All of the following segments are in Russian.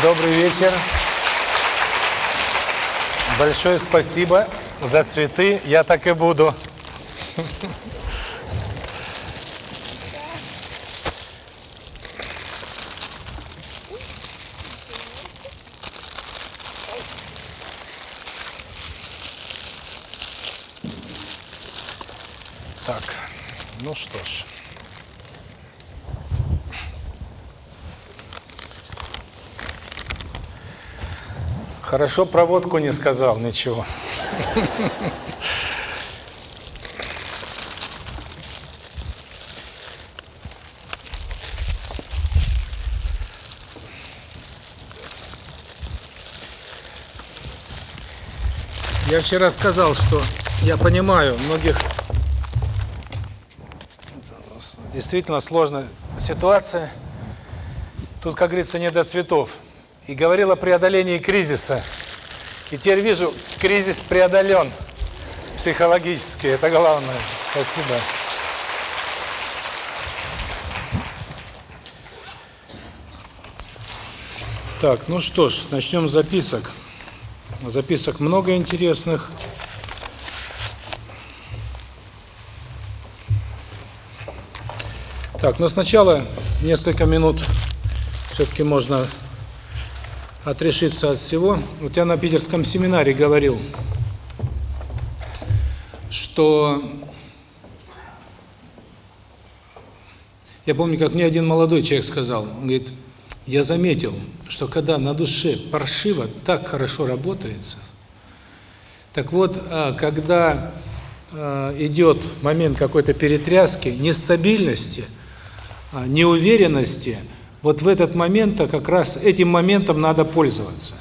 Добрый вечер. Большое спасибо за цветы. Я так и буду. Так, ну что ж. Хорошо проводку не сказал, ничего. Я вчера сказал, что я понимаю, многих действительно сложная ситуация. Тут, как говорится, не до цветов. И говорил о преодолении кризиса. И теперь вижу, кризис преодолен психологически. Это главное. Спасибо. Так, ну что ж, начнем с записок. Записок много интересных. Так, но сначала несколько минут все-таки можно отрешиться от всего. Вот я на питерском семинаре говорил, что я помню, как мне один молодой человек сказал, он говорит, я заметил, что когда на душе паршиво, так хорошо работается. Так вот, а, когда а, идет момент какой-то перетряски, нестабильности, а, неуверенности, вот в этот момент как раз этим моментом надо пользоваться.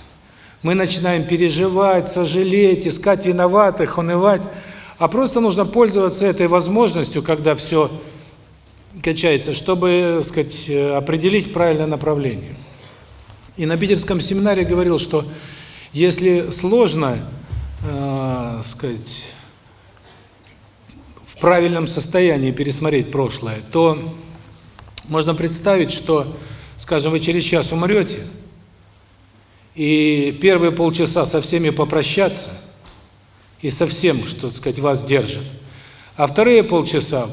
Мы начинаем переживать, сожалеть, искать виноватых, унывать, а просто нужно пользоваться этой возможностью, когда все качается, чтобы, сказать, определить правильное направление. И на питерском семинаре говорил, что если сложно, э, сказать, в правильном состоянии пересмотреть прошлое, то можно представить, что, скажем, вы через час умрете, и первые полчаса со всеми попрощаться, и со всем, что, так сказать, вас держит, а вторые полчаса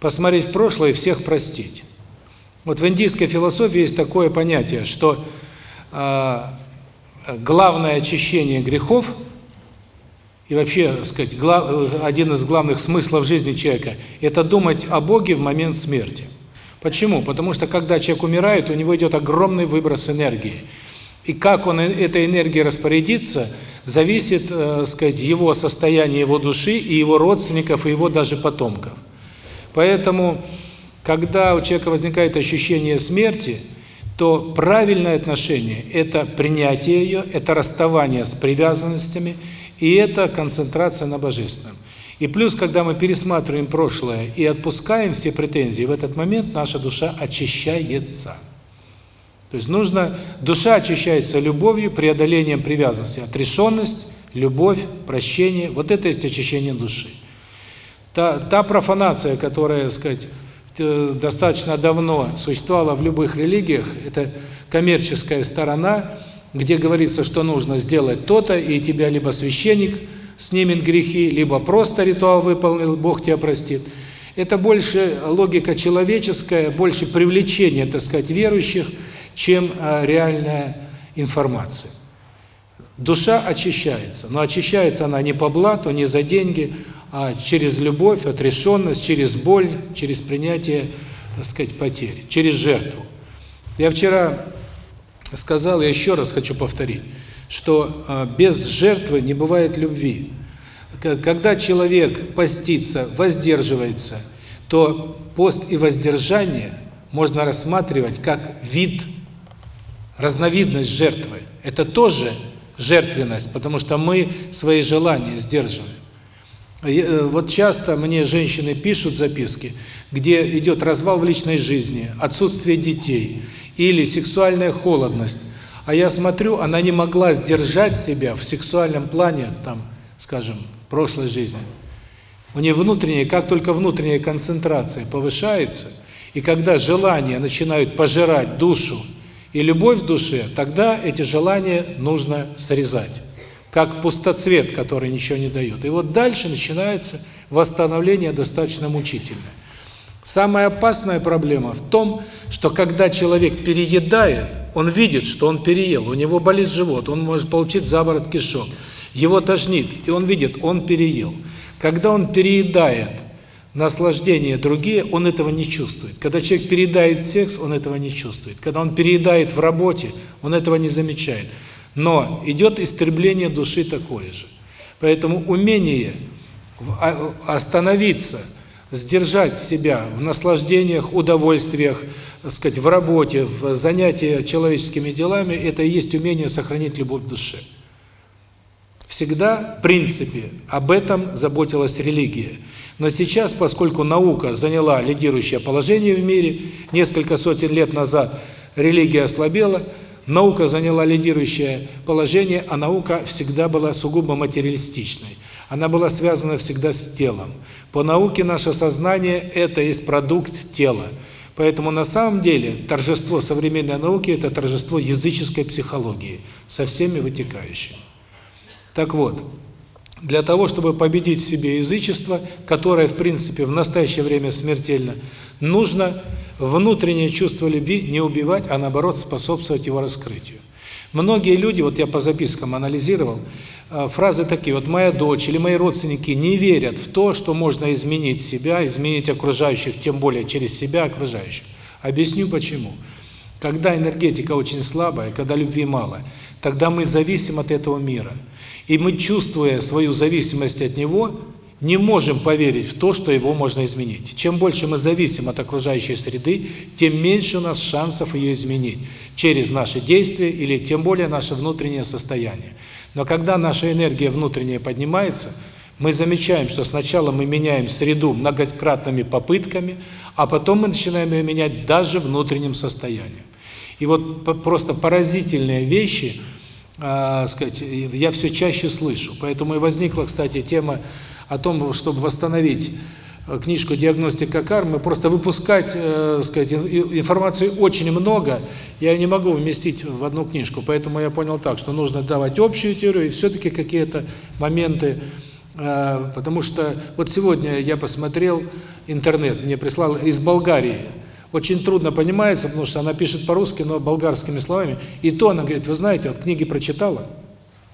посмотреть в прошлое и всех простить. Вот в индийской философии есть такое понятие, что э, главное очищение грехов и вообще, так сказать, глав, один из главных смыслов жизни человека – это думать о Боге в момент смерти. Почему? Потому что когда человек умирает, у него идет огромный выброс энергии. И как он этой энергией распорядится, зависит, э, сказать, его состояние его души и его родственников, и его даже потомков. Поэтому, когда у человека возникает ощущение смерти, то правильное отношение – это принятие ее, это расставание с привязанностями, и это концентрация на Божественном. И плюс, когда мы пересматриваем прошлое и отпускаем все претензии, в этот момент наша душа очищается. То есть нужно, душа очищается любовью, преодолением привязанности, отрешенность, любовь, прощение, вот это есть очищение души. Та, та профанация, которая, так сказать, достаточно давно существовала в любых религиях, это коммерческая сторона, где говорится, что нужно сделать то-то, и тебя либо священник снимет грехи, либо просто ритуал выполнил, Бог тебя простит. Это больше логика человеческая, больше привлечение, так сказать, верующих, чем а, реальная информация. Душа очищается, но очищается она не по блату, не за деньги, а через любовь, отрешенность, через боль, через принятие, так сказать, потерь, через жертву. Я вчера сказал, я еще раз хочу повторить, что а, без жертвы не бывает любви. Когда человек постится, воздерживается, то пост и воздержание можно рассматривать как вид, разновидность жертвы. Это тоже жертвенность, потому что мы свои желания сдерживаем. Э, вот часто мне женщины пишут записки, где идет развал в личной жизни, отсутствие детей или сексуальная холодность. А я смотрю, она не могла сдержать себя в сексуальном плане, там, скажем, прошлой жизни. У нее внутренняя, как только внутренняя концентрация повышается, и когда желания начинают пожирать душу и любовь в душе, тогда эти желания нужно срезать. Как пустоцвет, который ничего не дает. И вот дальше начинается восстановление достаточно мучительное. Самая опасная проблема в том, что когда человек переедает, он видит, что он переел, у него болит живот, он может получить заворот кишок, его тошнит, и он видит, он переел. Когда он переедает наслаждение другие, он этого не чувствует. Когда человек переедает секс, он этого не чувствует. Когда он переедает в работе, он этого не замечает. Но идет истребление души такое же. Поэтому умение а, остановиться, сдержать себя в наслаждениях, удовольствиях, так сказать, в работе, в занятии человеческими делами, это и есть умение сохранить любовь в душе. Всегда, в принципе, об этом заботилась религия. Но сейчас, поскольку наука заняла лидирующее положение в мире, несколько сотен лет назад религия ослабела, наука заняла лидирующее положение, а наука всегда была сугубо материалистичной. Она была связана всегда с телом. По науке наше сознание – это есть продукт тела. Поэтому на самом деле торжество современной науки – это торжество языческой психологии со всеми вытекающими. Так вот, для того, чтобы победить в себе язычество, которое, в принципе, в настоящее время смертельно, нужно внутреннее чувство любви не убивать, а наоборот способствовать его раскрытию. Многие люди, вот я по запискам анализировал, фразы такие, вот моя дочь или мои родственники не верят в то, что можно изменить себя, изменить окружающих, тем более через себя окружающих. Объясню почему. Когда энергетика очень слабая, когда любви мало, тогда мы зависим от этого мира – и мы, чувствуя свою зависимость от него, не можем поверить в то, что его можно изменить. Чем больше мы зависим от окружающей среды, тем меньше у нас шансов ее изменить через наши действия или тем более наше внутреннее состояние. Но когда наша энергия внутренняя поднимается, мы замечаем, что сначала мы меняем среду многократными попытками, а потом мы начинаем ее менять даже внутренним состоянием. И вот просто поразительные вещи – э, сказать, я все чаще слышу. Поэтому и возникла, кстати, тема о том, чтобы восстановить книжку «Диагностика кармы», просто выпускать, э, сказать, информации очень много, я не могу вместить в одну книжку. Поэтому я понял так, что нужно давать общую теорию и все-таки какие-то моменты, э, потому что вот сегодня я посмотрел интернет, мне прислал из Болгарии, очень трудно понимается, потому что она пишет по-русски, но болгарскими словами. И то она говорит, вы знаете, вот книги прочитала,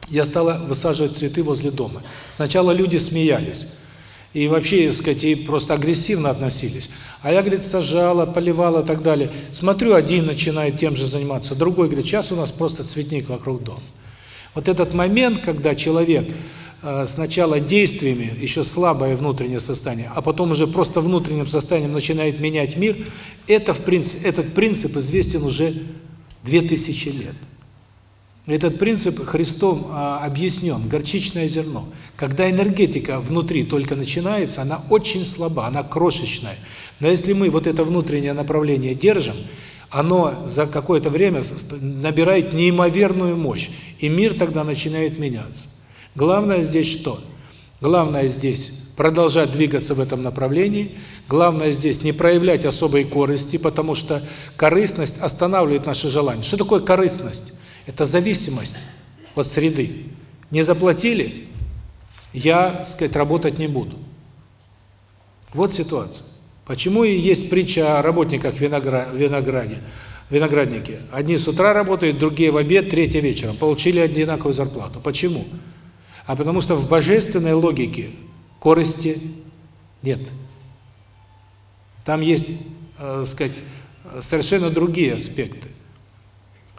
я стала высаживать цветы возле дома. Сначала люди смеялись. И вообще, так сказать, и просто агрессивно относились. А я, говорит, сажала, поливала и так далее. Смотрю, один начинает тем же заниматься, другой говорит, сейчас у нас просто цветник вокруг дома. Вот этот момент, когда человек Э, сначала действиями, еще слабое внутреннее состояние, а потом уже просто внутренним состоянием начинает менять мир, это в принципе, этот принцип известен уже 2000 лет. Этот принцип Христом а, объяснен, горчичное зерно. Когда энергетика внутри только начинается, она очень слаба, она крошечная. Но если мы вот это внутреннее направление держим, оно за какое-то время набирает неимоверную мощь, и мир тогда начинает меняться. Главное здесь что? Главное здесь продолжать двигаться в этом направлении. Главное здесь не проявлять особой корысти, потому что корыстность останавливает наши желания. Что такое корыстность? Это зависимость от среды. Не заплатили, я, сказать, работать не буду. Вот ситуация. Почему и есть притча о работниках винограде, винограднике. Одни с утра работают, другие в обед, третьи вечером. Получили одинаковую зарплату. Почему? А потому что в божественной логике корысти нет. Там есть, э, сказать, совершенно другие аспекты.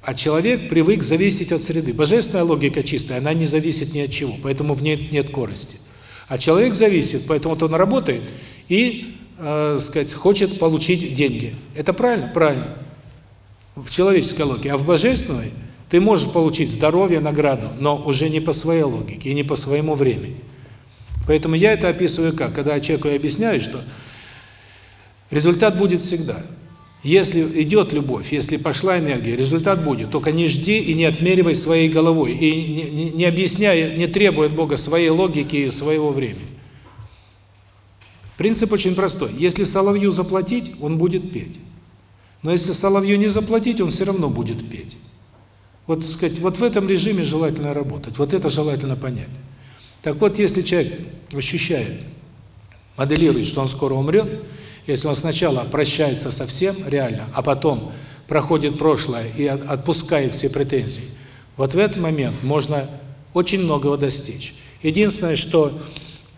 А человек привык зависеть от среды. Божественная логика чистая, она не зависит ни от чего, поэтому в ней нет корысти. А человек зависит, поэтому он работает и, э, сказать, хочет получить деньги. Это правильно? Правильно. В человеческой логике. А в божественной – ты можешь получить здоровье, награду, но уже не по своей логике и не по своему времени. Поэтому я это описываю как? Когда человеку объясняю, что результат будет всегда. Если идет любовь, если пошла энергия, результат будет. Только не жди и не отмеривай своей головой. И не, не, не объясняй, не требуй от Бога своей логики и своего времени. Принцип очень простой. Если соловью заплатить, он будет петь. Но если соловью не заплатить, он все равно будет петь. Вот, сказать, вот в этом режиме желательно работать. Вот это желательно понять. Так вот, если человек ощущает, моделирует, что он скоро умрет, если он сначала прощается со всем, реально, а потом проходит прошлое и отпускает все претензии, вот в этот момент можно очень многого достичь. Единственное, что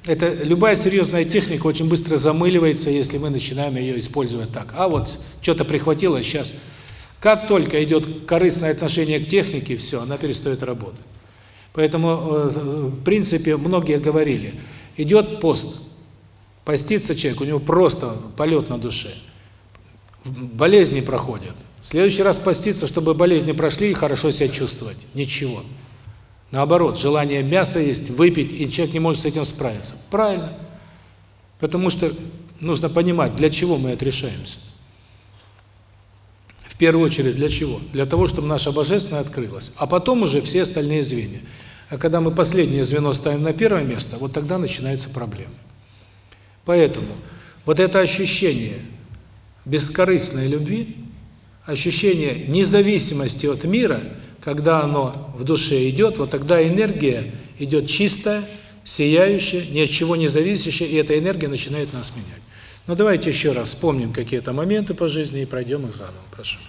это любая серьезная техника очень быстро замыливается, если мы начинаем ее использовать так. А вот что-то прихватило, сейчас. Как только идет корыстное отношение к технике, все, она перестает работать. Поэтому, э, в принципе, многие говорили, идет пост, постится человек, у него просто полет на душе, болезни проходят. В следующий раз поститься, чтобы болезни прошли и хорошо себя чувствовать. Ничего. Наоборот, желание мяса есть, выпить, и человек не может с этим справиться. Правильно. Потому что нужно понимать, для чего мы отрешаемся. В первую очередь, для чего? Для того, чтобы наша Божественная открылась. А потом уже все остальные звенья. А когда мы последнее звено ставим на первое место, вот тогда начинается проблема. Поэтому вот это ощущение бескорыстной любви, ощущение независимости от мира – когда оно в душе идет, вот тогда энергия идет чистая, сияющая, ни от чего не зависящая, и эта энергия начинает нас менять. Но давайте еще раз вспомним какие-то моменты по жизни и пройдем их заново. Прошу.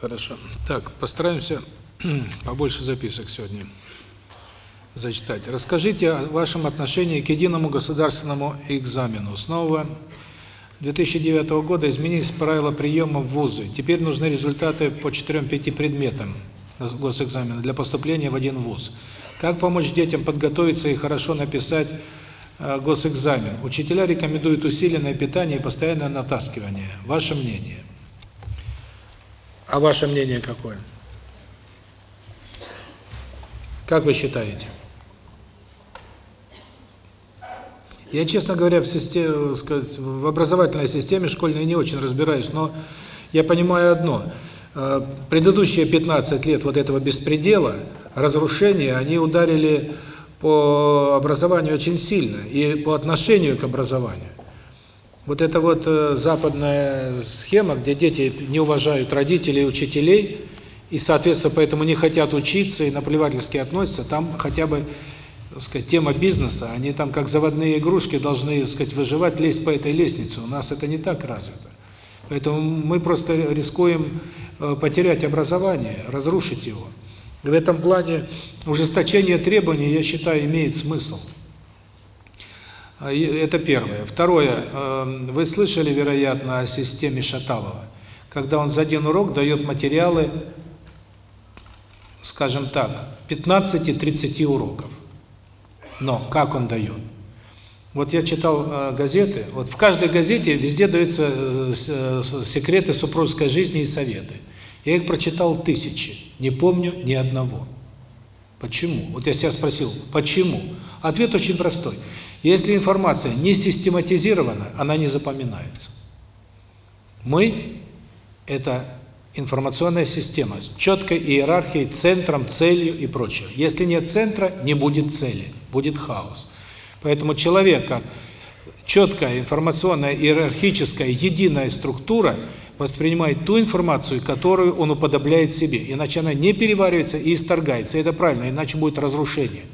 Хорошо. Так, постараемся побольше записок сегодня зачитать. Расскажите о вашем отношении к единому государственному экзамену. Снова 2009 года изменились правила приема в вузы. Теперь нужны результаты по 4-5 предметам госэкзамена для поступления в один вуз. Как помочь детям подготовиться и хорошо написать э, госэкзамен? Учителя рекомендуют усиленное питание и постоянное натаскивание. Ваше мнение? А ваше мнение какое? Как вы считаете? Я, честно говоря, в системе, сказать, в образовательной системе школьной не очень разбираюсь, но я понимаю одно. Э, предыдущие 15 лет вот этого беспредела, разрушения, они ударили по образованию очень сильно и по отношению к образованию. Вот эта вот э, западная схема, где дети не уважают родителей и учителей, и, соответственно, поэтому не хотят учиться и наплевательски относятся, там хотя бы так сказать, тема бизнеса, они там как заводные игрушки должны, так сказать, выживать, лезть по этой лестнице. У нас это не так развито. Поэтому мы просто рискуем э, потерять образование, разрушить его. В этом плане ужесточение требований, я считаю, имеет смысл. А, это первое. Второе. Э, вы слышали, вероятно, о системе Шаталова, когда он за один урок дает материалы, скажем так, 15-30 уроков. Но как он дает? Вот я читал э, газеты, вот в каждой газете везде даются э, э, секреты супружеской жизни и советы. Я их прочитал тысячи, не помню ни одного. Почему? Вот я себя спросил, почему? Ответ очень простой. Если информация не систематизирована, она не запоминается. Мы – это информационная система с четкой иерархией, центром, целью и прочее. Если нет центра, не будет цели, будет хаос. Поэтому человек, как четкая информационная, иерархическая, единая структура, воспринимает ту информацию, которую он уподобляет себе. Иначе она не переваривается и исторгается. Это правильно, иначе будет разрушение.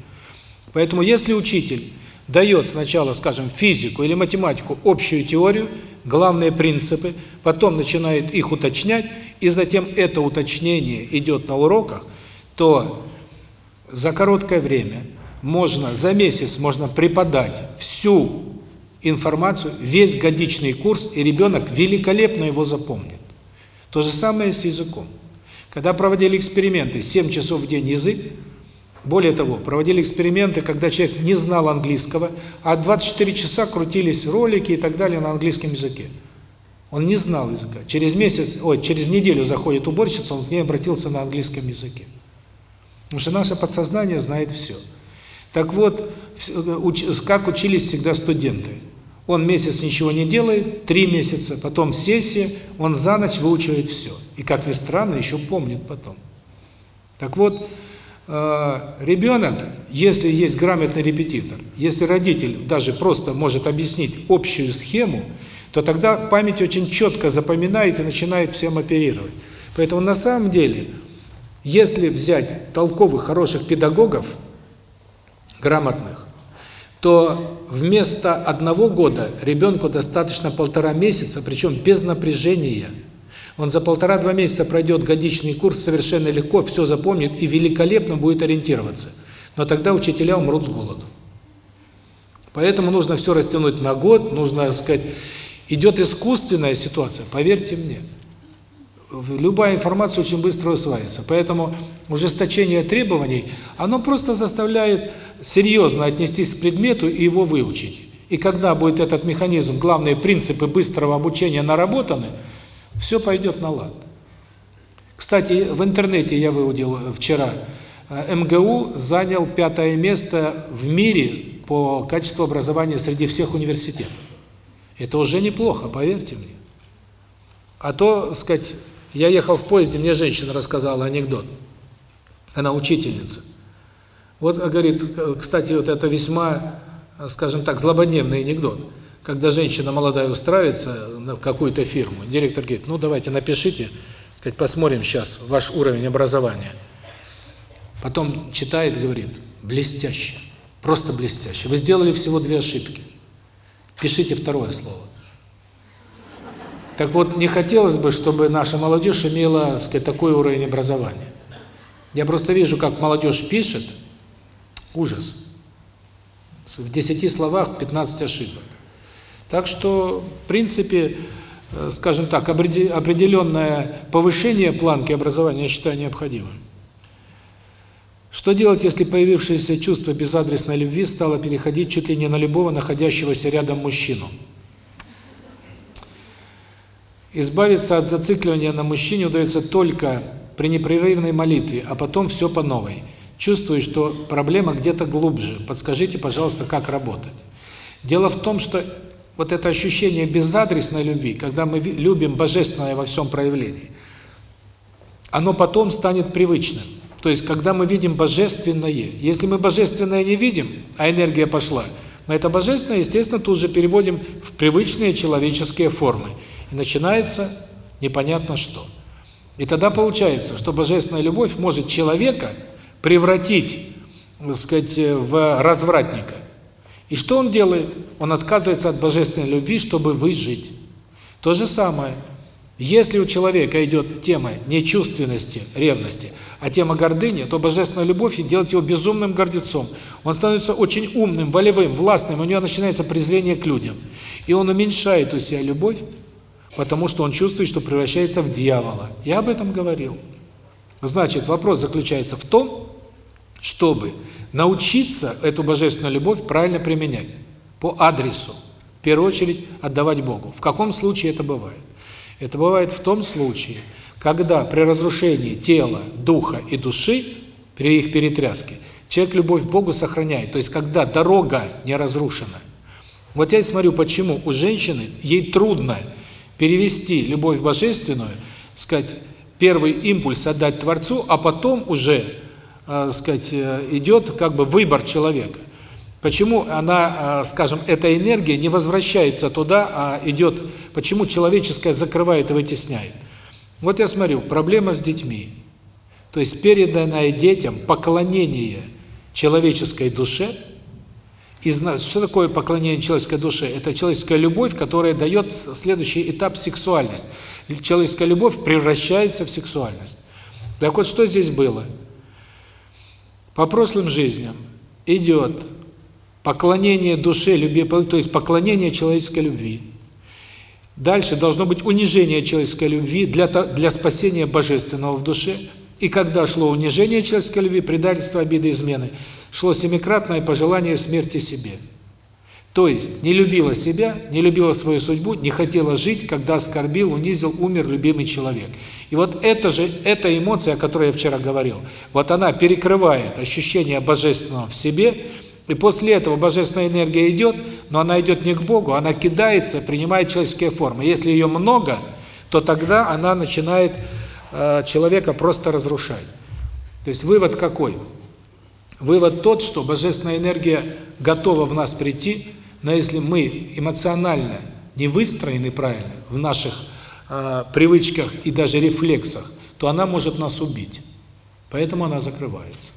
Поэтому если учитель дает сначала, скажем, физику или математику, общую теорию, главные принципы, потом начинает их уточнять, и затем это уточнение идет на уроках, то за короткое время можно, за месяц можно преподать всю информацию, весь годичный курс, и ребенок великолепно его запомнит. То же самое с языком. Когда проводили эксперименты 7 часов в день язык, более того, проводили эксперименты, когда человек не знал английского, а 24 часа крутились ролики и так далее на английском языке. Он не знал языка. Через месяц, ой, через неделю заходит уборщица, он к ней обратился на английском языке. Потому что наше подсознание знает все. Так вот, как учились всегда студенты. Он месяц ничего не делает, три месяца, потом сессия, он за ночь выучивает все. И, как ни странно, еще помнит потом. Так вот, ребенок, если есть грамотный репетитор, если родитель даже просто может объяснить общую схему, то тогда память очень четко запоминает и начинает всем оперировать. Поэтому на самом деле, если взять толковых, хороших педагогов, грамотных, то вместо одного года ребенку достаточно полтора месяца, причем без напряжения. Он за полтора-два месяца пройдет годичный курс совершенно легко, все запомнит и великолепно будет ориентироваться. Но тогда учителя умрут с голоду. Поэтому нужно все растянуть на год, нужно, сказать, идет искусственная ситуация, поверьте мне. Любая информация очень быстро усваивается. Поэтому ужесточение требований, оно просто заставляет серьезно отнестись к предмету и его выучить. И когда будет этот механизм, главные принципы быстрого обучения наработаны, все пойдет на лад. Кстати, в интернете я выудил вчера, э, МГУ занял пятое место в мире по качеству образования среди всех университетов. Это уже неплохо, поверьте мне. А то, сказать, я ехал в поезде, мне женщина рассказала анекдот. Она учительница. Вот, говорит, кстати, вот это весьма, скажем так, злободневный анекдот. Когда женщина молодая устраивается в какую-то фирму, директор говорит, ну давайте напишите, посмотрим сейчас ваш уровень образования. Потом читает, говорит, блестяще, просто блестяще. Вы сделали всего две ошибки. Пишите второе слово. Так вот, не хотелось бы, чтобы наша молодежь имела, сказать, такой уровень образования. Я просто вижу, как молодежь пишет, ужас. В 10 словах 15 ошибок. Так что, в принципе, э, скажем так, определенное повышение планки образования я считаю необходимым. Что делать, если появившееся чувство безадресной любви стало переходить чуть ли не на любого находящегося рядом мужчину? Избавиться от зацикливания на мужчине удается только при непрерывной молитве, а потом все по новой. Чувствую, что проблема где-то глубже. Подскажите, пожалуйста, как работать. Дело в том, что вот это ощущение безадресной любви, когда мы любим божественное во всем проявлении, оно потом станет привычным. То есть, когда мы видим божественное, если мы божественное не видим, а энергия пошла, мы это божественное, естественно, тут же переводим в привычные человеческие формы. И начинается непонятно что. И тогда получается, что божественная любовь может человека превратить, так сказать, в развратника. И что он делает? Он отказывается от божественной любви, чтобы выжить. То же самое. Если у человека идет тема нечувственности, ревности – а тема гордыни, то божественная любовь делает его безумным гордецом. Он становится очень умным, волевым, властным, у него начинается презрение к людям. И он уменьшает у себя любовь, потому что он чувствует, что превращается в дьявола. Я об этом говорил. Значит, вопрос заключается в том, чтобы научиться эту божественную любовь правильно применять по адресу. В первую очередь отдавать Богу. В каком случае это бывает? Это бывает в том случае, когда при разрушении тела, духа и души, при их перетряске, человек любовь к Богу сохраняет. То есть, когда дорога не разрушена. Вот я смотрю, почему у женщины, ей трудно перевести любовь божественную, сказать, первый импульс отдать Творцу, а потом уже, э, сказать, э, идет как бы выбор человека. Почему она, э, скажем, эта энергия не возвращается туда, а идет, почему человеческое закрывает и вытесняет? Вот я смотрю, проблема с детьми. То есть переданное детям поклонение человеческой душе. И что такое поклонение человеческой душе? Это человеческая любовь, которая дает следующий этап сексуальность. Человеческая любовь превращается в сексуальность. Так вот, что здесь было? По прошлым жизням идет поклонение душе, любви, то есть поклонение человеческой любви. Дальше должно быть унижение человеческой любви для, для спасения божественного в душе. И когда шло унижение человеческой любви, предательство, обиды, измены, шло семикратное пожелание смерти себе. То есть не любила себя, не любила свою судьбу, не хотела жить, когда оскорбил, унизил, умер любимый человек. И вот это же, эта эмоция, о которой я вчера говорил, вот она перекрывает ощущение божественного в себе, и после этого божественная энергия идет, но она идет не к Богу, она кидается, принимает человеческие формы. Если ее много, то тогда она начинает э, человека просто разрушать. То есть вывод какой? Вывод тот, что божественная энергия готова в нас прийти, но если мы эмоционально не выстроены правильно в наших э, привычках и даже рефлексах, то она может нас убить. Поэтому она закрывается.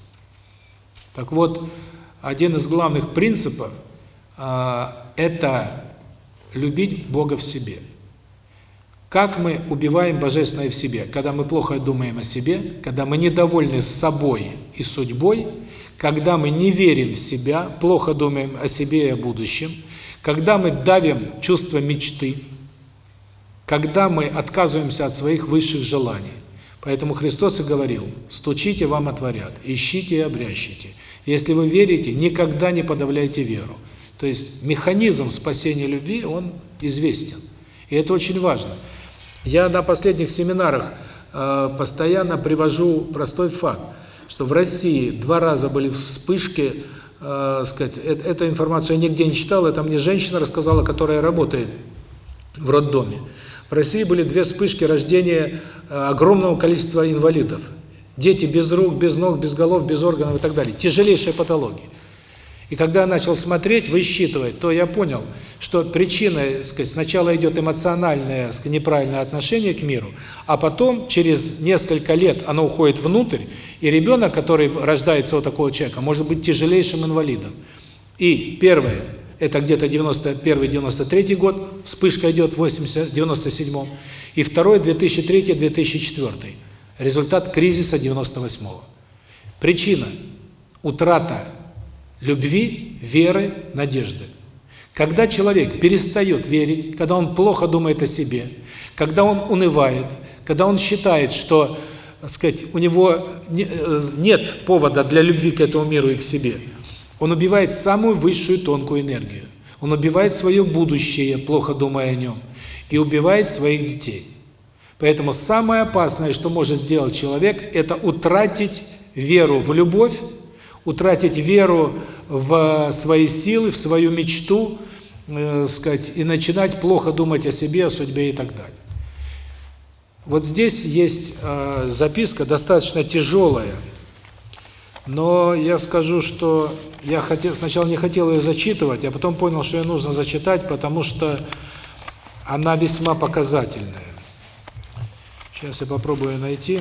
Так вот, один из главных принципов а, это любить Бога в себе. Как мы убиваем Божественное в себе? Когда мы плохо думаем о себе, когда мы недовольны собой и судьбой, когда мы не верим в себя, плохо думаем о себе и о будущем, когда мы давим чувство мечты, когда мы отказываемся от своих высших желаний. Поэтому Христос и говорил, стучите, вам отворят, ищите и обрящите. Если вы верите, никогда не подавляйте веру. То есть механизм спасения любви, он известен. И это очень важно. Я на последних семинарах э, постоянно привожу простой факт, что в России два раза были вспышки, э, сказать, э, эту информацию я нигде не читал, это мне женщина рассказала, которая работает в роддоме. В России были две вспышки рождения э, огромного количества инвалидов. Дети без рук, без ног, без голов, без органов и так далее. Тяжелейшая патология. И когда начал смотреть, высчитывать, то я понял, что причина, сказать, сначала идет эмоциональное, сказать, неправильное отношение к миру, а потом, через несколько лет, оно уходит внутрь, и ребенок, который рождается у такого человека, может быть тяжелейшим инвалидом. И первое, это где-то 91-93 год, вспышка идет в 80 97 и второй 2003-2004. Результат кризиса 98-го. Причина утрата любви, веры, надежды. Когда человек перестает верить, когда он плохо думает о себе, когда он унывает, когда он считает, что, сказать, у него э, нет повода для любви к этому миру и к себе, он убивает самую высшую тонкую энергию. Он убивает свое будущее, плохо думая о нем, и убивает своих детей. Поэтому самое опасное, что может сделать человек, это утратить веру в любовь, утратить веру в свои силы, в свою мечту, э, сказать, и начинать плохо думать о себе, о судьбе и так далее. Вот здесь есть э, записка достаточно тяжелая, но я скажу, что я хотел сначала не хотел ее зачитывать, а потом понял, что ее нужно зачитать, потому что она весьма показательная. Сейчас я попробую найти.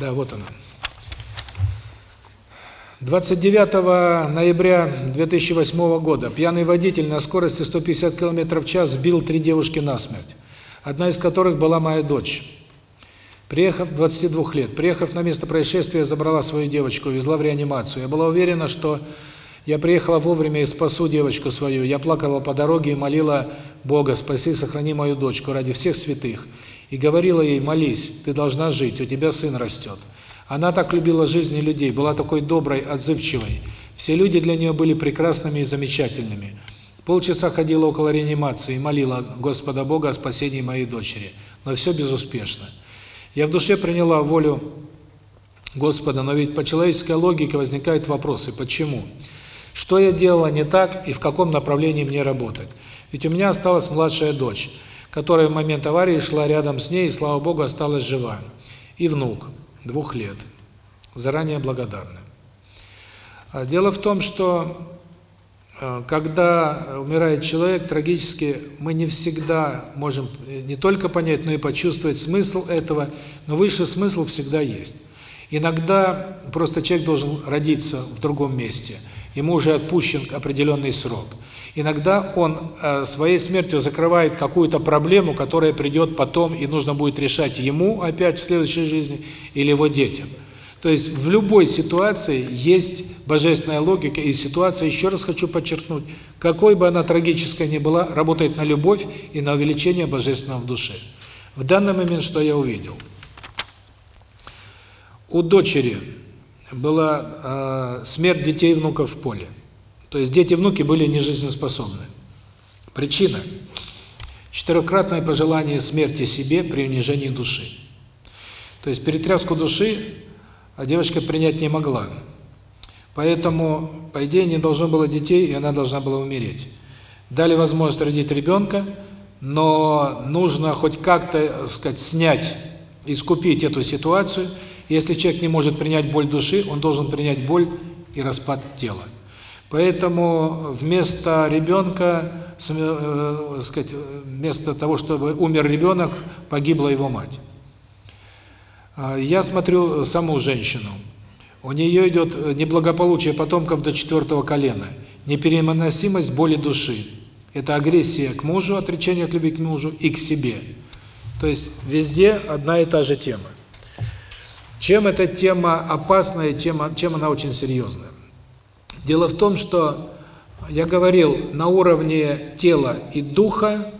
Да, вот она. 29 ноября 2008 года пьяный водитель на скорости 150 км в час сбил три девушки насмерть, одна из которых была моя дочь. Приехав, 22 лет, приехав на место происшествия, забрала свою девочку, везла в реанимацию. Я была уверена, что я приехала вовремя и спасу девочку свою. Я плакала по дороге и молила Бога, спаси, сохрани мою дочку ради всех святых. И говорила ей, молись, ты должна жить, у тебя сын растет. Она так любила жизнь и людей, была такой доброй, отзывчивой. Все люди для нее были прекрасными и замечательными. Полчаса ходила около реанимации и молила Господа Бога о спасении моей дочери, но все безуспешно. Я в душе приняла волю Господа, но ведь по человеческой логике возникают вопросы: почему? Что я делала не так и в каком направлении мне работать? Ведь у меня осталась младшая дочь, которая в момент аварии шла рядом с ней и, слава Богу, осталась жива. И внук двух лет. Заранее благодарны. А дело в том, что э, когда умирает человек, трагически мы не всегда можем не только понять, но и почувствовать смысл этого, но высший смысл всегда есть. Иногда просто человек должен родиться в другом месте, ему уже отпущен определенный срок. Иногда он э, своей смертью закрывает какую-то проблему, которая придет потом, и нужно будет решать ему опять в следующей жизни или его детям. То есть в любой ситуации есть божественная логика, и ситуация, еще раз хочу подчеркнуть, какой бы она трагической ни была, работает на любовь и на увеличение божественного в душе. В данный момент что я увидел? У дочери была э, смерть детей и внуков в поле. То есть дети внуки были нежизнеспособны. Причина четырехкратное пожелание смерти себе при унижении души. То есть перетряску души девочка принять не могла. Поэтому, по идее, не должно было детей, и она должна была умереть. Дали возможность родить ребенка, но нужно хоть как-то, сказать, снять, искупить эту ситуацию. Если человек не может принять боль души, он должен принять боль и распад тела. Поэтому вместо ребенка, э, сказать, вместо того, чтобы умер ребенок, погибла его мать. А, я смотрю саму женщину. У нее идет неблагополучие потомков до четвертого колена, непереносимость боли души. Это агрессия к мужу, отречение от любви к мужу и к себе. То есть везде одна и та же тема. Чем эта тема опасная, тема, чем она очень серьезная? Дело в том, что я говорил, на уровне тела и духа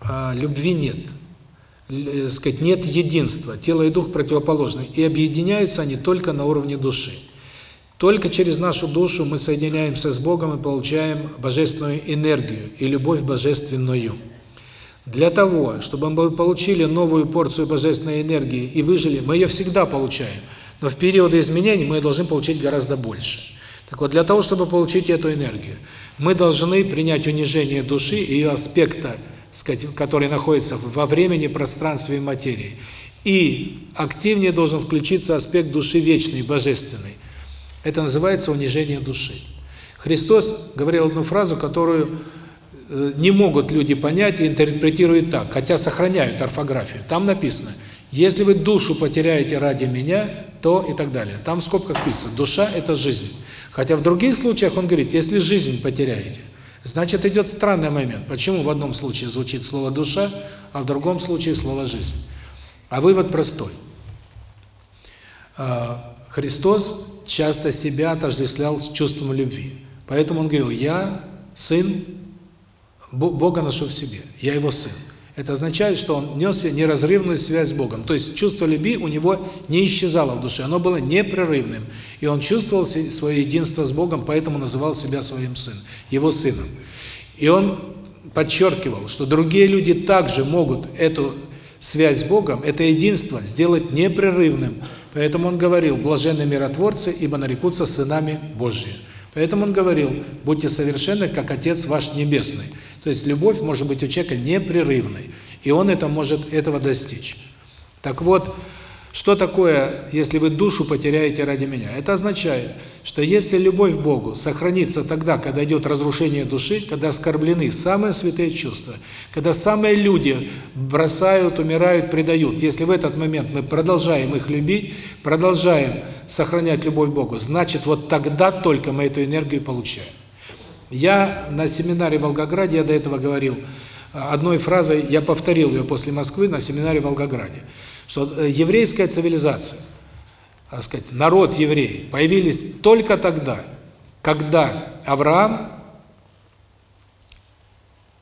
а, любви нет. Э, сказать, нет единства. Тело и дух противоположны. И объединяются они только на уровне души. Только через нашу душу мы соединяемся с Богом и получаем божественную энергию и любовь божественную. Для того, чтобы мы получили новую порцию божественной энергии и выжили, мы ее всегда получаем. Но в периоды изменений мы должны получить гораздо больше. Так вот, для того, чтобы получить эту энергию, мы должны принять унижение души и ее аспекта, сказать, который находится во времени, пространстве и материи. И активнее должен включиться аспект души вечной, божественной. Это называется унижение души. Христос говорил одну фразу, которую э, не могут люди понять и интерпретируют так, хотя сохраняют орфографию. Там написано: "Если вы душу потеряете ради меня, то и так далее. Там в скобках пишется, душа – это жизнь. Хотя в других случаях он говорит, если жизнь потеряете, значит идет странный момент. Почему в одном случае звучит слово «душа», а в другом случае слово «жизнь»? А вывод простой. А, Христос часто себя отождествлял с чувством любви. Поэтому он говорил, я сын, Бога ношу в себе, я его сын. Это означает, что он нес неразрывную связь с Богом. То есть чувство любви у него не исчезало в душе, оно было непрерывным. И он чувствовал свое единство с Богом, поэтому называл себя своим сыном, его сыном. И он подчеркивал, что другие люди также могут эту связь с Богом, это единство сделать непрерывным. Поэтому он говорил, блаженны миротворцы, ибо нарекутся сынами Божьи. Поэтому он говорил, будьте совершенны, как Отец ваш Небесный. То есть любовь может быть у человека непрерывной, и он это может этого достичь. Так вот, что такое, если вы душу потеряете ради меня? Это означает, что если любовь к Богу сохранится тогда, когда идет разрушение души, когда оскорблены самые святые чувства, когда самые люди бросают, умирают, предают, если в этот момент мы продолжаем их любить, продолжаем сохранять любовь к Богу, значит, вот тогда только мы эту энергию получаем. Я на семинаре в Волгограде, я до этого говорил, одной фразой, я повторил ее после Москвы на семинаре в Волгограде, что э, еврейская цивилизация, так сказать, народ еврей появились только тогда, когда Авраам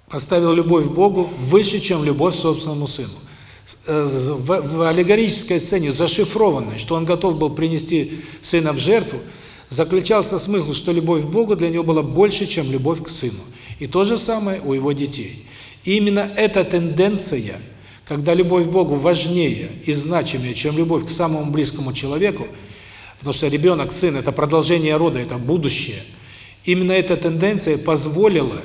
поставил любовь к Богу выше, чем любовь к собственному сыну. Э, в аллегорической сцене зашифрованной, что он готов был принести сына в жертву, заключался смысл, что любовь к Богу для него была больше, чем любовь к Сыну. И то же самое у его детей. И именно эта тенденция, когда любовь к Богу важнее и значимее, чем любовь к самому близкому человеку, потому что ребенок, сын – это продолжение рода, это будущее, именно эта тенденция позволила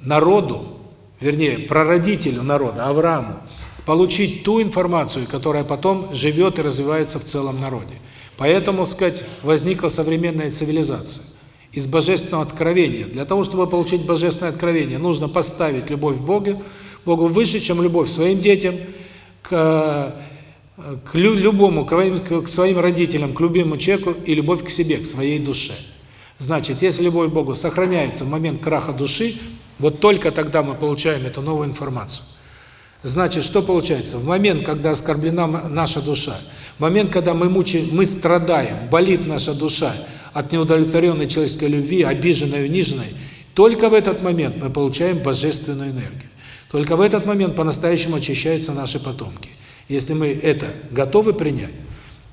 народу, вернее, прародителю народа, Аврааму, получить ту информацию, которая потом живет и развивается в целом народе. Поэтому, сказать, возникла современная цивилизация из божественного откровения. Для того, чтобы получить божественное откровение, нужно поставить любовь к Богу, Богу выше, чем любовь к своим детям, к, к любому, к своим родителям, к любимому человеку и любовь к себе, к своей душе. Значит, если любовь к Богу сохраняется в момент краха души, вот только тогда мы получаем эту новую информацию. Значит, что получается? В момент, когда оскорблена наша душа, в момент, когда мы мучаем, мы страдаем, болит наша душа от неудовлетворенной человеческой любви, обиженной, униженной, только в этот момент мы получаем божественную энергию. Только в этот момент по-настоящему очищаются наши потомки. Если мы это готовы принять,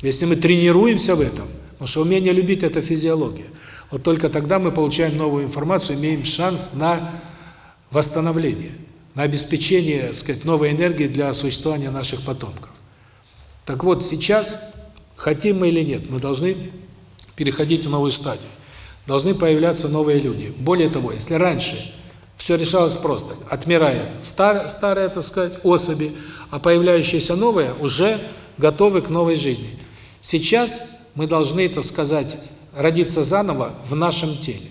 если мы тренируемся в этом, потому что умение любить – это физиология, вот только тогда мы получаем новую информацию, имеем шанс на восстановление на обеспечение, так сказать, новой энергии для существования наших потомков. Так вот, сейчас, хотим мы или нет, мы должны переходить в новую стадию. Должны появляться новые люди. Более того, если раньше все решалось просто, отмирает стар, старые, так сказать, особи, а появляющиеся новые уже готовы к новой жизни. Сейчас мы должны, так сказать, родиться заново в нашем теле,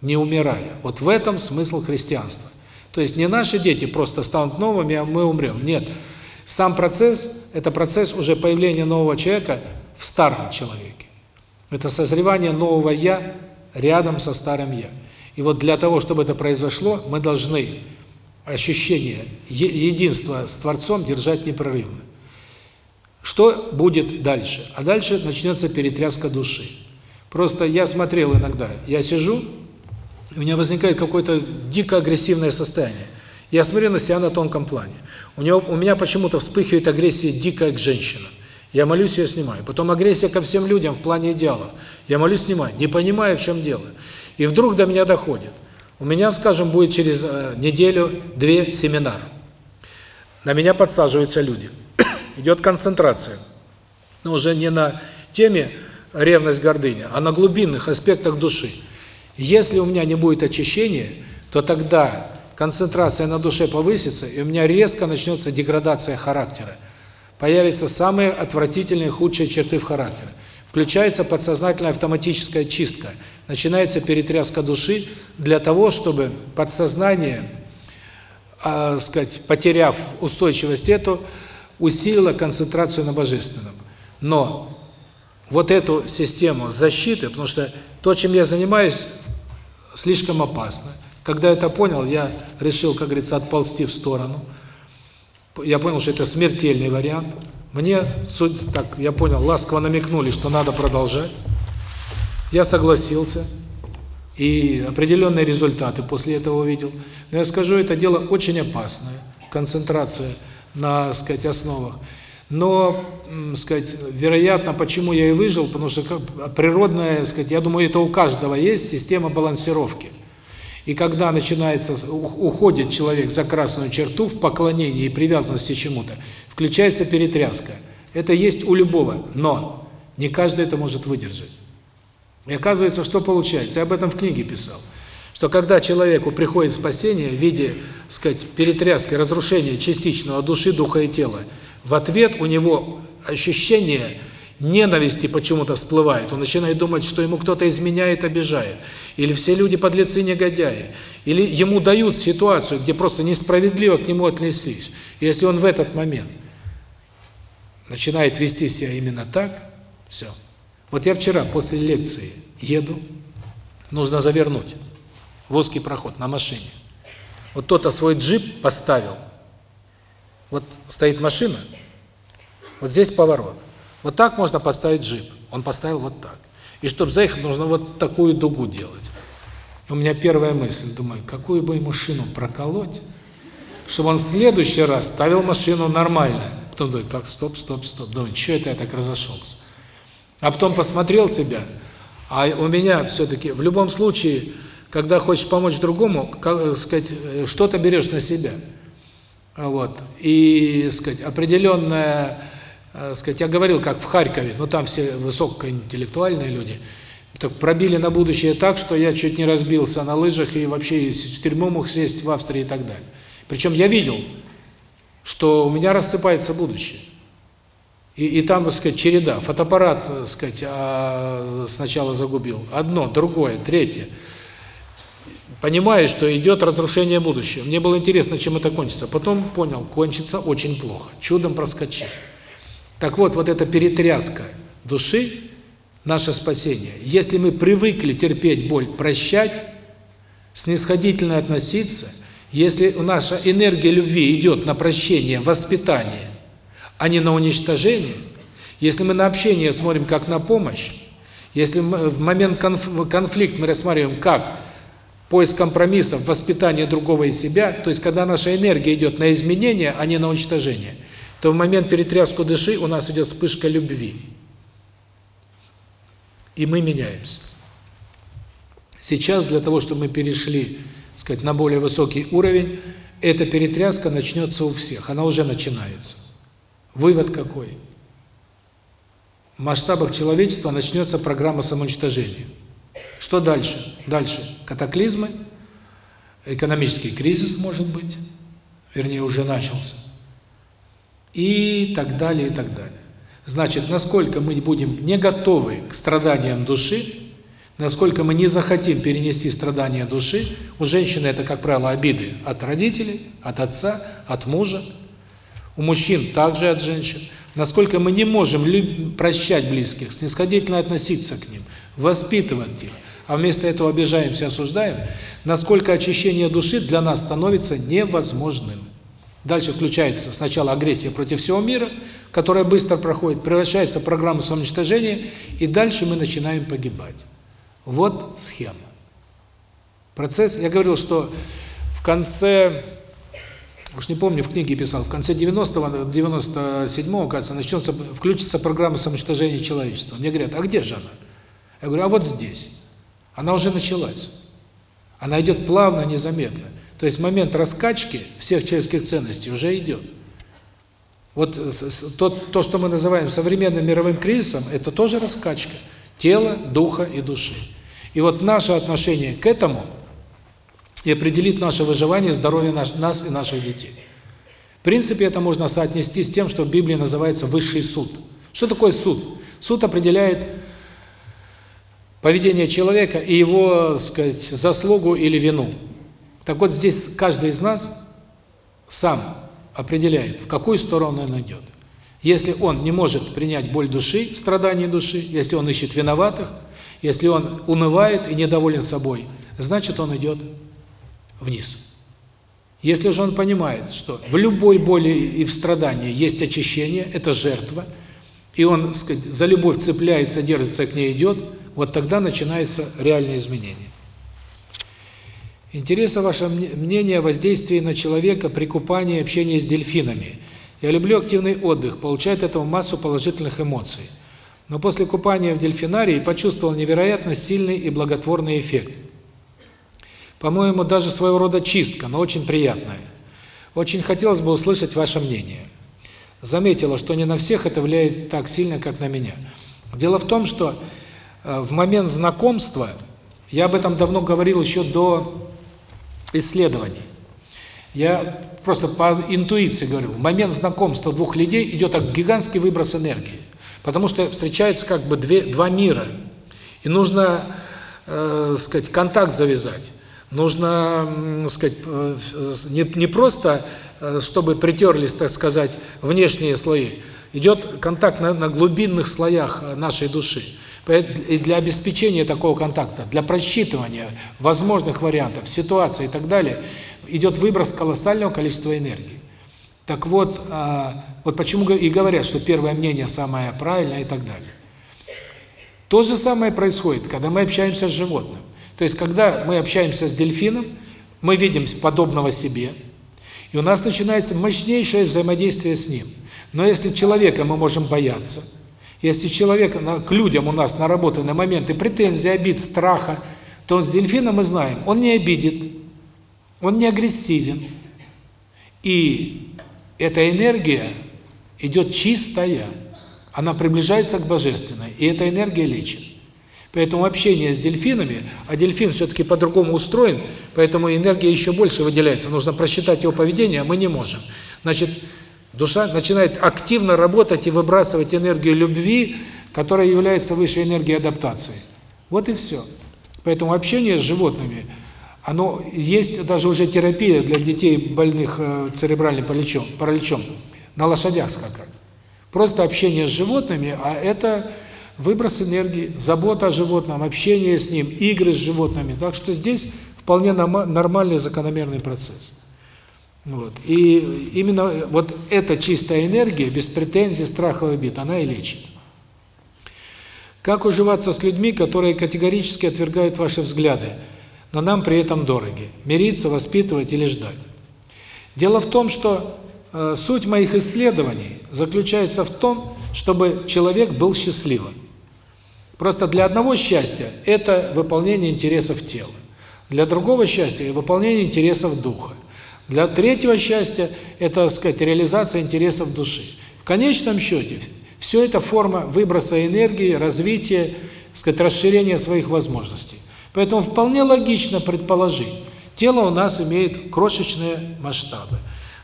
не умирая. Вот в этом смысл христианства. То есть не наши дети просто станут новыми, а мы умрем. Нет. Сам процесс – это процесс уже появления нового человека в старом человеке. Это созревание нового «я» рядом со старым «я». И вот для того, чтобы это произошло, мы должны ощущение единства с Творцом держать непрерывно. Что будет дальше? А дальше начнется перетряска души. Просто я смотрел иногда, я сижу, у меня возникает какое-то дико агрессивное состояние. Я смотрю на себя на тонком плане. У него у меня почему-то вспыхивает агрессия дикая к женщинам. Я молюсь, ее снимаю. Потом агрессия ко всем людям в плане идеалов. Я молюсь, снимаю. Не понимаю, в чем дело. И вдруг до меня доходит. У меня, скажем, будет через э, неделю-две семинар. На меня подсаживаются люди. Идет концентрация. Но уже не на теме ревность, гордыня, а на глубинных аспектах души. Если у меня не будет очищения, то тогда концентрация на душе повысится, и у меня резко начнется деградация характера. Появятся самые отвратительные, худшие черты в характере. Включается подсознательная автоматическая чистка. Начинается перетряска души для того, чтобы подсознание, э, сказать, потеряв устойчивость эту, усилило концентрацию на божественном. Но вот эту систему защиты, потому что то, чем я занимаюсь, слишком опасно. Когда это понял, я решил, как говорится, отползти в сторону. Я понял, что это смертельный вариант. Мне, суть так, я понял, ласково намекнули, что надо продолжать. Я согласился. И определенные результаты после этого увидел. Но я скажу, это дело очень опасное. Концентрация на, сказать, основах. Но, сказать, вероятно, почему я и выжил, потому что природная, сказать, я думаю, это у каждого есть система балансировки. И когда начинается, уходит человек за красную черту в поклонении и привязанности к чему-то, включается перетряска. Это есть у любого, но не каждый это может выдержать. И оказывается, что получается? Я об этом в книге писал. Что когда человеку приходит спасение в виде, сказать, перетряски, разрушения частичного души, духа и тела, в ответ у него ощущение ненависти почему-то всплывает. Он начинает думать, что ему кто-то изменяет, обижает. Или все люди подлецы, негодяи. Или ему дают ситуацию, где просто несправедливо к нему отнеслись. Если он в этот момент начинает вести себя именно так, все. Вот я вчера после лекции еду, нужно завернуть в узкий проход на машине. Вот кто-то свой джип поставил. Вот стоит машина, вот здесь поворот. Вот так можно поставить джип. Он поставил вот так. И чтобы заехать, нужно вот такую дугу делать. У меня первая мысль, думаю, какую бы ему шину проколоть, чтобы он в следующий раз ставил машину нормально. Потом думаю, так, стоп, стоп, стоп. Думаю, что это я так разошелся? А потом посмотрел себя, а у меня все-таки, в любом случае, когда хочешь помочь другому, как, сказать, что-то берешь на себя. Вот. И, сказать, определенная, сказать, я говорил, как в Харькове, но там все высокоинтеллектуальные люди, так пробили на будущее так, что я чуть не разбился на лыжах и вообще в тюрьму мог сесть в Австрии и так далее. Причем я видел, что у меня рассыпается будущее. И, и там, так сказать, череда. Фотоаппарат, так сказать, а, сначала загубил. Одно, другое, третье. Понимаю, что идет разрушение будущего. Мне было интересно, чем это кончится. Потом понял, кончится очень плохо. Чудом проскочил. Так вот, вот эта перетряска души – наше спасение. Если мы привыкли терпеть боль, прощать, снисходительно относиться, если наша энергия любви идет на прощение, воспитание, а не на уничтожение, если мы на общение смотрим как на помощь, если мы в момент конф конфликт мы рассматриваем как поиск компромиссов, воспитание другого из себя, то есть когда наша энергия идет на изменение, а не на уничтожение, то в момент перетряску души у нас идет вспышка любви. И мы меняемся. Сейчас для того, чтобы мы перешли, сказать, на более высокий уровень, эта перетряска начнется у всех, она уже начинается. Вывод какой? В масштабах человечества начнется программа самоуничтожения. Что дальше? Дальше катаклизмы, экономический кризис, может быть, вернее, уже начался, и так далее, и так далее. Значит, насколько мы будем не готовы к страданиям души, насколько мы не захотим перенести страдания души, у женщины это, как правило, обиды от родителей, от отца, от мужа, у мужчин также от женщин. Насколько мы не можем прощать близких, снисходительно относиться к ним, воспитывать их, а вместо этого обижаемся, осуждаем, насколько очищение души для нас становится невозможным. Дальше включается сначала агрессия против всего мира, которая быстро проходит, превращается в программу самоуничтожения, и дальше мы начинаем погибать. Вот схема. Процесс, я говорил, что в конце уж не помню, в книге писал, в конце 90-го, 97-го, кажется, начнется, включится программа самоуничтожения человечества. Мне говорят, а где же она? Я говорю, а вот здесь. Она уже началась. Она идет плавно, незаметно. То есть момент раскачки всех человеческих ценностей уже идет. Вот то, то, что мы называем современным мировым кризисом, это тоже раскачка тела, духа и души. И вот наше отношение к этому – и определит наше выживание, здоровье наш, нас и наших детей. В принципе, это можно соотнести с тем, что в Библии называется высший суд. Что такое суд? Суд определяет поведение человека и его, сказать, заслугу или вину. Так вот, здесь каждый из нас сам определяет, в какую сторону он идет. Если он не может принять боль души, страдания души, если он ищет виноватых, если он унывает и недоволен собой, значит он идет вниз. Если же он понимает, что в любой боли и в страдании есть очищение, это жертва, и он, сказать, за любовь цепляется, держится к ней, идет, вот тогда начинается реальное изменение. Интересно ваше мнение о воздействии на человека при купании и общении с дельфинами. Я люблю активный отдых, получаю от этого массу положительных эмоций. Но после купания в дельфинарии почувствовал невероятно сильный и благотворный эффект. По-моему, даже своего рода чистка, но очень приятная. Очень хотелось бы услышать ваше мнение. Заметила, что не на всех это влияет так сильно, как на меня. Дело в том, что в момент знакомства, я об этом давно говорил еще до исследований. Я просто по интуиции говорю, в момент знакомства двух людей идет гигантский выброс энергии. Потому что встречаются как бы две, два мира. И нужно, э, сказать, контакт завязать. Нужно, э, сказать, э, не, не просто, э, чтобы притерлись, так сказать, внешние слои. Идет контакт на, на глубинных слоях э, нашей души. И для обеспечения такого контакта, для просчитывания возможных вариантов, ситуаций и так далее, идет выброс колоссального количества энергии. Так вот, а, вот почему и говорят, что первое мнение самое правильное и так далее. То же самое происходит, когда мы общаемся с животным. То есть, когда мы общаемся с дельфином, мы видим подобного себе, и у нас начинается мощнейшее взаимодействие с ним. Но если человека мы можем бояться – если человек к людям у нас наработаны моменты претензий, обид, страха, то с дельфином мы знаем, он не обидит, он не агрессивен. И эта энергия идет чистая, она приближается к божественной, и эта энергия лечит. Поэтому общение с дельфинами, а дельфин все-таки по-другому устроен, поэтому энергия еще больше выделяется. Нужно просчитать его поведение, а мы не можем. Значит, Душа начинает активно работать и выбрасывать энергию любви, которая является высшей энергией адаптации. Вот и все. Поэтому общение с животными, оно есть даже уже терапия для детей больных э, церебральным параличом, параличом на лошадях скакать. Просто общение с животными, а это выброс энергии, забота о животном, общение с ним, игры с животными. Так что здесь вполне нормальный закономерный процесс. Вот. И именно вот эта чистая энергия, без претензий, страхов обид, она и лечит. Как уживаться с людьми, которые категорически отвергают ваши взгляды, но нам при этом дороги? Мириться, воспитывать или ждать? Дело в том, что э, суть моих исследований заключается в том, чтобы человек был счастливым. Просто для одного счастья это выполнение интересов тела, для другого счастья – выполнение интересов духа. Для третьего счастья это, так сказать, реализация интересов души. В конечном счете все это форма выброса энергии, развития, сказать, расширения своих возможностей. Поэтому вполне логично предположить, тело у нас имеет крошечные масштабы.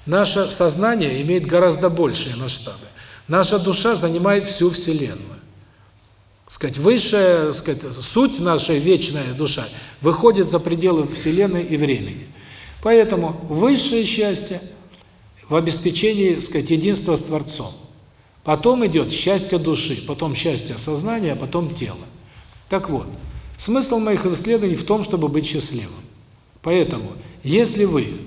Наше сознание имеет гораздо большие масштабы. Наша душа занимает всю Вселенную. Сказать, высшая, сказать, суть нашей вечная душа выходит за пределы Вселенной и времени. Поэтому высшее счастье в обеспечении, сказать, единства с Творцом. Потом идет счастье души, потом счастье сознания, а потом тела. Так вот, смысл моих исследований в том, чтобы быть счастливым. Поэтому, если вы,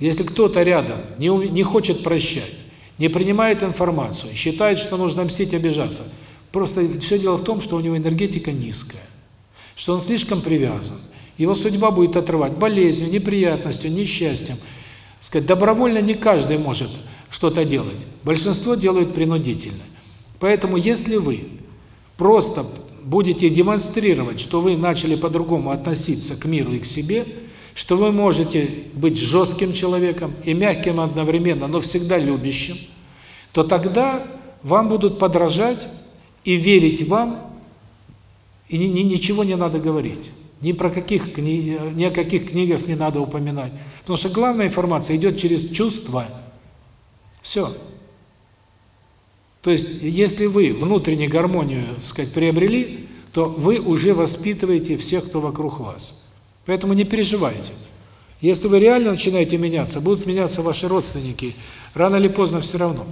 если кто-то рядом не, не хочет прощать, не принимает информацию, считает, что нужно мстить, обижаться, просто все дело в том, что у него энергетика низкая, что он слишком привязан, его судьба будет отрывать болезнью, неприятностью, несчастьем. Сказать, добровольно не каждый может что-то делать. Большинство делают принудительно. Поэтому если вы просто будете демонстрировать, что вы начали по-другому относиться к миру и к себе, что вы можете быть жестким человеком и мягким одновременно, но всегда любящим, то тогда вам будут подражать и верить вам, и ничего не надо говорить. Ни про каких кни... ни о каких книгах не надо упоминать. Потому что главная информация идет через чувства. Все. То есть, если вы внутреннюю гармонию, сказать, приобрели, то вы уже воспитываете всех, кто вокруг вас. Поэтому не переживайте. Если вы реально начинаете меняться, будут меняться ваши родственники, рано или поздно все равно.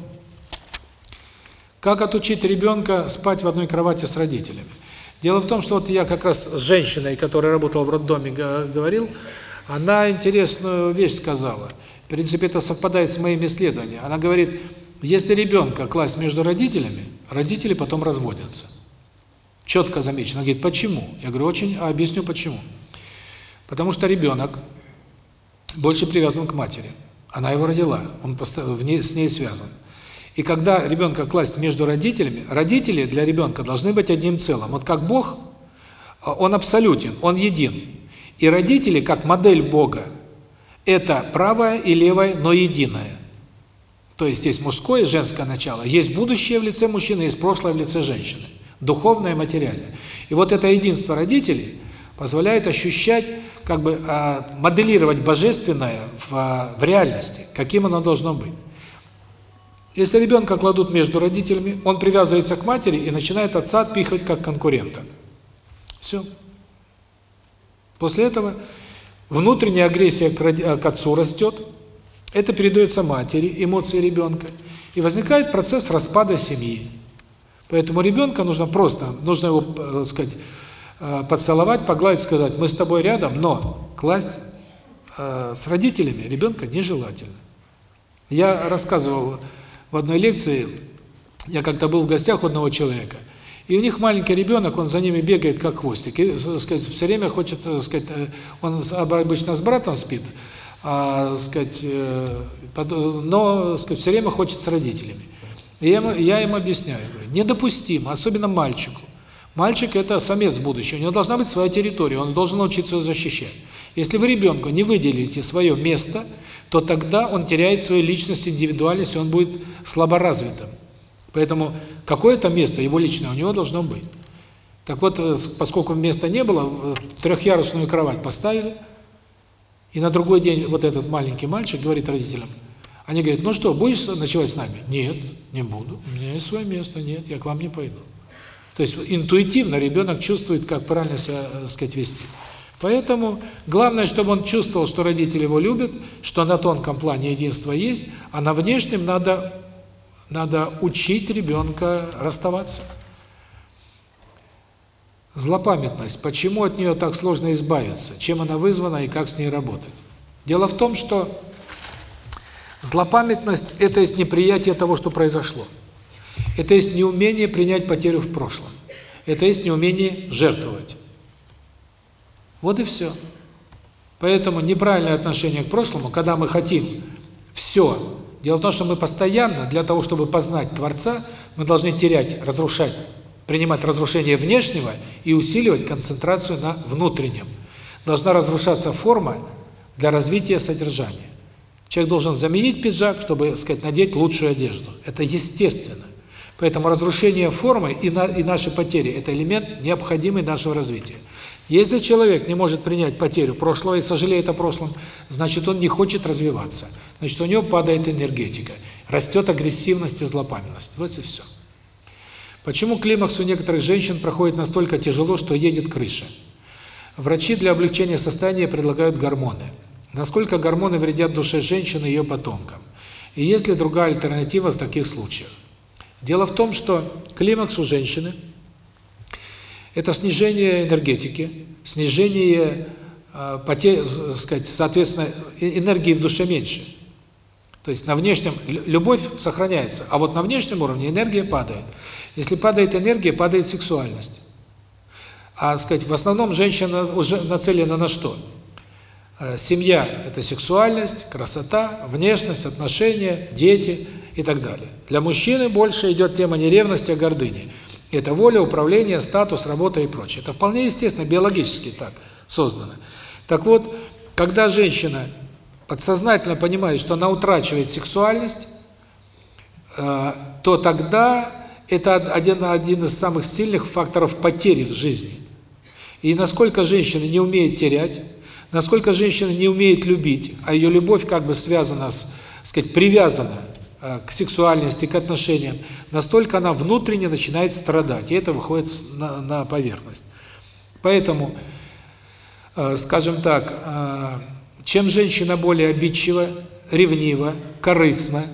Как отучить ребенка спать в одной кровати с родителями? Дело в том, что вот я как раз с женщиной, которая работала в роддоме, говорил, она интересную вещь сказала. В принципе, это совпадает с моими исследованиями. Она говорит, если ребенка класть между родителями, родители потом разводятся. Четко замечено. Она говорит, почему? Я говорю, очень, а объясню почему. Потому что ребенок больше привязан к матери. Она его родила, он с ней связан. И когда ребенка класть между родителями, родители для ребенка должны быть одним целым. Вот как Бог, а, он абсолютен, он един. И родители, как модель Бога, это правое и левое, но единое. То есть есть мужское и женское начало, есть будущее в лице мужчины, есть прошлое в лице женщины. Духовное и материальное. И вот это единство родителей позволяет ощущать, как бы а, моделировать божественное в, а, в реальности, каким оно должно быть. Если ребенка кладут между родителями, он привязывается к матери и начинает отца отпихивать как конкурента. Все. После этого внутренняя агрессия к, отцу растет, это передается матери, эмоции ребенка, и возникает процесс распада семьи. Поэтому ребенка нужно просто, нужно его, так э, сказать, э, поцеловать, погладить, сказать, мы с тобой рядом, но класть э, с родителями ребенка нежелательно. Я рассказывал в одной лекции, я как-то был в гостях у одного человека, и у них маленький ребенок, он за ними бегает как хвостик, и, сказать, все время хочет, сказать, э, он обычно с братом спит, а, сказать, э, но, сказать, все время хочет с родителями. И я, ему, я им объясняю, говорю, недопустимо, особенно мальчику. Мальчик – это самец будущего, у него должна быть своя территория, он должен научиться защищать. Если вы ребенку не выделите свое место – то тогда он теряет свою личность, индивидуальность, он будет слаборазвитым. Поэтому какое-то место его личное у него должно быть. Так вот, э, поскольку места не было, трехъярусную кровать поставили, и на другой день вот этот маленький мальчик говорит родителям, они говорят, ну что, будешь ночевать с нами? Нет, не буду, у меня есть свое место, нет, я к вам не пойду. То есть интуитивно ребенок чувствует, как правильно себя, так э, сказать, вести. Поэтому главное, чтобы он чувствовал, что родители его любят, что на тонком плане единство есть, а на внешнем надо надо учить ребенка расставаться. Злопамятность. Почему от нее так сложно избавиться? Чем она вызвана и как с ней работать? Дело в том, что злопамятность – это есть неприятие того, что произошло. Это есть неумение принять потерю в прошлом. Это есть неумение жертвовать. Вот и все. Поэтому неправильное отношение к прошлому, когда мы хотим все. Дело в том, что мы постоянно, для того, чтобы познать Творца, мы должны терять, разрушать, принимать разрушение внешнего и усиливать концентрацию на внутреннем. Должна разрушаться форма для развития содержания. Человек должен заменить пиджак, чтобы, сказать, надеть лучшую одежду. Это естественно. Поэтому разрушение формы и, на, и наши потери – это элемент, необходимый нашего развития. Если человек не может принять потерю прошлого и сожалеет о прошлом, значит, он не хочет развиваться. Значит, у него падает энергетика, растет агрессивность и злопамятность. Вот и все. Почему климакс у некоторых женщин проходит настолько тяжело, что едет крыша? Врачи для облегчения состояния предлагают гормоны. Насколько гормоны вредят душе женщины и ее потомкам? И есть ли другая альтернатива в таких случаях? Дело в том, что климакс у женщины – это снижение энергетики, снижение э, потерь, сказать, соответственно, энергии в душе меньше. То есть на внешнем любовь сохраняется, а вот на внешнем уровне энергия падает. Если падает энергия, падает сексуальность. А, сказать, в основном женщина уже нацелена на что? Э, семья – это сексуальность, красота, внешность, отношения, дети и так далее. Для мужчины больше идет тема не ревности, а гордыни. Это воля, управление, статус, работа и прочее. Это вполне естественно, биологически так создано. Так вот, когда женщина подсознательно понимает, что она утрачивает сексуальность, э, то тогда это один, один из самых сильных факторов потери в жизни. И насколько женщина не умеет терять, насколько женщина не умеет любить, а ее любовь как бы связана с, сказать, привязана к сексуальности, к отношениям, настолько она внутренне начинает страдать, и это выходит на, на поверхность. Поэтому, э, скажем так, э, чем женщина более обидчива, ревнива, корыстна,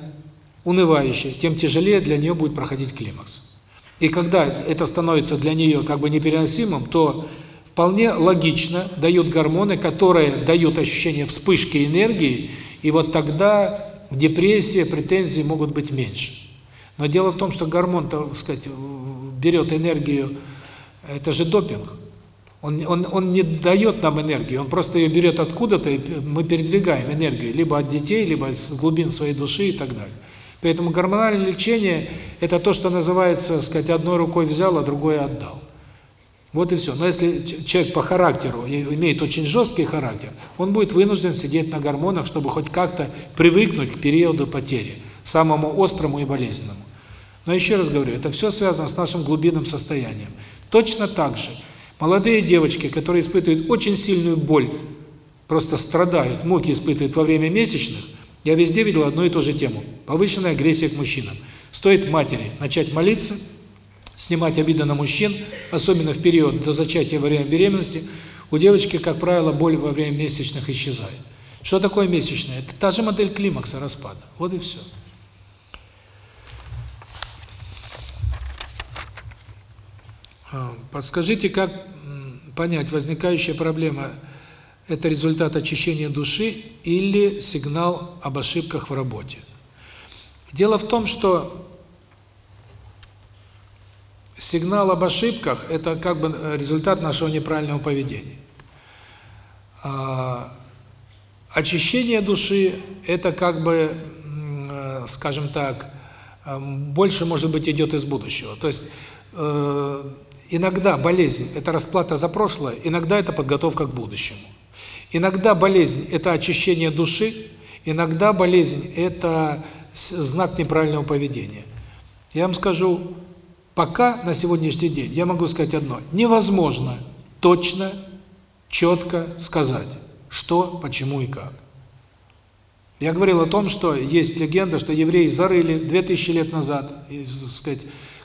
унывающая, тем тяжелее для нее будет проходить климакс. И когда это становится для нее как бы непереносимым, то вполне логично дают гормоны, которые дают ощущение вспышки энергии, и вот тогда депрессия, претензии могут быть меньше. Но дело в том, что гормон, так сказать, берет энергию, это же допинг. Он, он, он не дает нам энергию, он просто ее берет откуда-то, и мы передвигаем энергию, либо от детей, либо из глубин своей души и так далее. Поэтому гормональное лечение – это то, что называется, сказать, одной рукой взял, а другой отдал. Вот и все. Но если человек по характеру имеет очень жесткий характер, он будет вынужден сидеть на гормонах, чтобы хоть как-то привыкнуть к периоду потери, самому острому и болезненному. Но еще раз говорю, это все связано с нашим глубинным состоянием. Точно так же молодые девочки, которые испытывают очень сильную боль, просто страдают, муки испытывают во время месячных, я везде видел одну и ту же тему – повышенная агрессия к мужчинам. Стоит матери начать молиться – снимать обиды на мужчин, особенно в период до зачатия во время беременности, у девочки, как правило, боль во время месячных исчезает. Что такое месячные? Это та же модель климакса распада. Вот и все. А, подскажите, как понять, возникающая проблема – это результат очищения души или сигнал об ошибках в работе? Дело в том, что Сигнал об ошибках – это как бы э, результат нашего неправильного поведения. А, очищение души – это как бы, э, скажем так, э, больше, может быть, идет из будущего. То есть иногда болезнь – это расплата за прошлое, иногда это подготовка к будущему. Иногда болезнь – это очищение души, иногда болезнь – это знак неправильного поведения. Я вам скажу, Пока на сегодняшний день я могу сказать одно. Невозможно точно, четко сказать, что, почему и как. Я говорил о том, что есть легенда, что евреи зарыли 2000 лет назад, сказать,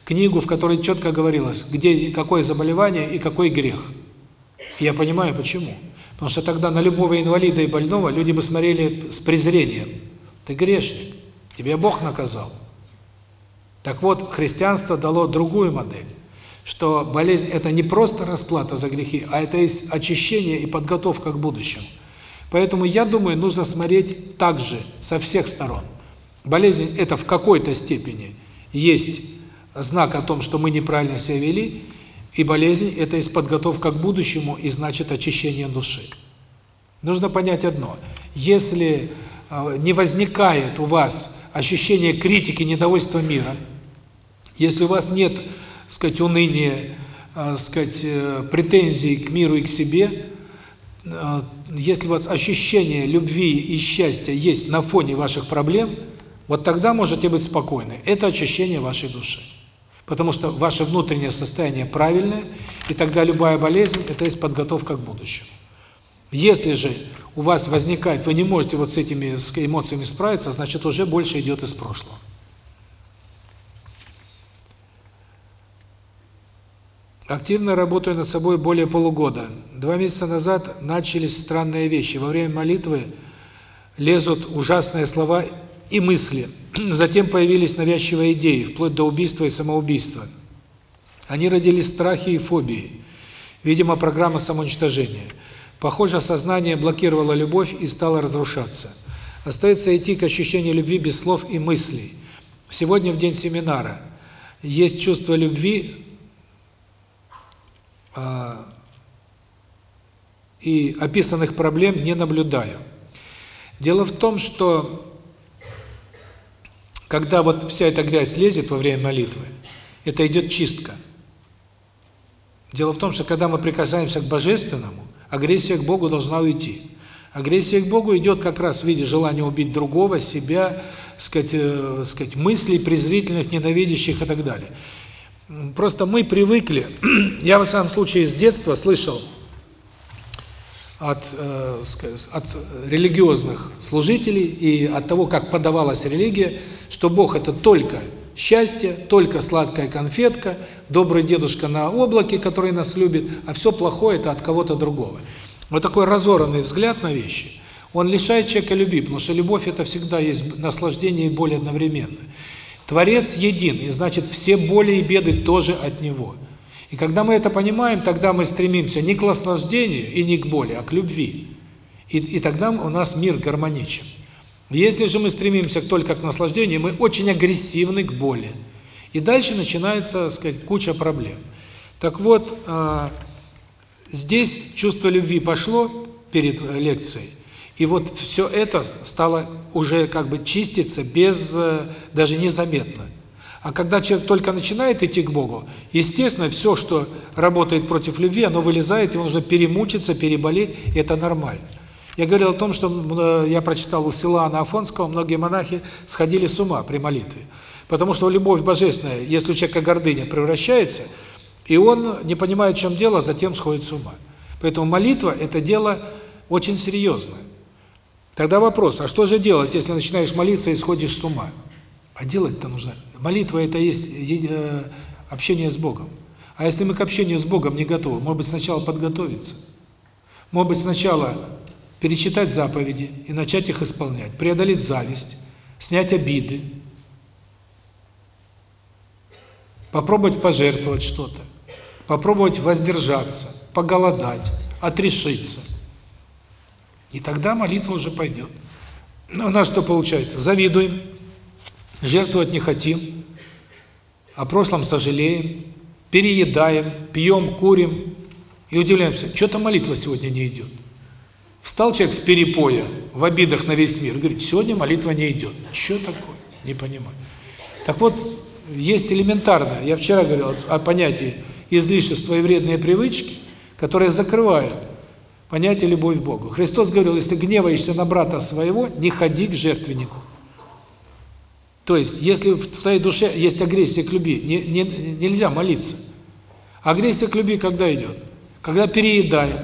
книгу, в которой четко говорилось, где какое заболевание и какой грех. Я понимаю, почему. Потому что тогда на любого инвалида и больного люди бы смотрели с презрением. Ты грешник, тебя Бог наказал. Так вот, христианство дало другую модель, что болезнь – это не просто расплата за грехи, а это есть очищение и подготовка к будущему. Поэтому, я думаю, нужно смотреть также со всех сторон. Болезнь – это в какой-то степени есть знак о том, что мы неправильно себя вели, и болезнь – это есть подготовка к будущему, и значит очищение души. Нужно понять одно. Если а, не возникает у вас ощущение критики, недовольства мира – если у вас нет, сказать, уныния, э, сказать, э, претензий к миру и к себе, э, если у вас ощущение любви и счастья есть на фоне ваших проблем, вот тогда можете быть спокойны. Это очищение вашей души. Потому что ваше внутреннее состояние правильное, и тогда любая болезнь – это есть подготовка к будущему. Если же у вас возникает, вы не можете вот с этими эмоциями справиться, значит уже больше идет из прошлого. Активно работаю над собой более полугода. Два месяца назад начались странные вещи. Во время молитвы лезут ужасные слова и мысли. Затем появились навязчивые идеи, вплоть до убийства и самоубийства. Они родились страхи и фобии. Видимо, программа самоуничтожения. Похоже, сознание блокировало любовь и стало разрушаться. Остается идти к ощущению любви без слов и мыслей. Сегодня в день семинара. Есть чувство любви, а, и описанных проблем не наблюдаю. Дело в том, что когда вот вся эта грязь лезет во время молитвы, это идет чистка. Дело в том, что когда мы прикасаемся к Божественному, агрессия к Богу должна уйти. Агрессия к Богу идет как раз в виде желания убить другого, себя, сказать, э, сказать мыслей презрительных, ненавидящих и так далее. Просто мы привыкли, я в самом случае с детства слышал от, э, от религиозных служителей и от того, как подавалась религия, что Бог – это только счастье, только сладкая конфетка, добрый дедушка на облаке, который нас любит, а все плохое – это от кого-то другого. Вот такой разорванный взгляд на вещи, Он лишает человека любви, потому что любовь – это всегда есть наслаждение и боль одновременно. Творец един, и значит, все боли и беды тоже от Него. И когда мы это понимаем, тогда мы стремимся не к наслаждению и не к боли, а к любви. И, и тогда у нас мир гармоничен. Если же мы стремимся только к наслаждению, мы очень агрессивны к боли. И дальше начинается, сказать, куча проблем. Так вот, э, здесь чувство любви пошло перед лекцией, и вот все это стало уже как бы чиститься без э, даже незаметно. А когда человек только начинает идти к Богу, естественно, все, что работает против любви, оно вылезает, ему нужно перемучиться, переболеть, и это нормально. Я говорил о том, что э, я прочитал у Силана Афонского, многие монахи сходили с ума при молитве. Потому что любовь божественная, если у человека гордыня превращается, и он не понимает, в чем дело, затем сходит с ума. Поэтому молитва – это дело очень серьезное. Тогда вопрос, а что же делать, если начинаешь молиться и сходишь с ума? А делать-то нужно. Молитва – это есть э, общение с Богом. А если мы к общению с Богом не готовы, может быть, сначала подготовиться? Может быть, сначала перечитать заповеди и начать их исполнять, преодолеть зависть, снять обиды, попробовать пожертвовать что-то, попробовать воздержаться, поголодать, отрешиться. И тогда молитва уже пойдет. Но у нас что получается? Завидуем, жертвовать не хотим, о прошлом сожалеем, переедаем, пьем, курим и удивляемся, что-то молитва сегодня не идет. Встал человек с перепоя, в обидах на весь мир, говорит, сегодня молитва не идет. Что такое? Не понимаю. Так вот, есть элементарное, я вчера говорил о понятии излишества и вредные привычки, которые закрывают понятие любовь к Богу. Христос говорил, если гневаешься на брата своего, не ходи к жертвеннику. То есть, если в твоей душе есть агрессия к любви, не, не, нельзя молиться. Агрессия к любви когда идет? Когда переедаем,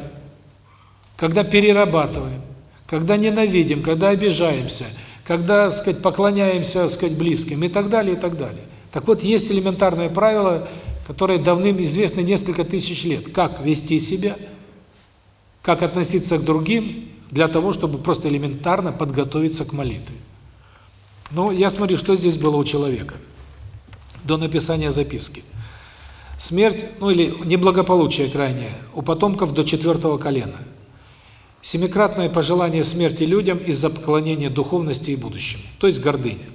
когда перерабатываем, когда ненавидим, когда обижаемся, когда, сказать, поклоняемся, сказать, близким и так далее, и так далее. Так вот, есть элементарное правило, которое давным известно несколько тысяч лет. Как вести себя, как относиться к другим, для того, чтобы просто элементарно подготовиться к молитве. Ну, я смотрю, что здесь было у человека до написания записки. Смерть, ну или неблагополучие крайнее, у потомков до четвертого колена. Семикратное пожелание смерти людям из-за поклонения духовности и будущему, то есть гордыня.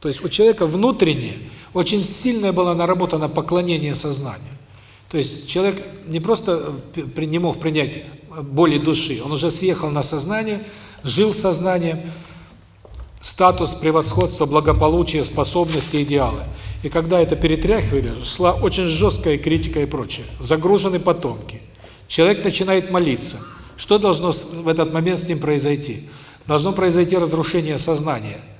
То есть у человека внутренне очень сильная была наработана поклонение сознанию. То есть человек не просто э, не мог принять боли души, он уже съехал на сознание, жил сознанием, статус, превосходство, благополучие, способности, идеалы. И когда это перетряхивали, шла очень жесткая критика и прочее. Загружены потомки. Человек начинает молиться. Что должно в этот момент с ним произойти? Должно произойти разрушение сознания –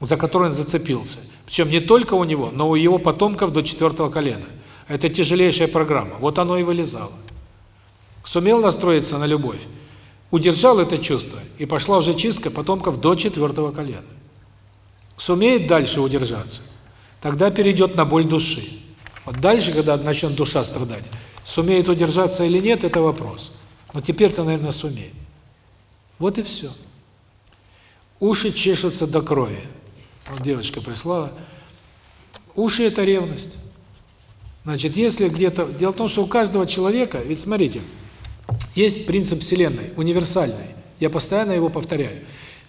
за который он зацепился. Причем не только у него, но у его потомков до четвертого колена. Это тяжелейшая программа. Вот оно и вылезало. Сумел настроиться на любовь, удержал это чувство, и пошла уже чистка потомков до четвертого колена. Сумеет дальше удержаться, тогда перейдет на боль души. Вот дальше, когда начнет душа страдать, сумеет удержаться или нет, это вопрос. Но теперь-то, наверное, сумеет. Вот и все. Уши чешутся до крови. Вот девочка прислала. Уши – это ревность. Значит, если где-то... Дело в том, что у каждого человека, ведь смотрите, есть принцип Вселенной, универсальный. Я постоянно его повторяю.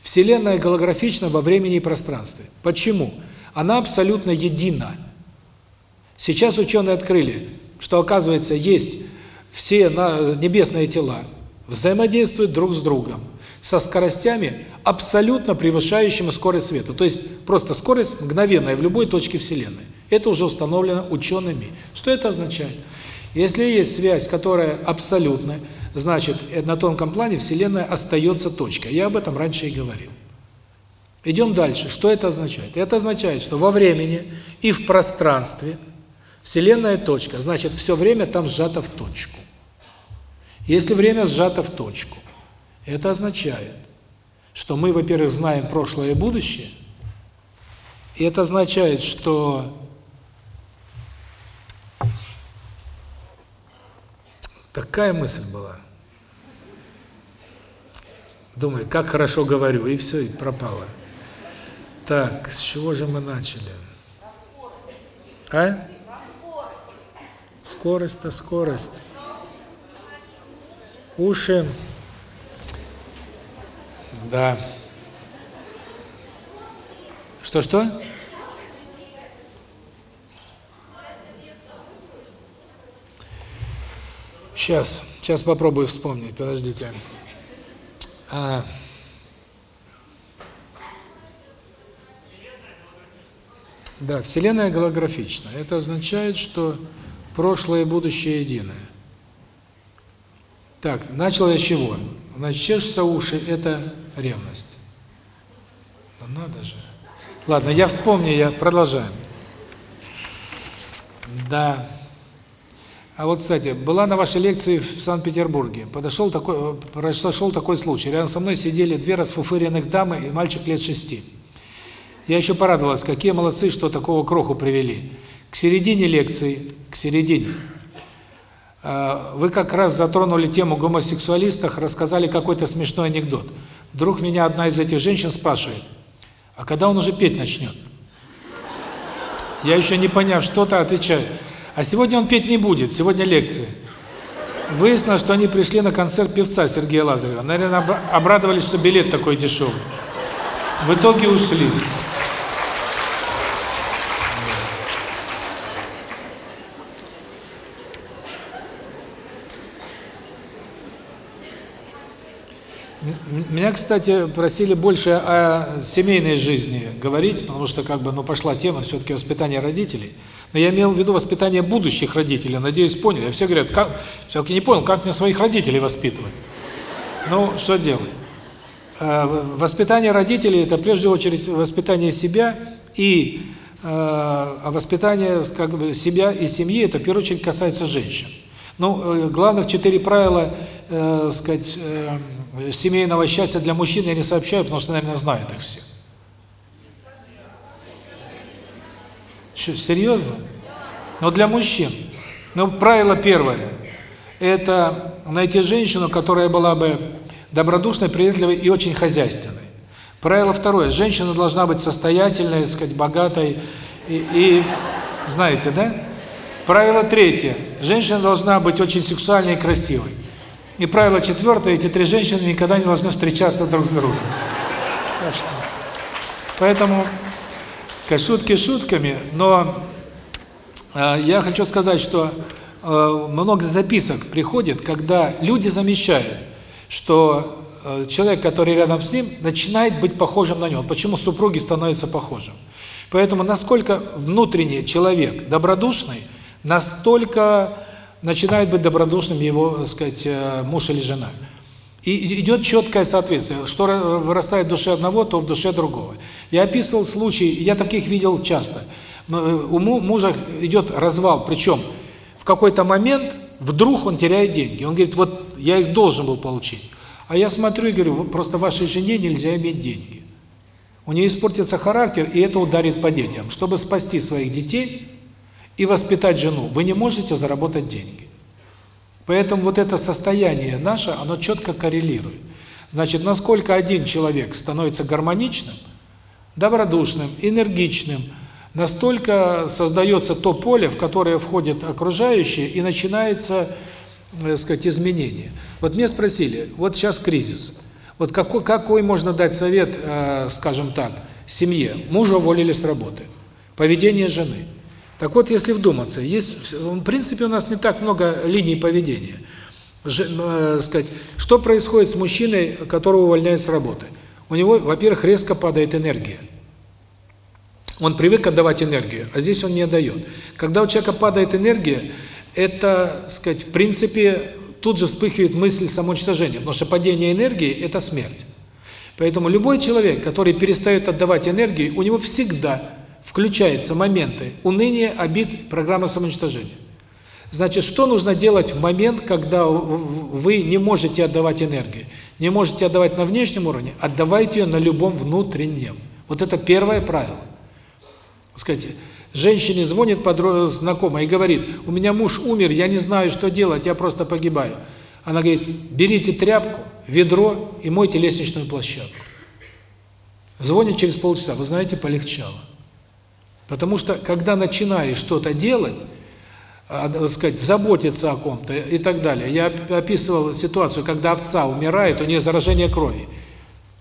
Вселенная голографична во времени и пространстве. Почему? Она абсолютно едина. Сейчас ученые открыли, что, оказывается, есть все небесные тела, взаимодействуют друг с другом со скоростями, абсолютно превышающими скорость света. То есть просто скорость мгновенная в любой точке Вселенной. Это уже установлено учеными. Что это означает? Если есть связь, которая абсолютная, значит, на тонком плане Вселенная остается точкой. Я об этом раньше и говорил. Идем дальше. Что это означает? Это означает, что во времени и в пространстве Вселенная точка, значит, все время там сжато в точку. Если время сжато в точку, это означает, что мы, во-первых, знаем прошлое и будущее, и это означает, что такая мысль была. Думаю, как хорошо говорю, и все, и пропало. Так, с чего же мы начали? А? Скорость-то скорость. Уши. Да. Что-что? Сейчас, сейчас попробую вспомнить, подождите. А... Да, Вселенная голографична. Это означает, что прошлое и будущее единое. Так, начал я с чего? Значит, чешутся уши – это ревность. Ну надо же. Ладно, я вспомню, я продолжаю. Да. А вот, кстати, была на вашей лекции в Санкт-Петербурге. Подошел такой, произошел такой случай. Рядом со мной сидели две расфуфыренных дамы и мальчик лет шести. Я еще порадовалась, какие молодцы, что такого кроху привели. К середине лекции, к середине, а, вы как раз затронули тему гомосексуалистов, рассказали какой-то смешной анекдот. Вдруг меня одна из этих женщин спрашивает, а когда он уже петь начнет? Я еще не поняв что-то, отвечаю, а сегодня он петь не будет, сегодня лекция. Выяснилось, что они пришли на концерт певца Сергея Лазарева. Наверное, обрадовались, что билет такой дешевый. В итоге ушли. Меня, кстати, просили больше о семейной жизни говорить, потому что как бы, ну, пошла тема все-таки воспитания родителей. Но я имел в виду воспитание будущих родителей, надеюсь, поняли. А все говорят, как, все-таки не понял, как мне своих родителей воспитывать. Ну, что делать? Э, воспитание родителей – это, прежде очередь, воспитание себя, и э, воспитание как бы, себя и семьи – это, в первую очередь, касается женщин. Ну, э, главных четыре правила, э, сказать, э, семейного счастья для мужчин я не сообщаю, потому что, наверное, знают их все. Что, серьезно? Но для мужчин. Ну, правило первое – это найти женщину, которая была бы добродушной, приветливой и очень хозяйственной. Правило второе – женщина должна быть состоятельной, сказать, богатой и, и знаете, да? Правило третье – женщина должна быть очень сексуальной и красивой. И правило четвертое, эти три женщины никогда не должны встречаться друг с другом. Так что, поэтому, сказать, шутки шутками, но э, я хочу сказать, что э, много записок приходит, когда люди замечают, что э, человек, который рядом с ним, начинает быть похожим на него. Почему супруги становятся похожим? Поэтому насколько внутренний человек добродушный, настолько начинает быть добродушным его, так сказать, э, муж или жена. И идет четкое соответствие. Что вырастает в душе одного, то в душе другого. Я описывал случаи, я таких видел часто. Э, у мужа идет развал, причем в какой-то момент вдруг он теряет деньги. Он говорит, вот я их должен был получить. А я смотрю и говорю, просто вашей жене нельзя иметь деньги. У нее испортится характер, и это ударит по детям. Чтобы спасти своих детей, и воспитать жену, вы не можете заработать деньги. Поэтому вот это состояние наше, оно четко коррелирует. Значит, насколько один человек становится гармоничным, добродушным, энергичным, настолько создается то поле, в которое входит окружающее, и начинается, так сказать, изменение. Вот меня спросили, вот сейчас кризис, вот какой, какой можно дать совет, э, скажем так, семье? Мужа уволили с работы, поведение жены – так вот, если вдуматься, есть, в принципе, у нас не так много линий поведения. Ж, э, сказать, что происходит с мужчиной, которого увольняют с работы? У него, во-первых, резко падает энергия. Он привык отдавать энергию, а здесь он не отдает. Когда у человека падает энергия, это, сказать, в принципе, тут же вспыхивает мысль самоуничтожения, потому что падение энергии – это смерть. Поэтому любой человек, который перестает отдавать энергию, у него всегда включаются моменты уныния, обид, программы самоуничтожения. Значит, что нужно делать в момент, когда вы не можете отдавать энергию? Не можете отдавать на внешнем уровне, отдавайте ее на любом внутреннем. Вот это первое правило. Скажите, женщине звонит знакомая и говорит, у меня муж умер, я не знаю, что делать, я просто погибаю. Она говорит, берите тряпку, ведро и мойте лестничную площадку. Звонит через полчаса, вы знаете, полегчало. Потому что, когда начинаешь что-то делать, а, так сказать, заботиться о ком-то и так далее. Я описывал ситуацию, когда овца умирает, у нее заражение крови.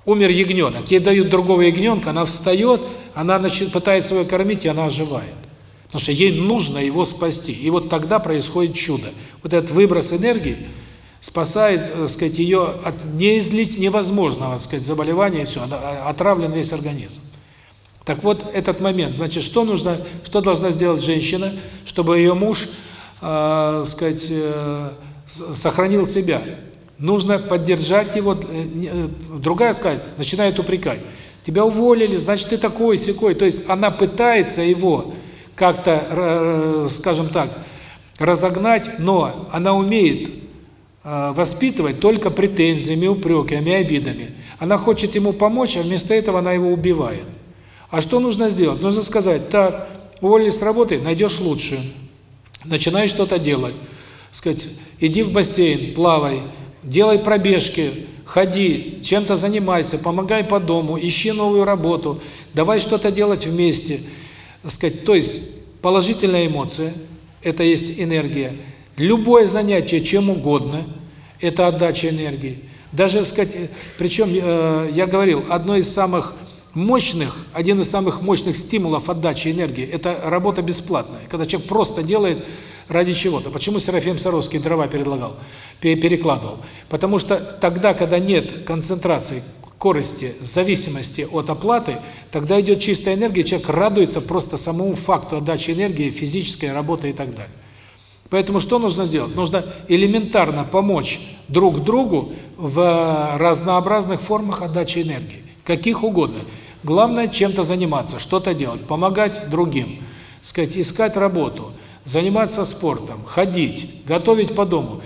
Умер ягненок, ей дают другого ягненка, она встает, она значит, пытается его кормить, и она оживает. Потому что ей нужно его спасти. И вот тогда происходит чудо. Вот этот выброс энергии спасает, так сказать, ее от неизлить невозможного, так сказать, заболевания, и все, отравлен весь организм. Так вот, этот момент, значит, что нужно, что должна сделать женщина, чтобы ее муж, э, сказать, э, сохранил себя? Нужно поддержать его, э, э, другая сказать, начинает упрекать. Тебя уволили, значит, ты такой, секой. То есть она пытается его как-то, э, скажем так, разогнать, но она умеет э, воспитывать только претензиями, упреками, обидами. Она хочет ему помочь, а вместо этого она его убивает. А что нужно сделать? Нужно сказать, так, уволили с работы, найдешь лучшую. Начинай что-то делать. Сказать, иди в бассейн, плавай, делай пробежки, ходи, чем-то занимайся, помогай по дому, ищи новую работу, давай что-то делать вместе. Сказать, то есть положительная эмоция – это есть энергия. Любое занятие чем угодно – это отдача энергии. Даже, сказать, причем, э, я говорил, одно из самых мощных, один из самых мощных стимулов отдачи энергии – это работа бесплатная. Когда человек просто делает ради чего-то. Почему Серафим Саровский дрова предлагал, перекладывал? Потому что тогда, когда нет концентрации корости, зависимости от оплаты, тогда идет чистая энергия, человек радуется просто самому факту отдачи энергии, физической работы и так далее. Поэтому что нужно сделать? Нужно элементарно помочь друг другу в разнообразных формах отдачи энергии, каких угодно. Главное чем-то заниматься, что-то делать, помогать другим, сказать, искать работу, заниматься спортом, ходить, готовить по дому.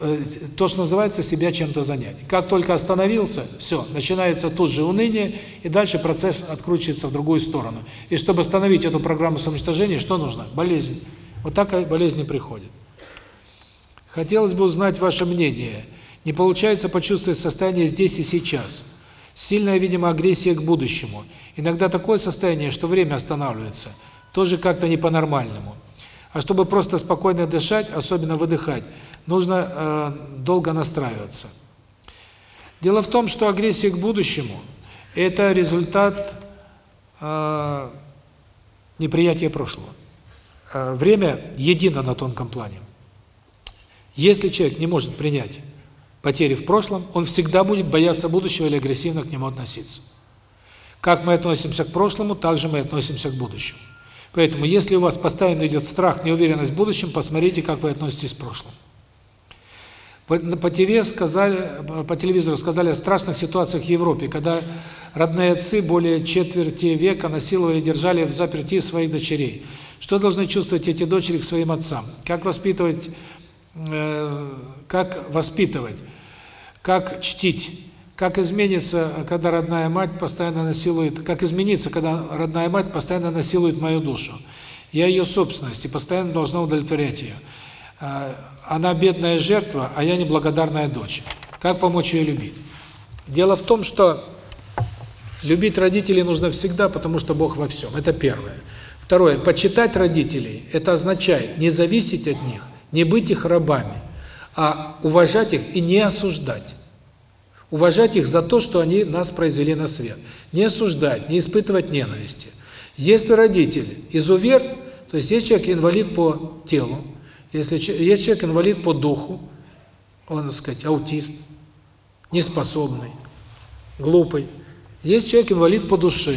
Э, то, что называется себя чем-то занять. Как только остановился, все, начинается тут же уныние, и дальше процесс откручивается в другую сторону. И чтобы остановить эту программу самоуничтожения, что нужно? Болезнь. Вот так болезни приходят. Хотелось бы узнать ваше мнение. Не получается почувствовать состояние здесь и сейчас – Сильная, видимо, агрессия к будущему. Иногда такое состояние, что время останавливается. Тоже как-то не по-нормальному. А чтобы просто спокойно дышать, особенно выдыхать, нужно э, долго настраиваться. Дело в том, что агрессия к будущему – это результат э, неприятия прошлого. Э, время едино на тонком плане. Если человек не может принять потери в прошлом, он всегда будет бояться будущего или агрессивно к нему относиться. Как мы относимся к прошлому, так же мы относимся к будущему. Поэтому, если у вас постоянно идет страх, неуверенность в будущем, посмотрите, как вы относитесь к прошлому. По, по ТВ сказали, по телевизору сказали о страшных ситуациях в Европе, когда родные отцы более четверти века насиловали и держали в заперти своих дочерей. Что должны чувствовать эти дочери к своим отцам? Как воспитывать, э, как воспитывать? Как чтить, как изменится, когда родная мать постоянно насилует, как измениться, когда родная мать постоянно насилует мою душу. Я ее собственность и постоянно должна удовлетворять ее. А, она бедная жертва, а я неблагодарная дочь. Как помочь ее любить? Дело в том, что любить родителей нужно всегда, потому что Бог во всем. Это первое. Второе. Почитать родителей – это означает не зависеть от них, не быть их рабами, а уважать их и не осуждать. Уважать их за то, что они нас произвели на свет. Не осуждать, не испытывать ненависти. Если родитель изувер, то есть есть человек инвалид по телу, если есть человек инвалид по духу, он, так сказать, аутист, неспособный, глупый. Есть человек инвалид по душе.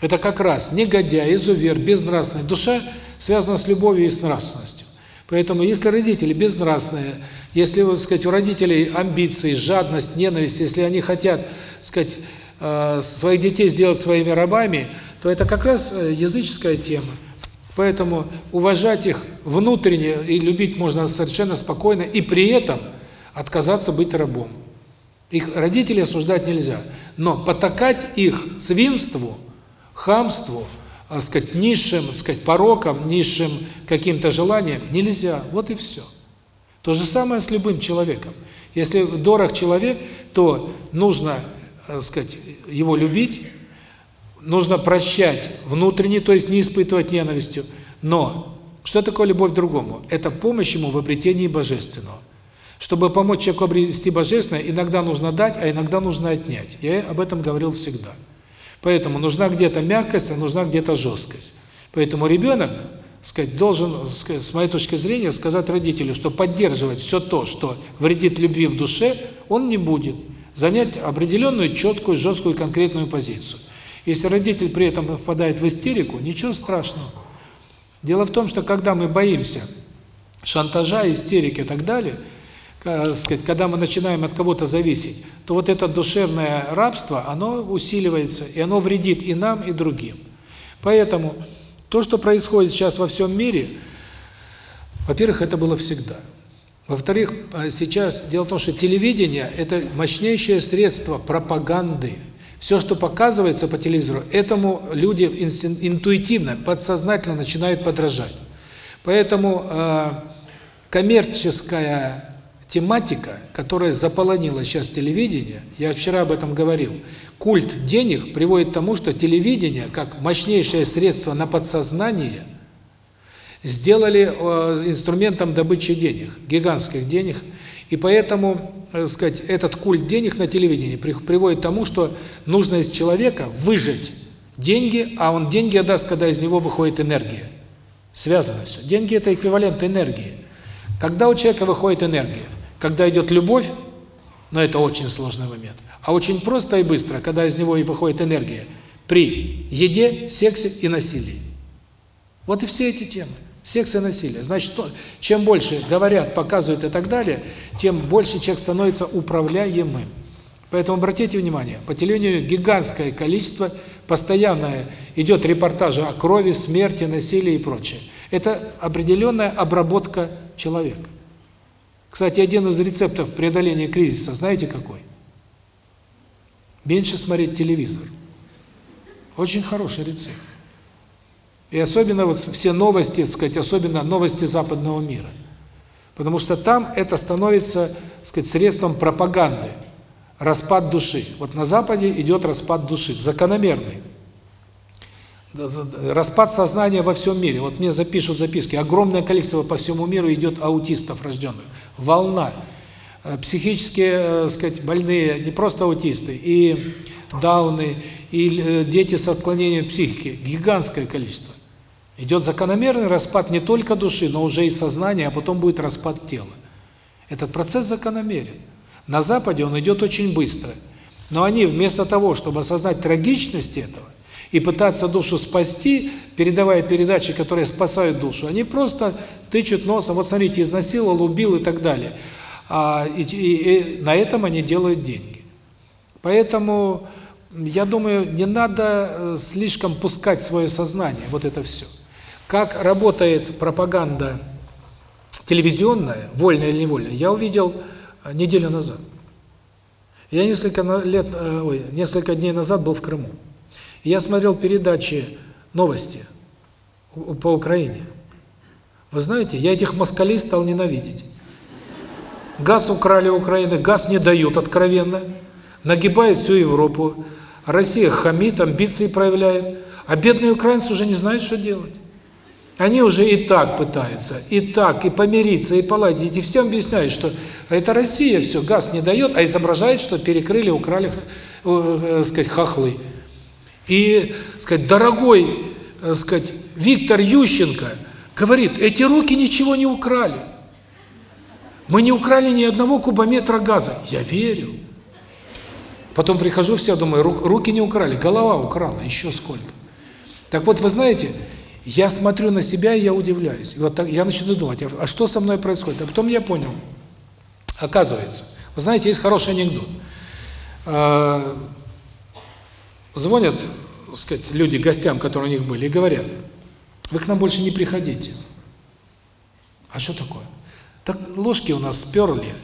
Это как раз негодяй, изувер, безнравственный. Душа связана с любовью и с нравственностью. Поэтому если родители безнравственные, если, вот сказать, у родителей амбиции, жадность, ненависть, если они хотят, сказать, э, своих детей сделать своими рабами, то это как раз э, языческая тема. Поэтому уважать их внутренне и любить можно совершенно спокойно, и при этом отказаться быть рабом. Их родителей осуждать нельзя, но потакать их свинству, хамству – сказать, низшим, сказать, пороком, низшим каким-то желанием нельзя. Вот и все. То же самое с любым человеком. Если дорог человек, то нужно, э, сказать, его любить, нужно прощать внутренне, то есть не испытывать ненавистью. Но что такое любовь к другому? Это помощь ему в обретении божественного. Чтобы помочь человеку обрести божественное, иногда нужно дать, а иногда нужно отнять. Я об этом говорил всегда. Поэтому нужна где-то мягкость, а нужна где-то жесткость. Поэтому ребенок, сказать, должен, с моей точки зрения, сказать родителю, что поддерживать все то, что вредит любви в душе, он не будет. Занять определенную, четкую, жесткую, конкретную позицию. Если родитель при этом впадает в истерику, ничего страшного. Дело в том, что когда мы боимся шантажа, истерики и так далее, сказать, когда мы начинаем от кого-то зависеть, то вот это душевное рабство, оно усиливается, и оно вредит и нам, и другим. Поэтому то, что происходит сейчас во всем мире, во-первых, это было всегда. Во-вторых, а, сейчас дело в том, что телевидение – это мощнейшее средство пропаганды. Все, что показывается по телевизору, этому люди интуитивно, подсознательно начинают подражать. Поэтому э, коммерческая тематика, которая заполонила сейчас телевидение, я вчера об этом говорил, культ денег приводит к тому, что телевидение, как мощнейшее средство на подсознание, сделали э, инструментом добычи денег, гигантских денег, и поэтому, так сказать, этот культ денег на телевидении приводит к тому, что нужно из человека выжать деньги, а он деньги отдаст, когда из него выходит энергия. Связано все. Деньги – это эквивалент энергии. Когда у человека выходит энергия? Когда идет любовь, но это очень сложный момент. А очень просто и быстро, когда из него и выходит энергия, при еде, сексе и насилии. Вот и все эти темы. Секс и насилие. Значит, чем больше говорят, показывают и так далее, тем больше человек становится управляемым. Поэтому обратите внимание, по телевидению гигантское количество, постоянное идет репортажи о крови, смерти, насилии и прочее. Это определенная обработка человека. Кстати, один из рецептов преодоления кризиса, знаете какой? Меньше смотреть телевизор. Очень хороший рецепт. И особенно вот все новости, так сказать, особенно новости западного мира. Потому что там это становится, так сказать, средством пропаганды. Распад души. Вот на Западе идет распад души, закономерный. Распад сознания во всем мире. Вот мне запишут записки. Огромное количество по всему миру идет аутистов рожденных волна. Э, психически, э, сказать, больные, не просто аутисты, и дауны, и э, дети с отклонением психики, гигантское количество. Идет закономерный распад не только души, но уже и сознания, а потом будет распад тела. Этот процесс закономерен. На Западе он идет очень быстро. Но они вместо того, чтобы осознать трагичность этого и пытаться душу спасти, передавая передачи, которые спасают душу, они просто тычут носом, вот смотрите, изнасиловал, убил и так далее. А, и, и, и на этом они делают деньги. Поэтому, я думаю, не надо э, слишком пускать свое сознание, вот это все. Как работает пропаганда телевизионная, вольная или невольная, я увидел э, неделю назад. Я несколько лет, э, ой, несколько дней назад был в Крыму. Я смотрел передачи новости по Украине. Вы знаете, я этих москалей стал ненавидеть. Газ украли Украины, газ не дают откровенно, нагибает всю Европу. Россия хамит, амбиции проявляет, а бедные украинцы уже не знают, что делать. Они уже и так пытаются, и так, и помириться, и поладить, и всем объясняют, что это Россия все, газ не дает, а изображает, что перекрыли, украли, э, э, сказать, хохлы. И, сказать, дорогой, э, сказать, Виктор Ющенко – Говорит, эти руки ничего не украли. Мы не украли ни одного кубометра газа. Я верю. Потом прихожу в себя, думаю, руки не украли, голова украла, еще сколько. Так вот, вы знаете, я смотрю на себя, и я удивляюсь. И вот так, я начинаю думать, а что со мной происходит? А потом я понял, оказывается, вы знаете, есть хороший анекдот. Звонят, сказать, люди гостям, которые у них были, и говорят, вы к нам больше не приходите. А что такое? Так ложки у нас сперли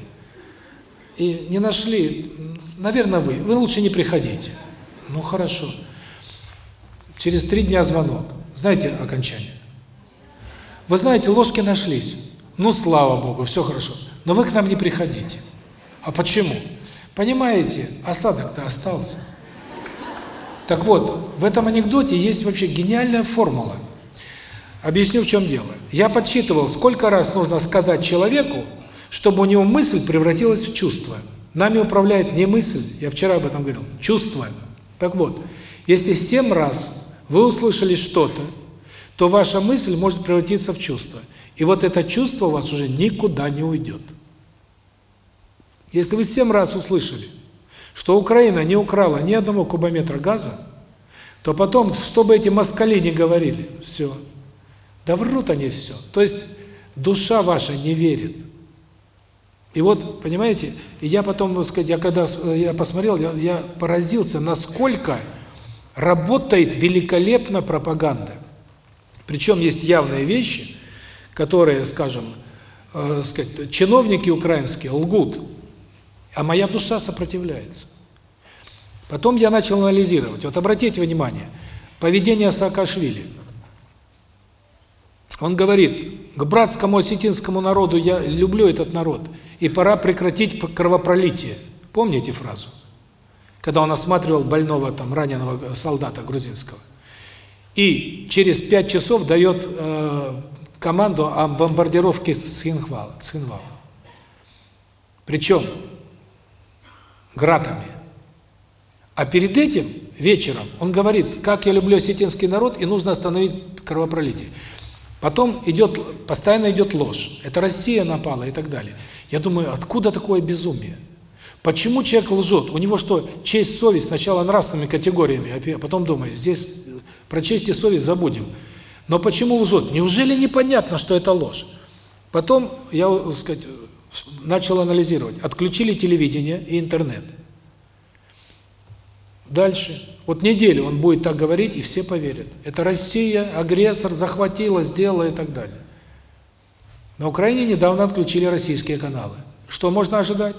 и не нашли. Наверное, вы. Вы лучше не приходите. Ну, хорошо. Через три дня звонок. Знаете окончание? Вы знаете, ложки нашлись. Ну, слава Богу, все хорошо. Но вы к нам не приходите. А почему? Понимаете, осадок-то остался. Так вот, в этом анекдоте есть вообще гениальная формула. Объясню, в чем дело. Я подсчитывал, сколько раз нужно сказать человеку, чтобы у него мысль превратилась в чувство. Нами управляет не мысль, я вчера об этом говорил, чувство. Так вот, если семь раз вы услышали что-то, то ваша мысль может превратиться в чувство. И вот это чувство у вас уже никуда не уйдет. Если вы семь раз услышали, что Украина не украла ни одного кубометра газа, то потом, чтобы эти москали не говорили, все. Да врут они все. То есть душа ваша не верит. И вот, понимаете, я потом, так сказать, я когда я посмотрел, я, я поразился, насколько работает великолепно пропаганда. Причем есть явные вещи, которые, скажем, э, сказать, чиновники украинские лгут а моя душа сопротивляется. Потом я начал анализировать. Вот обратите внимание, поведение Саакашвили. Он говорит, к братскому осетинскому народу я люблю этот народ, и пора прекратить кровопролитие. Помните фразу? Когда он осматривал больного, там, раненого солдата грузинского. И через пять часов дает э, команду о бомбардировке Схинвала. Причем гратами. А перед этим, вечером, он говорит, как я люблю осетинский народ, и нужно остановить кровопролитие. Потом идет, постоянно идет ложь. Это Россия напала и так далее. Я думаю, откуда такое безумие? Почему человек лжет? У него что, честь, совесть сначала нравственными категориями, а потом думает, здесь про честь и совесть забудем. Но почему лжет? Неужели непонятно, что это ложь? Потом я, так сказать, начал анализировать. Отключили телевидение и интернет. Дальше. Вот неделю он будет так говорить, и все поверят. Это Россия, агрессор, захватила, сделала и так далее. На Украине недавно отключили российские каналы. Что можно ожидать?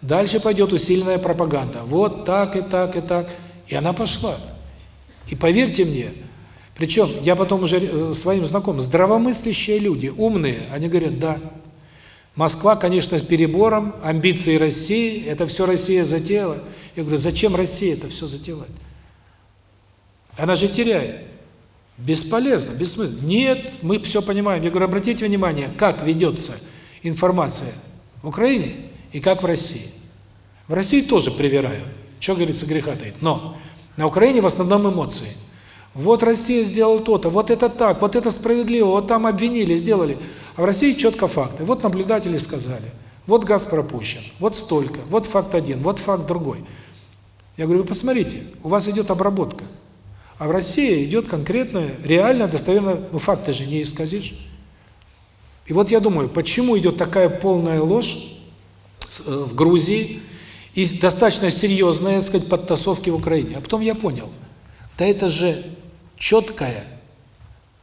Дальше пойдет усиленная пропаганда. Вот так и так и так. И она пошла. И поверьте мне, причем я потом уже э, своим знакомым, здравомыслящие люди, умные, они говорят, да, Москва, конечно, с перебором, амбиции России, это все Россия затеяла. Я говорю, зачем Россия это все затевать? Она же теряет. Бесполезно, бессмысленно. Нет, мы все понимаем. Я говорю, обратите внимание, как ведется информация в Украине и как в России. В России тоже привирают. Что, говорится, греха таит. Но на Украине в основном эмоции. Вот Россия сделала то-то, вот это так, вот это справедливо, вот там обвинили, сделали. А в России четко факты. Вот наблюдатели сказали, вот газ пропущен, вот столько, вот факт один, вот факт другой. Я говорю, вы посмотрите, у вас идет обработка. А в России идет конкретная, реально, достоверно, ну факты же не исказишь. И вот я думаю, почему идет такая полная ложь э, в Грузии и достаточно серьезная, так сказать, подтасовки в Украине. А потом я понял, да это же четкая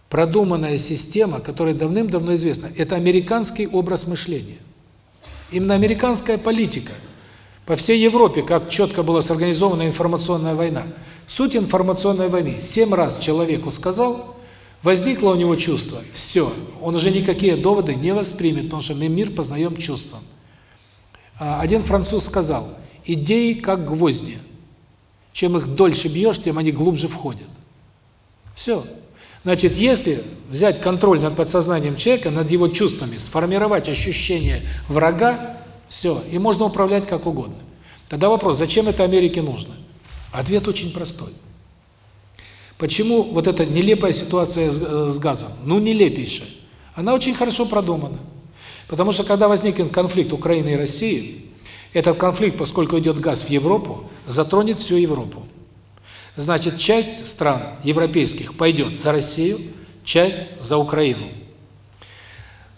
продуманная система, которая давным-давно известна. Это американский образ мышления. Именно американская политика. По всей Европе, как четко была сорганизована информационная война. Суть информационной войны. Семь раз человеку сказал, возникло у него чувство, все, он уже никакие доводы не воспримет, потому что мы мир познаем чувством. А один француз сказал, идеи как гвозди. Чем их дольше бьешь, тем они глубже входят. Все. Значит, если взять контроль над подсознанием человека, над его чувствами, сформировать ощущение врага, все, и можно управлять как угодно. Тогда вопрос, зачем это Америке нужно? Ответ очень простой. Почему вот эта нелепая ситуация с, э, с газом? Ну, нелепейшая. Она очень хорошо продумана. Потому что когда возникнет конфликт Украины и России, этот конфликт, поскольку идет газ в Европу, затронет всю Европу. Значит, часть стран европейских пойдет за Россию, часть за Украину.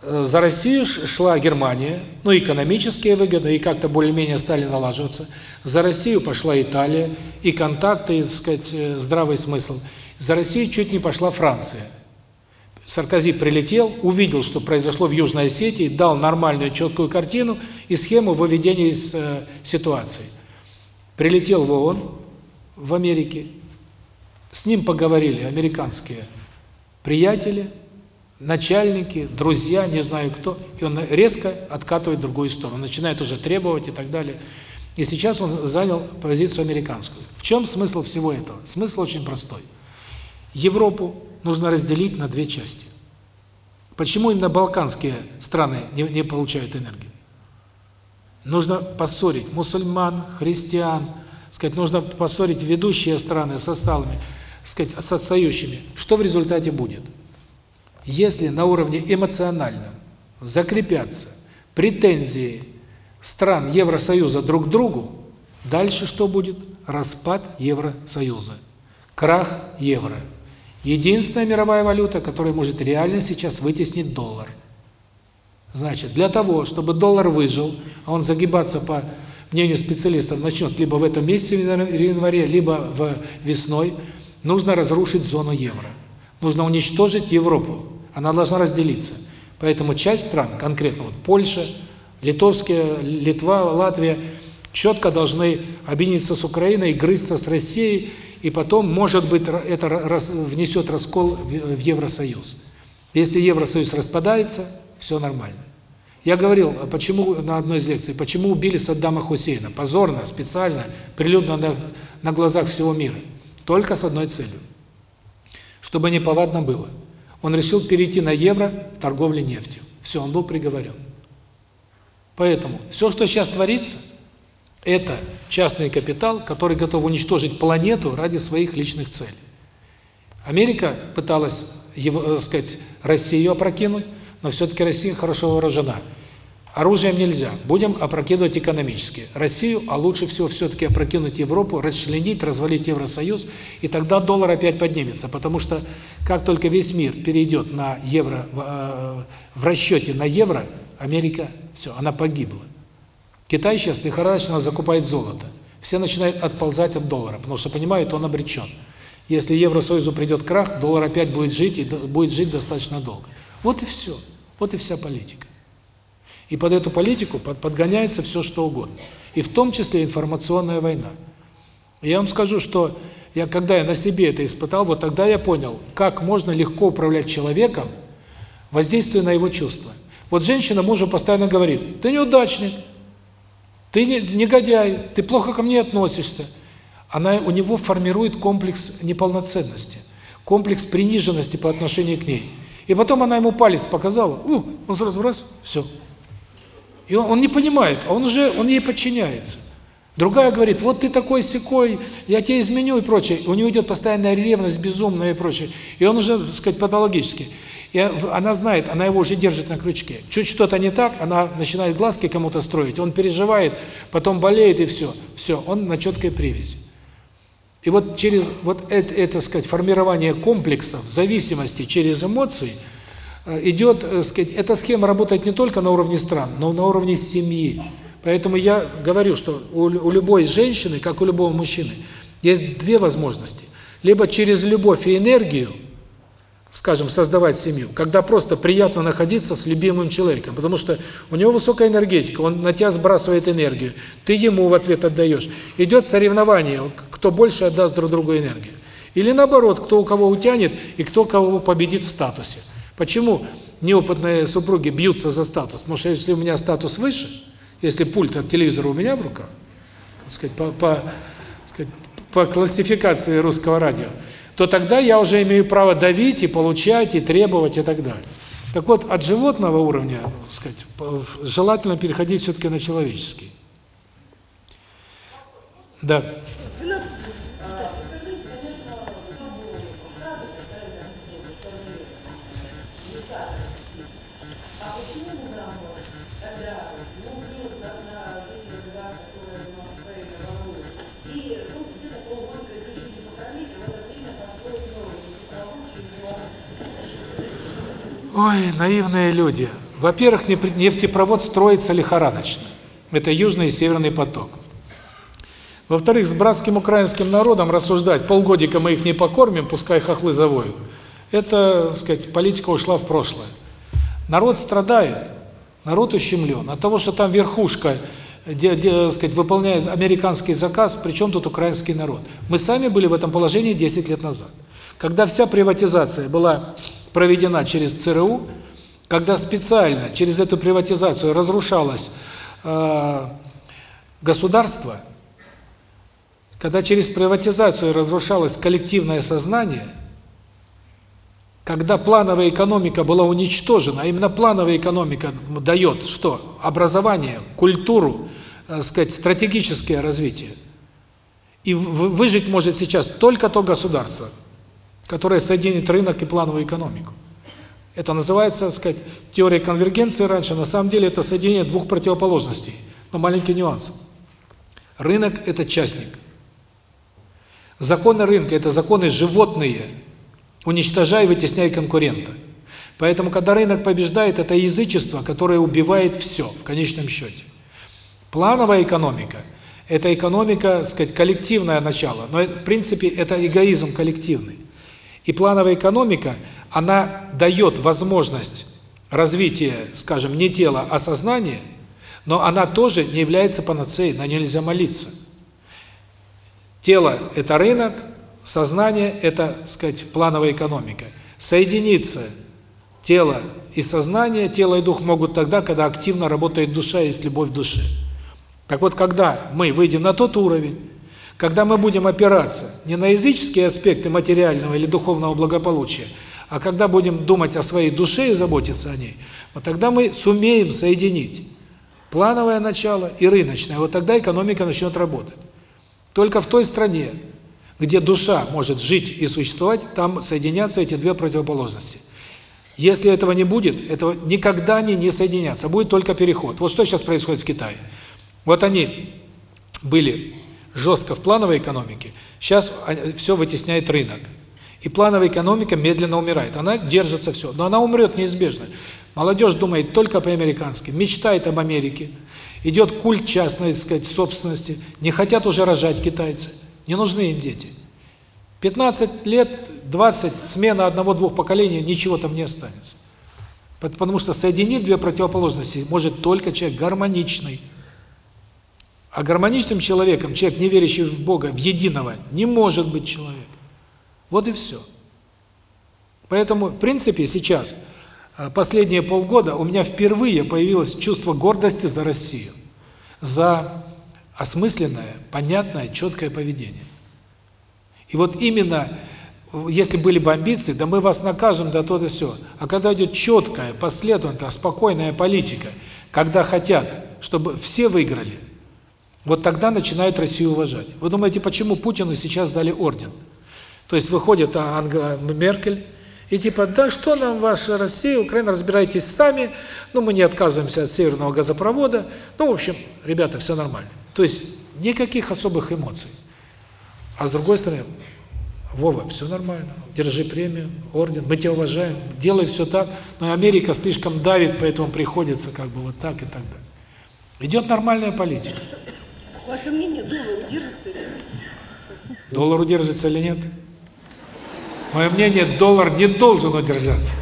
Э, за Россию шла Германия, ну, экономические выгоды, и как-то более-менее стали налаживаться. За Россию пошла Италия, и контакты, так сказать, э, здравый смысл. За Россию чуть не пошла Франция. Саркози прилетел, увидел, что произошло в Южной Осетии, дал нормальную, четкую картину и схему выведения из э, ситуации. Прилетел в ООН, в Америке. С ним поговорили американские приятели, начальники, друзья, не знаю кто, и он резко откатывает в другую сторону, начинает уже требовать и так далее. И сейчас он занял позицию американскую. В чем смысл всего этого? Смысл очень простой. Европу нужно разделить на две части. Почему именно балканские страны не, не получают энергию? Нужно поссорить мусульман, христиан, сказать, нужно поссорить ведущие страны со сталыми, сказать, с отстающими. Что в результате будет? Если на уровне эмоциональном закрепятся претензии стран Евросоюза друг к другу, дальше что будет? Распад Евросоюза, крах евро. Единственная мировая валюта, которая может реально сейчас вытеснить доллар. Значит, для того, чтобы доллар выжил, а он загибаться по мнению специалистов начнет либо в этом месяце, январе, либо в весной, нужно разрушить зону евро. Нужно уничтожить Европу. Она должна разделиться. Поэтому часть стран, конкретно вот Польша, Литовская, Литва, Латвия, четко должны объединиться с Украиной, грызться с Россией, и потом, может быть, это внесет раскол в Евросоюз. Если Евросоюз распадается, все нормально. Я говорил, а почему на одной из лекций, почему убили Саддама Хусейна, позорно, специально, прилюдно на, на глазах всего мира. Только с одной целью. Чтобы неповадно было. Он решил перейти на евро в торговле нефтью. Все, он был приговорен. Поэтому все, что сейчас творится, это частный капитал, который готов уничтожить планету ради своих личных целей. Америка пыталась, его, так сказать, Россию опрокинуть, но все-таки Россия хорошо вооружена. Оружием нельзя. Будем опрокидывать экономически. Россию, а лучше всего все-таки опрокинуть Европу, расчленить, развалить Евросоюз, и тогда доллар опять поднимется. Потому что как только весь мир перейдет на евро, в, э, в расчете на евро, Америка, все, она погибла. Китай сейчас лихорадочно закупает золото. Все начинают отползать от доллара, потому что понимают, он обречен. Если Евросоюзу придет крах, доллар опять будет жить, и будет жить достаточно долго. Вот и все. Вот и вся политика. И под эту политику подгоняется все, что угодно. И в том числе информационная война. Я вам скажу, что я когда я на себе это испытал, вот тогда я понял, как можно легко управлять человеком, воздействуя на его чувства. Вот женщина мужу постоянно говорит, ты неудачник, ты не, негодяй, ты плохо ко мне относишься. Она у него формирует комплекс неполноценности, комплекс приниженности по отношению к ней. И потом она ему палец показала, ну, он сразу раз, все, и он, он не понимает, а он уже, он ей подчиняется. Другая говорит, вот ты такой секой, я тебя изменю и прочее. У него идет постоянная ревность, безумная и прочее. И он уже, так сказать, патологически. И она знает, она его уже держит на крючке. Чуть что-то не так, она начинает глазки кому-то строить, он переживает, потом болеет и все. Все, он на четкой привязи. И вот через вот это, это сказать, формирование комплексов, зависимости через эмоции – идет, э, сказать, эта схема работает не только на уровне стран, но на уровне семьи. Поэтому я говорю, что у, у любой женщины, как у любого мужчины, есть две возможности. Либо через любовь и энергию, скажем, создавать семью, когда просто приятно находиться с любимым человеком, потому что у него высокая энергетика, он на тебя сбрасывает энергию, ты ему в ответ отдаешь. Идет соревнование, кто больше отдаст друг другу энергию. Или наоборот, кто у кого утянет и кто кого победит в статусе. Почему неопытные супруги бьются за статус? Потому что если у меня статус выше, если пульт от телевизора у меня в руках, так сказать, по, по, сказать, по классификации русского радио, то тогда я уже имею право давить и получать, и требовать, и так далее. Так вот, от животного уровня, так сказать, желательно переходить все-таки на человеческий. Да. Ой, наивные люди. Во-первых, нефтепровод строится лихорадочно. Это южный и северный поток. Во-вторых, с братским украинским народом рассуждать, полгодика мы их не покормим, пускай хохлы завоют. Это, сказать, политика ушла в прошлое. Народ страдает, народ ущемлен. От того, что там верхушка, где, где, сказать, выполняет американский заказ, причем тут украинский народ. Мы сами были в этом положении 10 лет назад. Когда вся приватизация была проведена через ЦРУ, когда специально через эту приватизацию разрушалось э, государство, когда через приватизацию разрушалось коллективное сознание, когда плановая экономика была уничтожена, а именно плановая экономика дает что? Образование, культуру, так сказать, стратегическое развитие. И выжить может сейчас только то государство, которое соединит рынок и плановую экономику. Это называется, так сказать, теория конвергенции раньше, на самом деле это соединение двух противоположностей. Но маленький нюанс. Рынок – это частник. Законы рынка – это законы животные. Уничтожай, вытесняй конкурента. Поэтому, когда рынок побеждает, это язычество, которое убивает все в конечном счете. Плановая экономика – это экономика, так сказать, коллективное начало, но в принципе это эгоизм коллективный. И плановая экономика, она дает возможность развития, скажем, не тела, а сознания, но она тоже не является панацеей, на нее нельзя молиться. Тело – это рынок, сознание – это, так сказать, плановая экономика. Соединиться тело и сознание, тело и дух могут тогда, когда активно работает душа, есть любовь в душе. Так вот, когда мы выйдем на тот уровень, когда мы будем опираться не на языческие аспекты материального или духовного благополучия, а когда будем думать о своей душе и заботиться о ней, вот тогда мы сумеем соединить плановое начало и рыночное. Вот тогда экономика начнет работать. Только в той стране, где душа может жить и существовать, там соединятся эти две противоположности. Если этого не будет, этого никогда они не соединятся, будет только переход. Вот что сейчас происходит в Китае. Вот они были жестко в плановой экономике, сейчас все вытесняет рынок. И плановая экономика медленно умирает. Она держится все, но она умрет неизбежно. Молодежь думает только по-американски, мечтает об Америке. Идет культ частной, так сказать, собственности. Не хотят уже рожать китайцы. Не нужны им дети. 15 лет, 20, смена одного-двух поколений, ничего там не останется. Потому что соединить две противоположности может только человек гармоничный. А гармоничным человеком, человек, не верящий в Бога, в единого, не может быть человек. Вот и все. Поэтому, в принципе, сейчас, э, последние полгода, у меня впервые появилось чувство гордости за Россию. За осмысленное, понятное, четкое поведение. И вот именно, если были бы амбиции, да мы вас накажем, да то, да все. А когда идет четкая, последовательная, спокойная политика, когда хотят, чтобы все выиграли, вот тогда начинают Россию уважать. Вы думаете, почему Путину сейчас дали орден? То есть выходит Ангела Меркель и типа, да что нам ваша Россия, Украина, разбирайтесь сами, ну мы не отказываемся от северного газопровода, ну в общем, ребята, все нормально. То есть никаких особых эмоций. А с другой стороны, Вова, все нормально, держи премию, орден, мы тебя уважаем, делай все так, но Америка слишком давит, поэтому приходится как бы вот так и так далее. Идет нормальная политика. Ваше мнение, доллар удержится или нет? Доллар удержится или нет? Мое мнение, доллар не должен удержаться.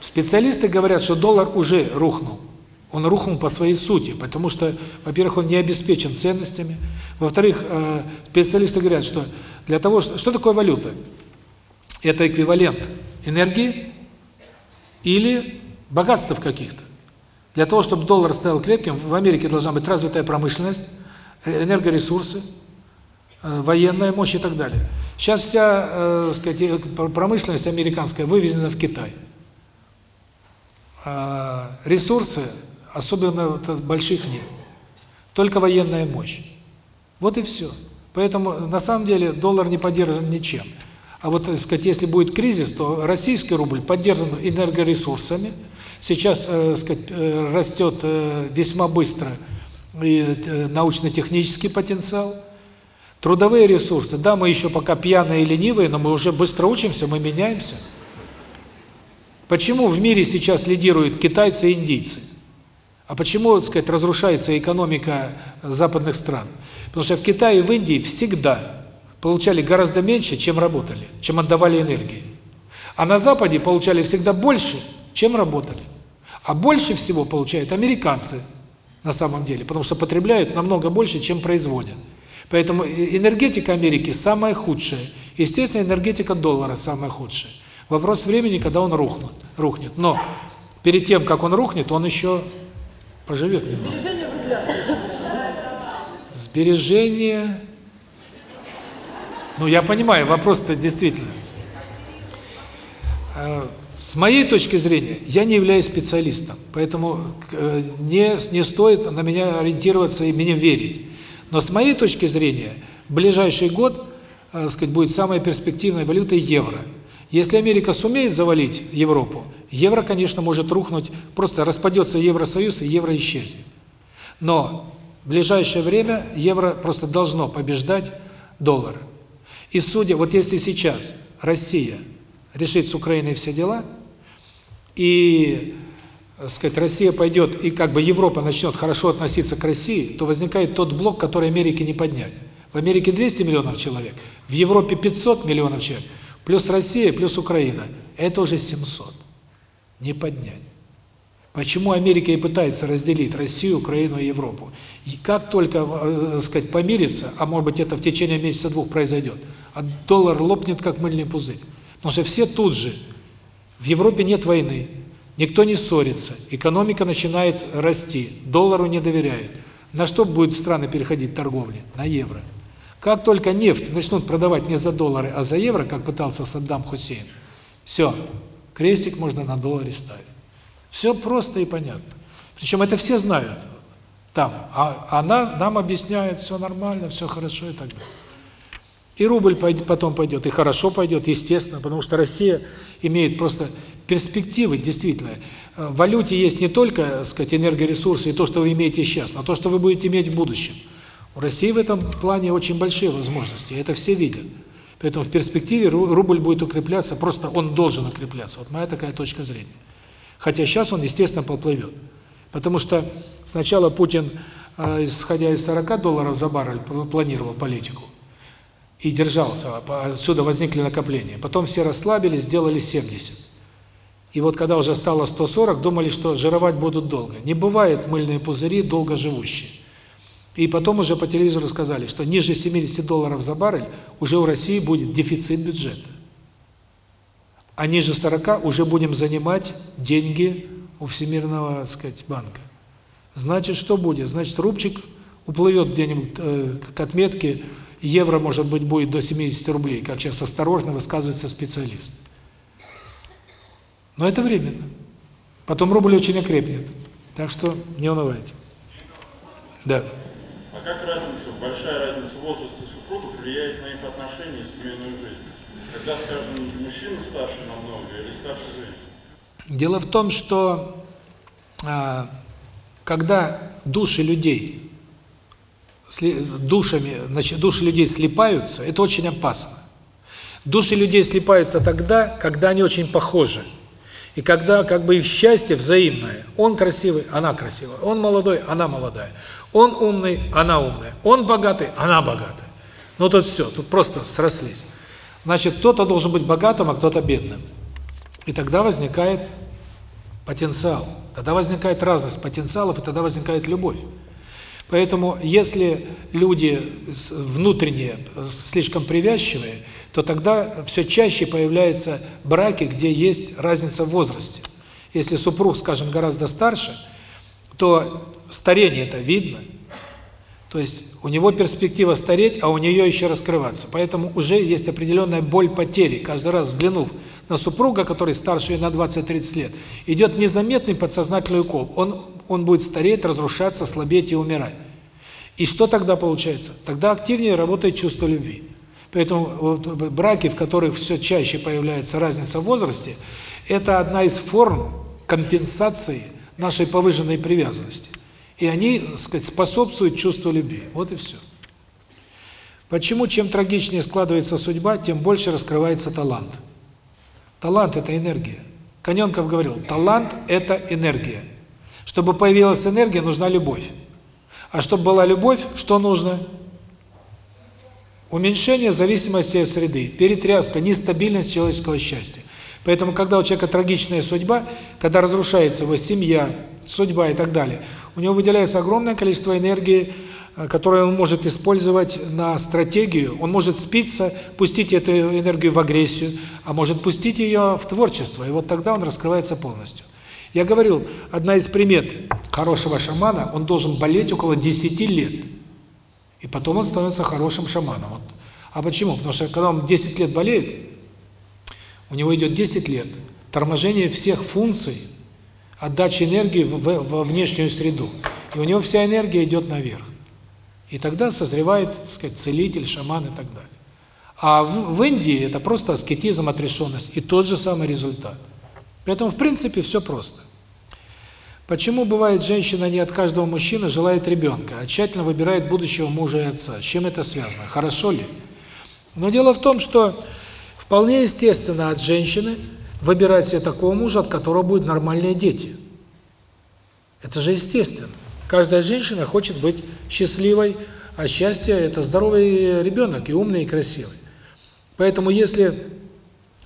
Специалисты говорят, что доллар уже рухнул. Он рухнул по своей сути, потому что, во-первых, он не обеспечен ценностями. Во-вторых, э, специалисты говорят, что для того, что, что такое валюта? Это эквивалент энергии или богатств каких-то. Для того, чтобы доллар стал крепким, в Америке должна быть развитая промышленность, энергоресурсы, э, военная мощь и так далее. Сейчас вся, э, сказать, э, промышленность американская вывезена в Китай. А ресурсы, особенно больших нет. Только военная мощь. Вот и все. Поэтому на самом деле доллар не поддержан ничем. А вот, так сказать, если будет кризис, то российский рубль поддержан энергоресурсами, Сейчас, э, сказать, э, растет э, весьма быстро и э, научно-технический потенциал, трудовые ресурсы. Да, мы еще пока пьяные и ленивые, но мы уже быстро учимся, мы меняемся. Почему в мире сейчас лидируют китайцы и индийцы? А почему, так сказать, разрушается экономика западных стран? Потому что в Китае и в Индии всегда получали гораздо меньше, чем работали, чем отдавали энергии. А на Западе получали всегда больше, чем работали. А больше всего получают американцы на самом деле, потому что потребляют намного больше, чем производят. Поэтому энергетика Америки самая худшая. Естественно, энергетика доллара самая худшая. Вопрос времени, когда он рухнет. рухнет. Но перед тем, как он рухнет, он еще поживет немного. Сбережение. Ну, я понимаю, вопрос-то действительно. С моей точки зрения, я не являюсь специалистом, поэтому э, не, не стоит на меня ориентироваться и мне верить. Но с моей точки зрения, ближайший год, э, сказать, будет самой перспективной валютой евро. Если Америка сумеет завалить Европу, евро, конечно, может рухнуть, просто распадется Евросоюз, и евро исчезнет. Но в ближайшее время евро просто должно побеждать доллар. И судя, вот если сейчас Россия решит с Украиной все дела, и, так сказать, Россия пойдет, и как бы Европа начнет хорошо относиться к России, то возникает тот блок, который Америке не поднять. В Америке 200 миллионов человек, в Европе 500 миллионов человек, плюс Россия, плюс Украина. Это уже 700. Не поднять. Почему Америка и пытается разделить Россию, Украину и Европу? И как только, э, так сказать, помириться, а может быть это в течение месяца-двух произойдет, а доллар лопнет как мыльный пузырь. Потому что все тут же. В Европе нет войны, никто не ссорится, экономика начинает расти, доллару не доверяют. На что будут страны переходить торговли? На евро. Как только нефть начнут продавать не за доллары, а за евро, как пытался Саддам Хусейн, все, крестик можно на долларе ставить. Все просто и понятно. Причем это все знают там, а она нам объясняет, все нормально, все хорошо и так далее. И рубль пойдет, потом пойдет, и хорошо пойдет, естественно, потому что Россия имеет просто перспективы, действительно. В валюте есть не только, так сказать, энергоресурсы и то, что вы имеете сейчас, но то, что вы будете иметь в будущем. У России в этом плане очень большие возможности, это все видят. Поэтому в перспективе рубль будет укрепляться, просто он должен укрепляться. Вот моя такая точка зрения. Хотя сейчас он, естественно, поплывет. Потому что сначала Путин, э, исходя из 40 долларов за баррель, планировал политику и держался, а отсюда возникли накопления. Потом все расслабились, сделали 70. И вот когда уже стало 140, думали, что жировать будут долго. Не бывает мыльные пузыри долго живущие. И потом уже по телевизору сказали, что ниже 70 долларов за баррель уже у России будет дефицит бюджета а ниже 40 уже будем занимать деньги у Всемирного, так сказать, банка. Значит, что будет? Значит, рубчик уплывет где-нибудь э, к отметке, евро, может быть, будет до 70 рублей, как сейчас осторожно высказывается специалист. Но это временно. Потом рубль очень окрепнет. Так что не унывайте. Да. А как разница, большая разница в возрасте супругов влияет на их отношения и семейную жизнь? Когда, скажем, мужчина старше намного или старше женщины? Дело в том, что а, когда души людей душами, значит, души людей слипаются, это очень опасно. Души людей слипаются тогда, когда они очень похожи. И когда как бы их счастье взаимное. Он красивый, она красивая. Он молодой, она молодая. Он умный, она умная. Он богатый, она богатая. Ну тут все, тут просто срослись. Значит, кто-то должен быть богатым, а кто-то бедным. И тогда возникает потенциал. Тогда возникает разность потенциалов, и тогда возникает любовь. Поэтому, если люди внутренние, слишком привязчивые, то тогда все чаще появляются браки, где есть разница в возрасте. Если супруг, скажем, гораздо старше, то старение это видно. То есть у него перспектива стареть, а у нее еще раскрываться. Поэтому уже есть определенная боль потери. Каждый раз взглянув на супруга, который старше на 20-30 лет, идет незаметный подсознательный укол. Он, он будет стареть, разрушаться, слабеть и умирать. И что тогда получается? Тогда активнее работает чувство любви. Поэтому вот браки, в которых все чаще появляется разница в возрасте, это одна из форм компенсации нашей повышенной привязанности. И они, так сказать, способствуют чувству любви. Вот и все. Почему чем трагичнее складывается судьба, тем больше раскрывается талант. Талант – это энергия. Каненков говорил, талант – это энергия. Чтобы появилась энергия, нужна любовь. А чтобы была любовь, что нужно? Уменьшение зависимости от среды, перетряска, нестабильность человеческого счастья. Поэтому, когда у человека трагичная судьба, когда разрушается его семья, судьба и так далее – у него выделяется огромное количество энергии э, которую он может использовать на стратегию. Он может спиться, пустить эту энергию в агрессию, а может пустить ее в творчество. И вот тогда он раскрывается полностью. Я говорил, одна из примет хорошего шамана, он должен болеть около 10 лет. И потом он становится хорошим шаманом. Вот. А почему? Потому что когда он 10 лет болеет, у него идет 10 лет торможение всех функций, отдачи энергии в, в, во внешнюю среду. И у него вся энергия идет наверх. И тогда созревает, так сказать, целитель, шаман и так далее. А в, в Индии это просто аскетизм, отрешенность и тот же самый результат. Поэтому, в принципе, все просто. Почему бывает женщина не от каждого мужчины желает ребенка, а тщательно выбирает будущего мужа и отца? С чем это связано? Хорошо ли? Но дело в том, что вполне естественно от женщины выбирать себе такого мужа, от которого будут нормальные дети. Это же естественно. Каждая женщина хочет быть счастливой, а счастье – это здоровый ребенок, и умный, и красивый. Поэтому если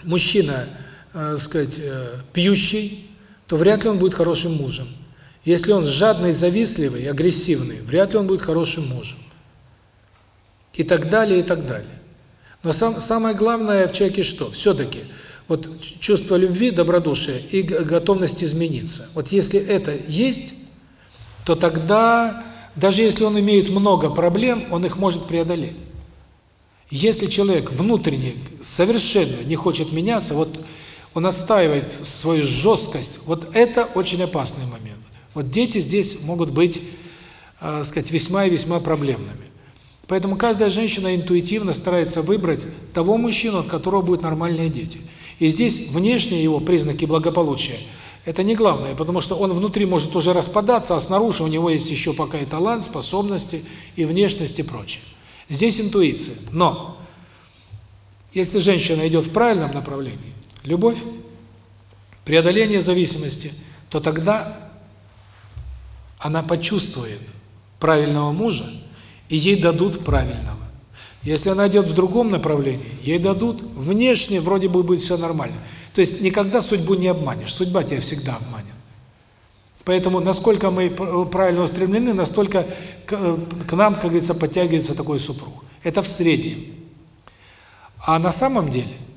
мужчина, э, сказать, э, пьющий, то вряд ли он будет хорошим мужем. Если он жадный, завистливый, агрессивный, вряд ли он будет хорошим мужем. И так далее, и так далее. Но сам, самое главное в человеке что? Все-таки вот чувство любви, добродушия и готовность измениться. Вот если это есть, то тогда, даже если он имеет много проблем, он их может преодолеть. Если человек внутренне совершенно не хочет меняться, вот он отстаивает свою жесткость, вот это очень опасный момент. Вот дети здесь могут быть, э, сказать, весьма и весьма проблемными. Поэтому каждая женщина интуитивно старается выбрать того мужчину, от которого будут нормальные дети. И здесь внешние его признаки благополучия – это не главное, потому что он внутри может уже распадаться, а снаружи у него есть еще пока и талант, способности, и внешность, и прочее. Здесь интуиция. Но если женщина идет в правильном направлении, любовь, преодоление зависимости, то тогда она почувствует правильного мужа, и ей дадут правильного. Если она идет в другом направлении, ей дадут внешне, вроде бы будет все нормально. То есть никогда судьбу не обманешь, судьба тебя всегда обманет. Поэтому насколько мы правильно устремлены, настолько к, к нам, как говорится, подтягивается такой супруг. Это в среднем. А на самом деле, э,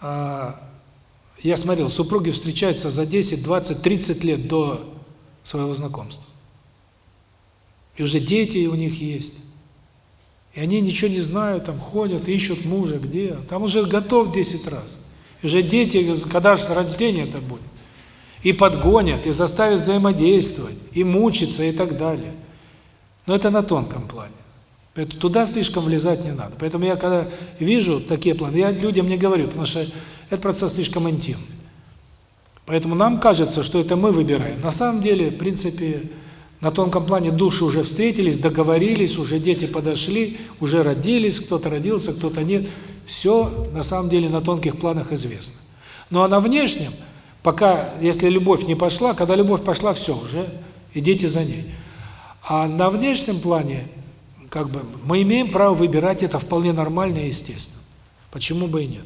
я смотрел, супруги встречаются за 10, 20, 30 лет до своего знакомства. И уже дети у них есть. И они ничего не знают, там ходят, ищут мужа, где. Там уже готов 10 раз. И уже дети, когда же рождение это будет. И подгонят, и заставят взаимодействовать, и мучиться, и так далее. Но это на тонком плане. Поэтому туда слишком влезать не надо. Поэтому я когда вижу такие планы, я людям не говорю, потому что этот процесс слишком интимный. Поэтому нам кажется, что это мы выбираем. На самом деле, в принципе, на тонком плане души уже встретились, договорились, уже дети подошли, уже родились, кто-то родился, кто-то нет. Все на самом деле на тонких планах известно. Ну а на внешнем, пока, если любовь не пошла, когда любовь пошла, все, уже идите за ней. А на внешнем плане, как бы, мы имеем право выбирать, это вполне нормально и естественно. Почему бы и нет?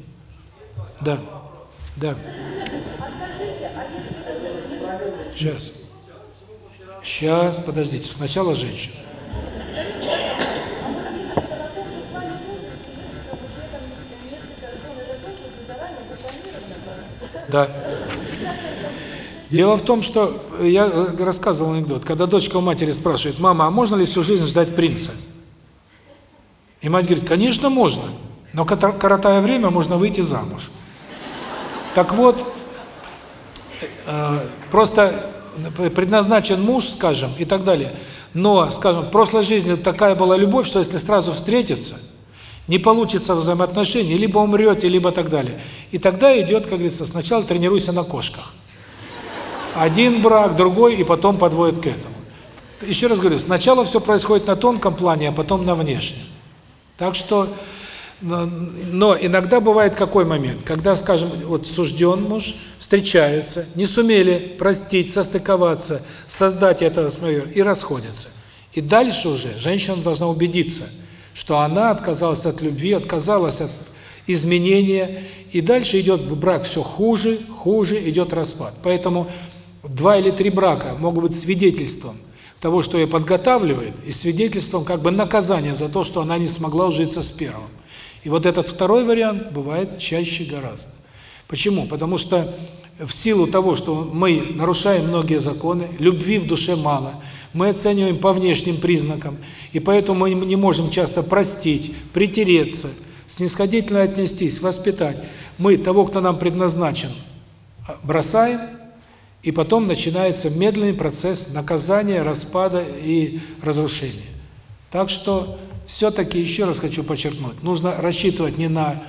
Да, да. Сейчас. Сейчас, подождите, сначала женщина. Да. Дело в том, что я рассказывал анекдот, когда дочка у матери спрашивает, мама, а можно ли всю жизнь ждать принца? И мать говорит, конечно можно, но коротая время можно выйти замуж. Так вот, э, просто предназначен муж, скажем, и так далее. Но, скажем, в прошлой жизни такая была любовь, что если сразу встретиться, не получится взаимоотношений, либо умрете, либо так далее. И тогда идет, как говорится, сначала тренируйся на кошках. Один брак, другой, и потом подводит к этому. Еще раз говорю, сначала все происходит на тонком плане, а потом на внешнем. Так что но иногда бывает какой момент, когда, скажем, вот сужден муж, встречаются, не сумели простить, состыковаться, создать это и расходятся. И дальше уже женщина должна убедиться, что она отказалась от любви, отказалась от изменения, и дальше идет брак все хуже, хуже, идет распад. Поэтому два или три брака могут быть свидетельством того, что ее подготавливает, и свидетельством как бы наказания за то, что она не смогла ужиться с первым. И вот этот второй вариант бывает чаще гораздо. Почему? Потому что в силу того, что мы нарушаем многие законы, любви в душе мало, мы оцениваем по внешним признакам, и поэтому мы не можем часто простить, притереться, снисходительно отнестись, воспитать. Мы того, кто нам предназначен, бросаем, и потом начинается медленный процесс наказания, распада и разрушения. Так что все-таки, еще раз хочу подчеркнуть, нужно рассчитывать не на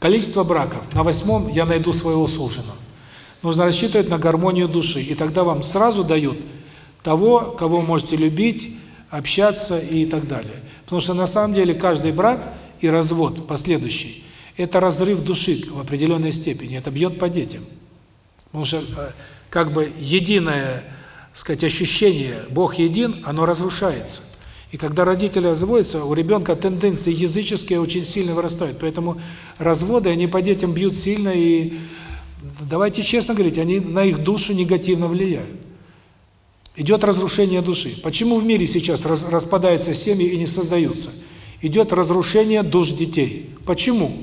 количество браков, на восьмом я найду своего суженого. Нужно рассчитывать на гармонию души, и тогда вам сразу дают того, кого можете любить, общаться и так далее. Потому что на самом деле каждый брак и развод последующий – это разрыв души в определенной степени, это бьет по детям. Потому что э, как бы единое, сказать, ощущение «Бог един», оно разрушается. И когда родители разводятся, у ребенка тенденции языческие очень сильно вырастают. Поэтому разводы, они по детям бьют сильно, и давайте честно говорить, они на их душу негативно влияют. Идет разрушение души. Почему в мире сейчас распадаются семьи и не создаются? Идет разрушение душ детей. Почему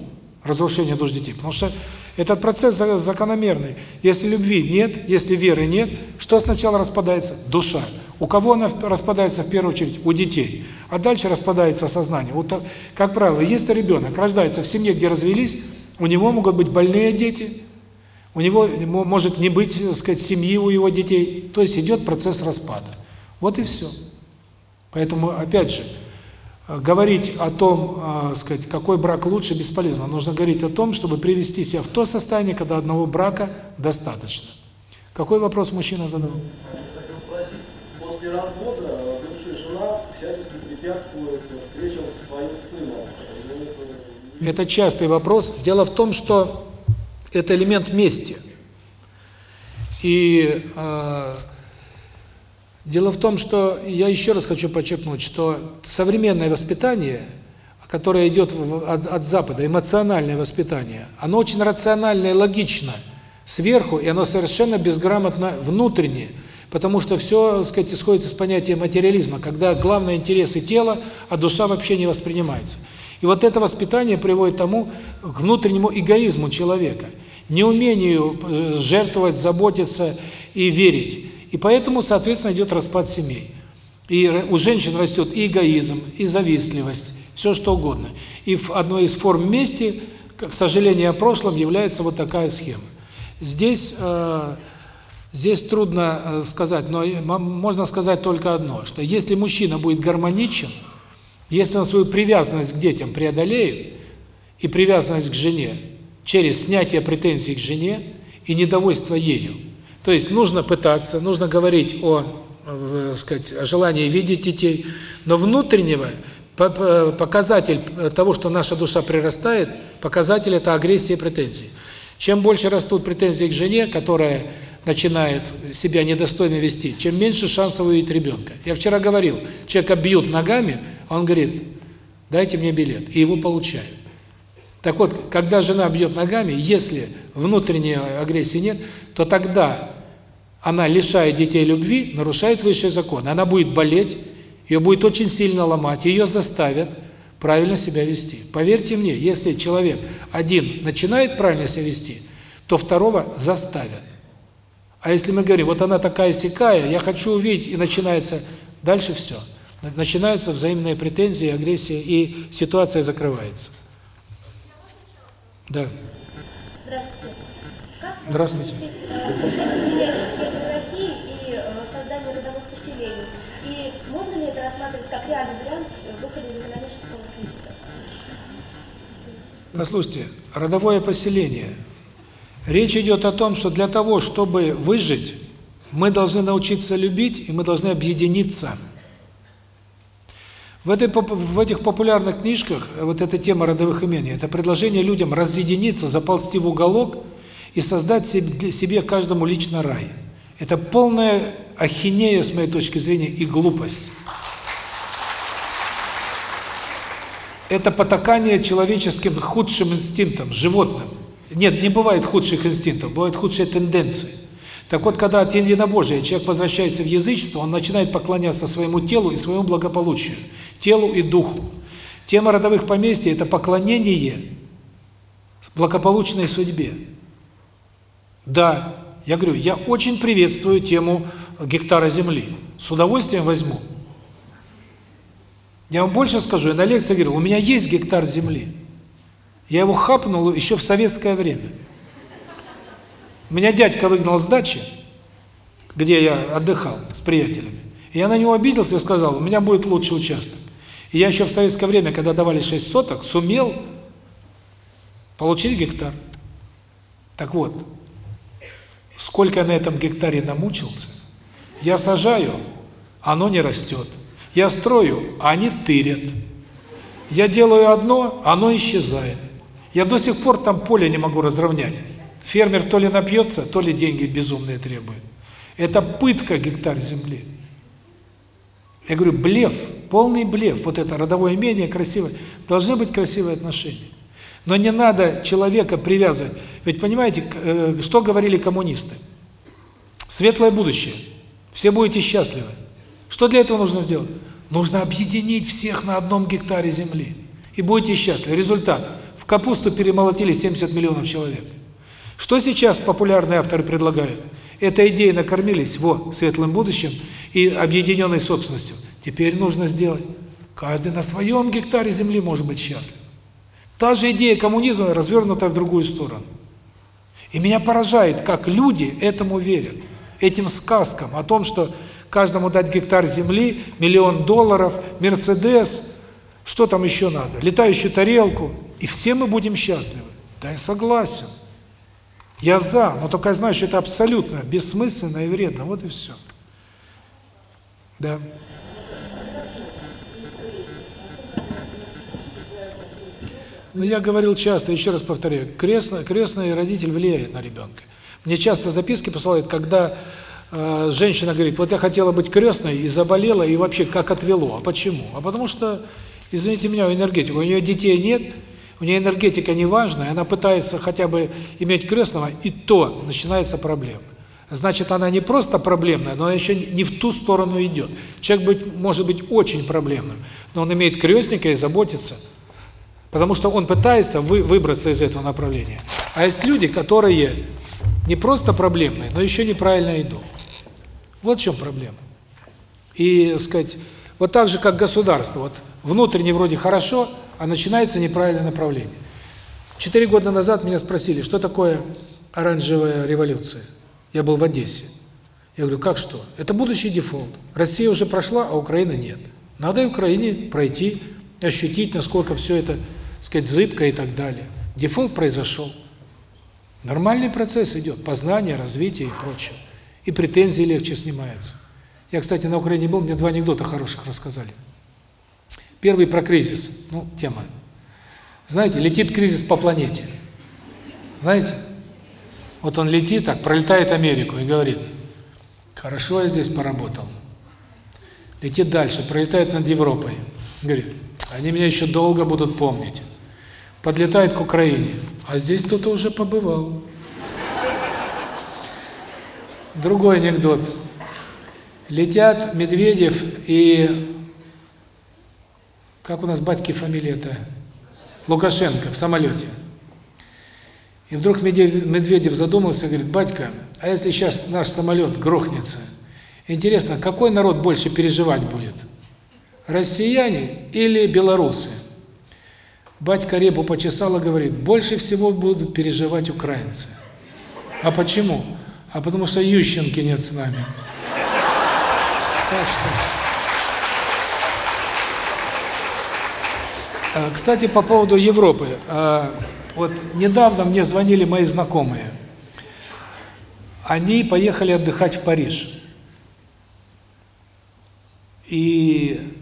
разрушение душ детей? Потому что этот процесс закономерный. Если любви нет, если веры нет, что сначала распадается? Душа. У кого она распадается в первую очередь? У детей. А дальше распадается сознание. Вот, как правило, если ребенок рождается в семье, где развелись, у него могут быть больные дети, у него может не быть, так сказать, семьи у его детей. То есть идет процесс распада. Вот и все. Поэтому, опять же, говорить о том, э, сказать, какой брак лучше, бесполезно. Нужно говорить о том, чтобы привести себя в то состояние, когда одного брака достаточно. Какой вопрос мужчина задал? После развода бывшая жена всячески препятствует встречам со своим сыном. Это частый вопрос. Дело в том, что это элемент мести. И э, дело в том, что я еще раз хочу подчеркнуть, что современное воспитание, которое идет от, от Запада, эмоциональное воспитание, оно очень рационально и логично сверху, и оно совершенно безграмотно внутренне, потому что все, так сказать, исходит из понятия материализма, когда главное интересы тела, а душа вообще не воспринимается. И вот это воспитание приводит к тому, к внутреннему эгоизму человека – неумению э, жертвовать, заботиться и верить. И поэтому, соответственно, идет распад семей. И у женщин растет и эгоизм, и завистливость, все что угодно. И в одной из форм мести, к сожалению о прошлом, является вот такая схема. Здесь э, здесь трудно э, сказать, но можно сказать только одно, что если мужчина будет гармоничен, если он свою привязанность к детям преодолеет и привязанность к жене, через снятие претензий к жене и недовольство ею. То есть нужно пытаться, нужно говорить о, сказать, о желании видеть детей, но внутреннего показатель того, что наша душа прирастает, показатель это агрессия и претензии. Чем больше растут претензии к жене, которая начинает себя недостойно вести, чем меньше шансов увидеть ребенка. Я вчера говорил, человека бьют ногами, он говорит, дайте мне билет, и его получают. Так вот, когда жена бьет ногами, если внутренней агрессии нет, то тогда она лишает детей любви, нарушает высший закон. Она будет болеть, ее будет очень сильно ломать, ее заставят правильно себя вести. Поверьте мне, если человек один начинает правильно себя вести, то второго заставят. А если мы говорим, вот она такая сякая, я хочу увидеть, и начинается, дальше все. Начинаются взаимные претензии, агрессия, и ситуация закрывается. Да. Здравствуйте. Как Здравствуйте. России и э, создание родовых поселений? И можно ли это рассматривать как реальный вариант выхода из экономического кризиса? Послушайте, родовое поселение. Речь идет о том, что для того, чтобы выжить, мы должны научиться любить, и мы должны объединиться. В, этой, в этих популярных книжках вот эта тема родовых имен, это предложение людям разъединиться, заползти в уголок и создать себе, себе каждому лично рай. Это полная ахинея, с моей точки зрения, и глупость. Это потакание человеческим худшим инстинктом, животным. Нет, не бывает худших инстинктов, бывают худшие тенденции. Так вот, когда от единобожия человек возвращается в язычество, он начинает поклоняться своему телу и своему благополучию, телу и духу. Тема родовых поместий – это поклонение благополучной судьбе. Да, я говорю, я очень приветствую тему гектара земли. С удовольствием возьму. Я вам больше скажу, я на лекции говорю, у меня есть гектар земли. Я его хапнул еще в советское время. Меня дядька выгнал с дачи, где я отдыхал с приятелями. И я на него обиделся и сказал, у меня будет лучший участок. И я еще в советское время, когда давали 6 соток, сумел получить гектар. Так вот, сколько я на этом гектаре намучился, я сажаю, оно не растет. Я строю, а они тырят. Я делаю одно, оно исчезает. Я до сих пор там поле не могу разровнять. Фермер то ли напьется, то ли деньги безумные требует. Это пытка гектар земли. Я говорю, блеф, полный блеф. Вот это родовое имение красивое. Должны быть красивые отношения. Но не надо человека привязывать. Ведь понимаете, э, что говорили коммунисты? Светлое будущее. Все будете счастливы. Что для этого нужно сделать? Нужно объединить всех на одном гектаре земли. И будете счастливы. Результат. В капусту перемолотили 70 миллионов человек. Что сейчас популярные авторы предлагают? Этой идеей накормились, во, светлым будущим и объединенной собственностью. Теперь нужно сделать. Каждый на своем гектаре земли может быть счастлив. Та же идея коммунизма развернута в другую сторону. И меня поражает, как люди этому верят. Этим сказкам о том, что каждому дать гектар земли, миллион долларов, Мерседес, что там еще надо, летающую тарелку, и все мы будем счастливы. Да, я согласен. Я за, но только я знаю, что это абсолютно бессмысленно и вредно. Вот и все. Да. Ну, я говорил часто, еще раз повторяю, крестный, крестный родитель влияет на ребенка. Мне часто записки посылают, когда э, женщина говорит, вот я хотела быть крестной и заболела, и вообще как отвело. А почему? А потому что, извините меня, энергетика, у нее детей нет, у нее энергетика не важная, она пытается хотя бы иметь крестного, и то начинается проблема. Значит, она не просто проблемная, но она еще не в ту сторону идет. Человек быть, может быть очень проблемным, но он имеет крестника и заботится, потому что он пытается вы, выбраться из этого направления. А есть люди, которые не просто проблемные, но еще неправильно идут. Вот в чем проблема. И, сказать, вот так же, как государство, вот внутренне вроде хорошо, а начинается неправильное направление. Четыре года назад меня спросили, что такое оранжевая революция. Я был в Одессе. Я говорю, как что? Это будущий дефолт. Россия уже прошла, а Украина нет. Надо и Украине пройти, ощутить, насколько все это, сказать, зыбко и так далее. Дефолт произошел. Нормальный процесс идет, познание, развитие и прочее. И претензии легче снимаются. Я, кстати, на Украине был, мне два анекдота хороших рассказали. Первый про кризис, ну, тема. Знаете, летит кризис по планете. Знаете? Вот он летит так, пролетает Америку и говорит, хорошо я здесь поработал. Летит дальше, пролетает над Европой. Говорит, они меня еще долго будут помнить. Подлетает к Украине, а здесь кто-то уже побывал. Другой анекдот. Летят Медведев и... Как у нас батьки фамилия-то? Лукашенко в самолете. И вдруг Медведев задумался и говорит, батька, а если сейчас наш самолет грохнется, интересно, какой народ больше переживать будет? Россияне или белорусы? Батька репу почесал и говорит, больше всего будут переживать украинцы. А почему? А потому что Ющенки нет с нами. Так что... Кстати, по поводу Европы. Вот недавно мне звонили мои знакомые. Они поехали отдыхать в Париж. И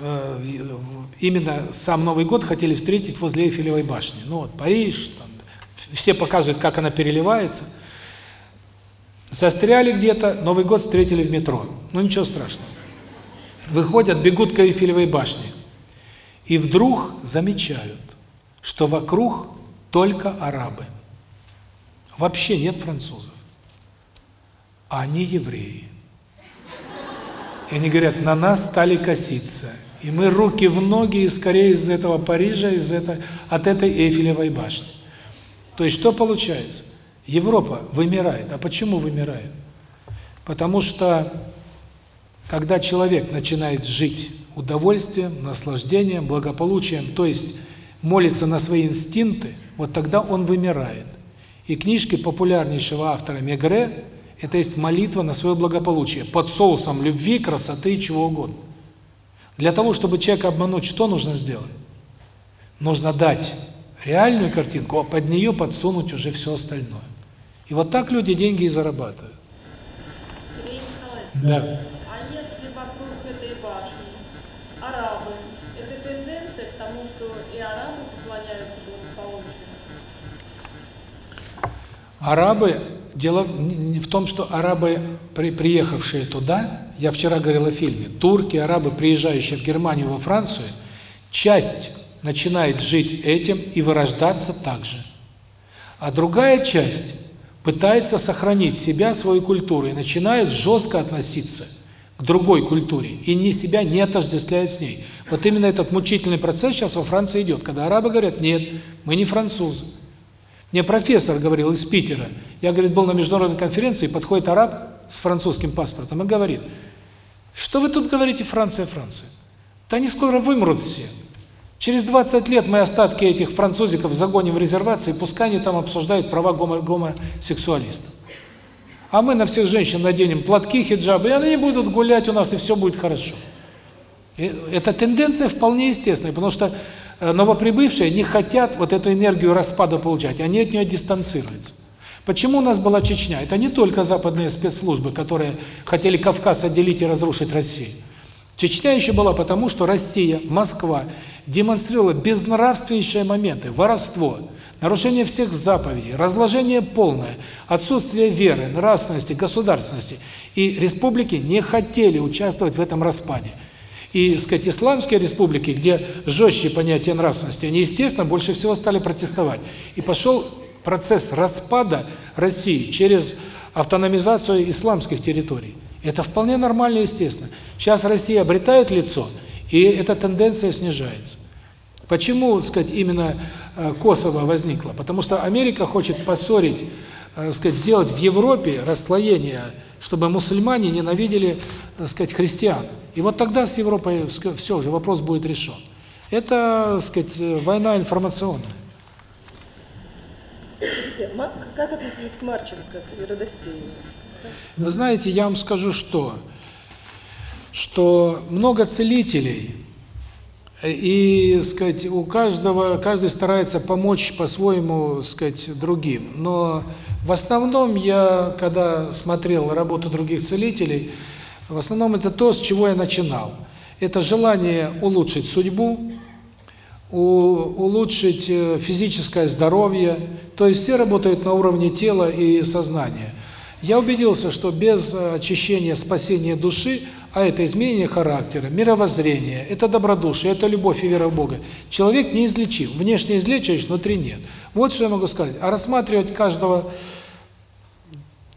э, именно сам Новый год хотели встретить возле Эйфелевой башни. Ну вот Париж, там, все показывают, как она переливается. Застряли где-то, Новый год встретили в метро. Ну ничего страшного. Выходят, бегут к Эйфелевой башне. И вдруг замечают, что вокруг только арабы. Вообще нет французов. а они евреи. И они говорят, на нас стали коситься. И мы руки в ноги, и скорее из этого Парижа, из этой, от этой Эйфелевой башни. То есть что получается? Европа вымирает. А почему вымирает? Потому что, когда человек начинает жить удовольствием, наслаждением, благополучием, то есть молится на свои инстинкты, вот тогда он вымирает. И книжки популярнейшего автора Мегре – это есть молитва на свое благополучие, под соусом любви, красоты и чего угодно. Для того, чтобы человека обмануть, что нужно сделать? Нужно дать реальную картинку, а под нее подсунуть уже все остальное. И вот так люди деньги и зарабатывают. Да. а если вокруг этой башни арабы, это тенденция к тому, что и арабы поклоняются благополучию? Арабы, дело в- том, что арабы, при, приехавшие туда, я вчера говорил о фильме, турки, арабы, приезжающие в Германию, во Францию, часть начинает жить этим и вырождаться так же. А другая часть пытается сохранить себя, свою культуру, и начинает жестко относиться к другой культуре, и не себя не отождествляет с ней. Вот именно этот мучительный процесс сейчас во Франции идет, когда арабы говорят, нет, мы не французы. Мне профессор говорил из Питера, я, говорит, был на международной конференции, подходит араб с французским паспортом и говорит, что вы тут говорите Франция, Франция? Да они скоро вымрут все. Через 20 лет мы остатки этих французиков загоним в резервации, пускай они там обсуждают права гомо гомосексуалистов. А мы на всех женщин наденем платки, хиджабы, и они будут гулять у нас, и все будет хорошо. Эта тенденция вполне естественная, потому что э, новоприбывшие не хотят вот эту энергию распада получать, они от нее дистанцируются. Почему у нас была Чечня? Это не только западные спецслужбы, которые хотели Кавказ отделить и разрушить Россию. Чечня еще была потому, что Россия, Москва демонстрировала безнравственнейшие моменты, воровство, нарушение всех заповедей, разложение полное, отсутствие веры, нравственности, государственности. И республики не хотели участвовать в этом распаде. И, сказать, исламские республики, где жестче понятие нравственности, они, естественно, больше всего стали протестовать. И пошел процесс распада России через автономизацию исламских территорий. Это вполне нормально и естественно. Сейчас Россия обретает лицо, и эта тенденция снижается. Почему, сказать, именно э, Косово возникло? Потому что Америка хочет поссорить, э, сказать, сделать в Европе расслоение, чтобы мусульмане ненавидели, так сказать, христиан. И вот тогда с Европой все, уже вопрос будет решен. Это, так сказать, война информационная. Скажите, как относились к Марченко с Веродостеевым? Вы знаете, я вам скажу что, что много целителей, и, сказать, у каждого, каждый старается помочь по-своему, сказать, другим. Но в основном я, когда смотрел работу других целителей, в основном это то, с чего я начинал. Это желание улучшить судьбу, улучшить э, физическое здоровье. То есть все работают на уровне тела и сознания. Я убедился, что без э, очищения, спасения души, а это изменение характера, мировоззрения, это добродушие, это любовь и вера в Бога, человек неизлечим. Внешне излечиваешь, внутри нет. Вот что я могу сказать. А рассматривать каждого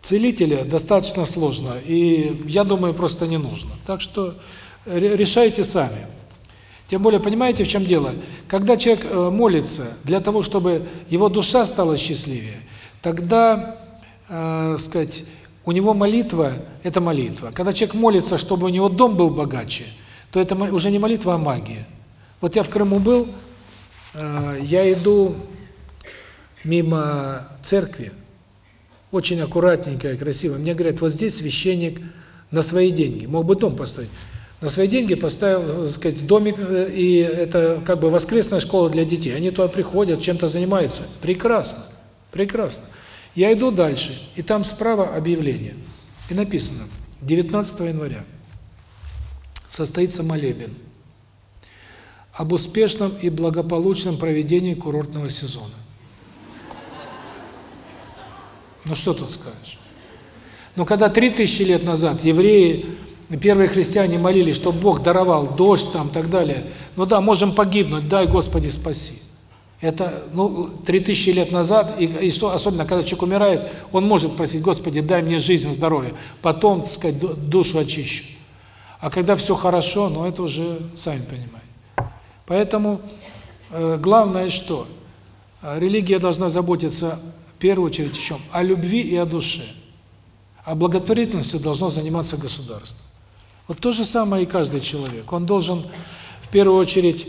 целителя достаточно сложно, и я думаю, просто не нужно. Так что ре- решайте сами. Тем более, понимаете, в чем дело? Когда человек э, молится для того, чтобы его душа стала счастливее, тогда, э, сказать, у него молитва – это молитва. Когда человек молится, чтобы у него дом был богаче, то это уже не молитва, а магия. Вот я в Крыму был, э, я иду мимо церкви, очень аккуратненько и красиво. Мне говорят, вот здесь священник на свои деньги, мог бы дом построить. На свои деньги поставил, так сказать, домик, э, и это как бы воскресная школа для детей. Они туда приходят, чем-то занимаются. Прекрасно, прекрасно. Я иду дальше, и там справа объявление. И написано, 19 января состоится молебен об успешном и благополучном проведении курортного сезона. Ну что тут скажешь? Но когда 3000 лет назад евреи, первые христиане молились, чтобы Бог даровал дождь там и так далее, ну да, можем погибнуть, дай Господи спаси. Это, ну, 3000 лет назад, и, и со- особенно когда человек умирает, он может просить, Господи, дай мне жизнь, здоровье, потом, так сказать, ду- душу очищу. А когда все хорошо, ну, это уже, сами понимаете. Поэтому э, главное что? Э, Религия должна заботиться в первую очередь о чем? О любви и о душе. А благотворительностью должно заниматься государство. Вот то же самое и каждый человек. Он должен в первую очередь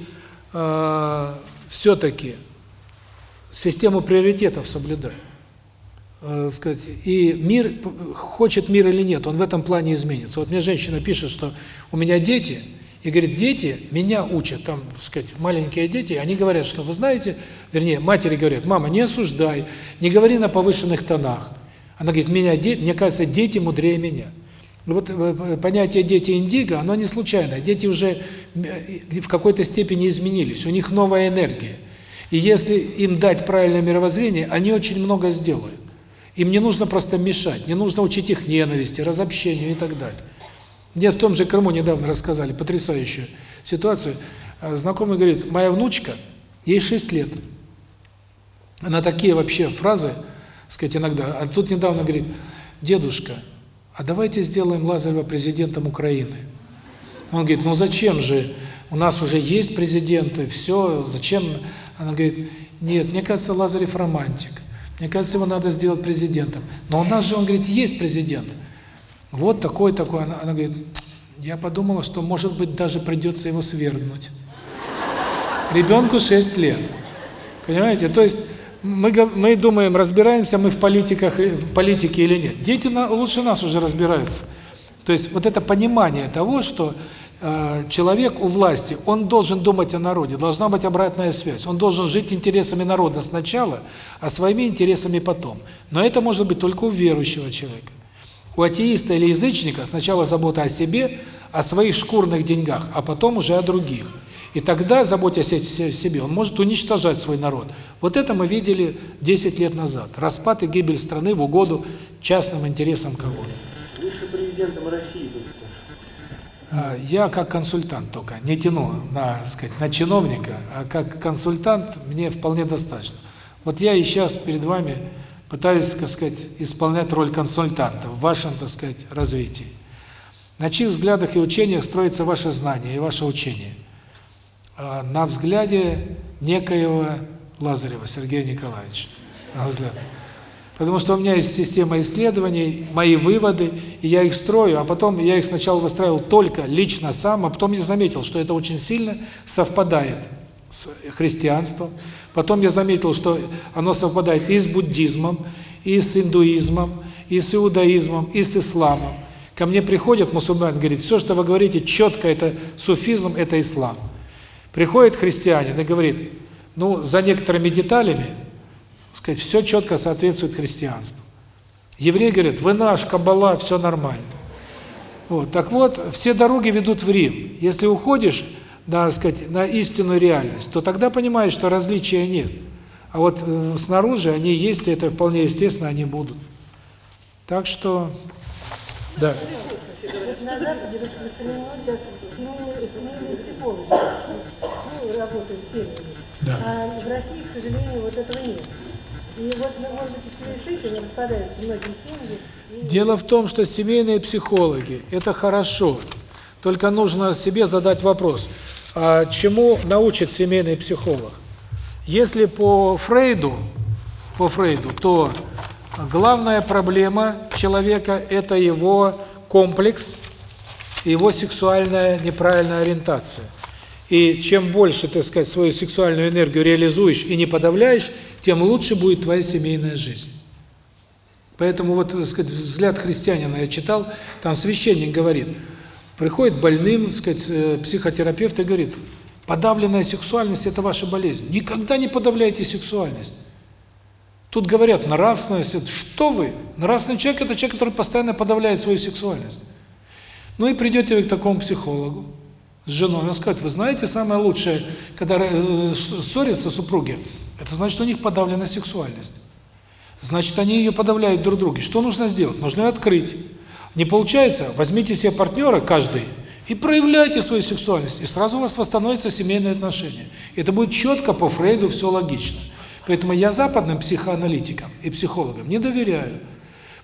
э, все-таки систему приоритетов соблюдать. Э, сказать, и мир, хочет мир или нет, он в этом плане изменится. Вот мне женщина пишет, что у меня дети, и говорит, дети меня учат, там, сказать, маленькие дети, они говорят, что вы знаете, вернее, матери говорят, мама, не осуждай, не говори на повышенных тонах. Она говорит, меня, де- мне кажется, дети мудрее меня. И Вот э, понятие дети индиго, оно не случайно. Дети уже э, в какой-то степени изменились, у них новая энергия. И если им дать правильное мировоззрение, они очень много сделают. Им не нужно просто мешать, не нужно учить их ненависти, разобщению и так далее. Мне в том же Крыму недавно рассказали потрясающую ситуацию. Э, Знакомый говорит, моя внучка, ей 6 лет. Она такие вообще фразы, сказать, иногда. А тут недавно говорит, дедушка, а давайте сделаем Лазарева президентом Украины. Он говорит, ну зачем же, у нас уже есть президенты, все, зачем? Она говорит, нет, мне кажется, Лазарев романтик. Мне кажется, его надо сделать президентом. Но у нас же, он говорит, есть президент. Вот такой, такой. Она, она говорит, я подумала, что, может быть, даже придется его свергнуть. Ребенку 6 лет. Понимаете? То есть мы, мы думаем, разбираемся мы в политиках, в политике или нет. Дети на- лучше нас уже разбираются. То есть вот это понимание того, что э, человек у власти, он должен думать о народе, должна быть обратная связь. Он должен жить интересами народа сначала, а своими интересами потом. Но это может быть только у верующего человека. У атеиста или язычника сначала забота о себе, о своих шкурных деньгах, а потом уже о других. И тогда, заботясь о се- себе, он может уничтожать свой народ. Вот это мы видели 10 лет назад. Распад и гибель страны в угоду частным интересам кого-то. Лучше президентом России быть. А, Я как консультант только, не тяну на, сказать, на чиновника, а как консультант мне вполне достаточно. Вот я и сейчас перед вами пытаюсь, так сказать, исполнять роль консультанта в вашем, так сказать, развитии. На чьих взглядах и учениях строится ваше знание и ваше учение? А, На взгляде некоего Лазарева Сергея Николаевича. На взгляд. Потому что у меня есть система исследований, мои выводы, и я их строю, а потом я их сначала выстраивал только лично сам, а потом я заметил, что это очень сильно совпадает с христианством. Потом я заметил, что оно совпадает и с буддизмом, и с индуизмом, и с иудаизмом, и с исламом. Ко мне приходят мусульмане, говорит, все, что вы говорите, четко, это суфизм, это ислам. Приходит христианин и говорит, ну, за некоторыми деталями, сказать, все четко соответствует христианству. Евреи говорят, вы наш, каббала, все нормально. Вот. Так вот, все дороги ведут в Рим. Если уходишь, на, сказать, на истинную реальность, то тогда понимаешь, что различия нет. А вот э, снаружи они есть, и это вполне естественно, они будут. Так что, да. Вот на Западе воспринимают семейные, семейные психологи, ну, Да. А в России, к сожалению, вот этого нет. И вот, ну, может быть, решить, они распадаются многие семьи. и- Дело в том, что семейные психологи – это хорошо. Только нужно себе задать вопрос, а чему научит семейный психолог? Если по Фрейду, по Фрейду, то главная проблема человека – это его комплекс, его сексуальная неправильная ориентация. И чем больше, так сказать, свою сексуальную энергию реализуешь и не подавляешь, тем лучше будет твоя семейная жизнь. Поэтому вот, так сказать, взгляд христианина я читал, там священник говорит, приходит больным, так сказать, э, психотерапевт и говорит, подавленная сексуальность – это ваша болезнь. Никогда не подавляйте сексуальность. Тут говорят, нравственность – это что вы? Нравственный человек – это человек, который постоянно подавляет свою сексуальность. Ну и придете вы к такому психологу с женой, он скажет, вы знаете, самое лучшее, когда э, ссорятся супруги, это значит, у них подавлена сексуальность. Значит, они ее подавляют друг друге. Что нужно сделать? Нужно открыть. Не получается? Возьмите себе партнера каждый И проявляйте свою сексуальность, и сразу у вас восстановятся семейные отношения. Это будет четко по Фрейду, все логично. Поэтому я западным психоаналитикам и психологам не доверяю.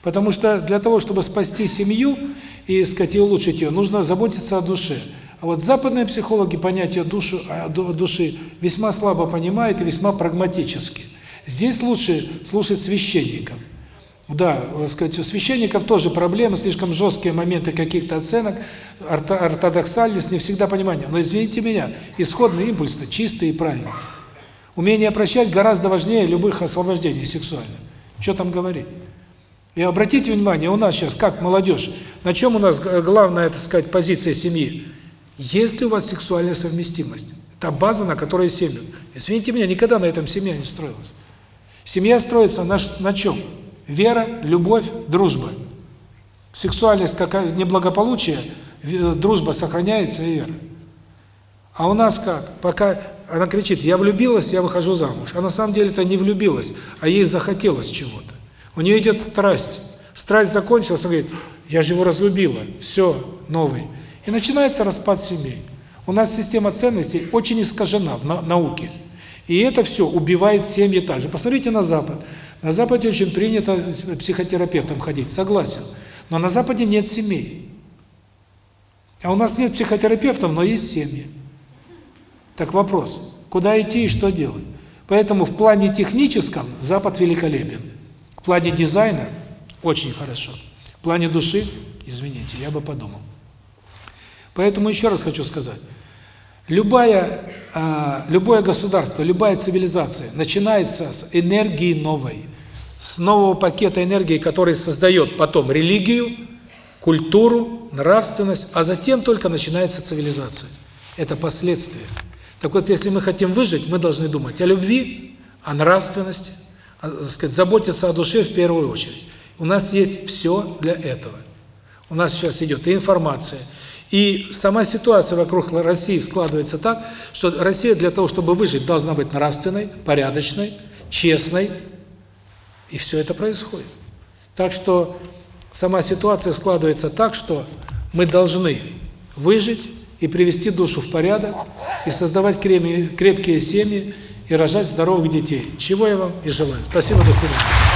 Потому что для того, чтобы спасти семью и, сказать, и улучшить ее, нужно заботиться о душе. А вот западные психологи понятие душу, о ду- души весьма слабо понимают и весьма прагматически. Здесь лучше слушать священников. Да, так сказать, у священников тоже проблемы, слишком жесткие моменты каких-то оценок, орто- ортодоксальность, не всегда понимание. Но извините меня, исходный импульс-то чистый и правильный. Умение прощать гораздо важнее любых освобождений сексуальных. Что там говорить? И обратите внимание, у нас сейчас, как молодежь, на чем у нас главная, так сказать, позиция семьи? Есть ли у вас сексуальная совместимость? Та база, на которой семья. Извините меня, никогда на этом семья не строилась. Семья строится на, на чем? Вера, любовь, дружба. Сексуальность какая неблагополучие, дружба сохраняется и вера. А у нас как? Пока она кричит, я влюбилась, я выхожу замуж. А на самом деле это не влюбилась, а ей захотелось чего-то. У нее идет страсть. Страсть закончилась, она говорит, я же его разлюбила, все, новый. И начинается распад семей. У нас система ценностей очень искажена в на- науке. И это все убивает семьи также. Посмотрите на Запад. На Западе очень принято психотерапевтом ходить, согласен. Но на Западе нет семей. А у нас нет психотерапевтов, но есть семьи. Так вопрос, куда идти и что делать? Поэтому в плане техническом Запад великолепен. В плане дизайна очень хорошо. В плане души, извините, я бы подумал. Поэтому еще раз хочу сказать. Любая, а, любое государство, любая цивилизация начинается с энергии новой, с нового пакета энергии, который создает потом религию, культуру, нравственность, а затем только начинается цивилизация. Это последствия. Так вот, если мы хотим выжить, мы должны думать о любви, о нравственности, о, так сказать, заботиться о душе в первую очередь. У нас есть все для этого. У нас сейчас идет и информация, и сама ситуация вокруг России складывается так, что Россия для того, чтобы выжить, должна быть нравственной, порядочной, честной, и все это происходит. Так что сама ситуация складывается так, что мы должны выжить и привести душу в порядок, и создавать крепкие, семьи, и рожать здоровых детей. Чего я вам и желаю. Спасибо, до свидания.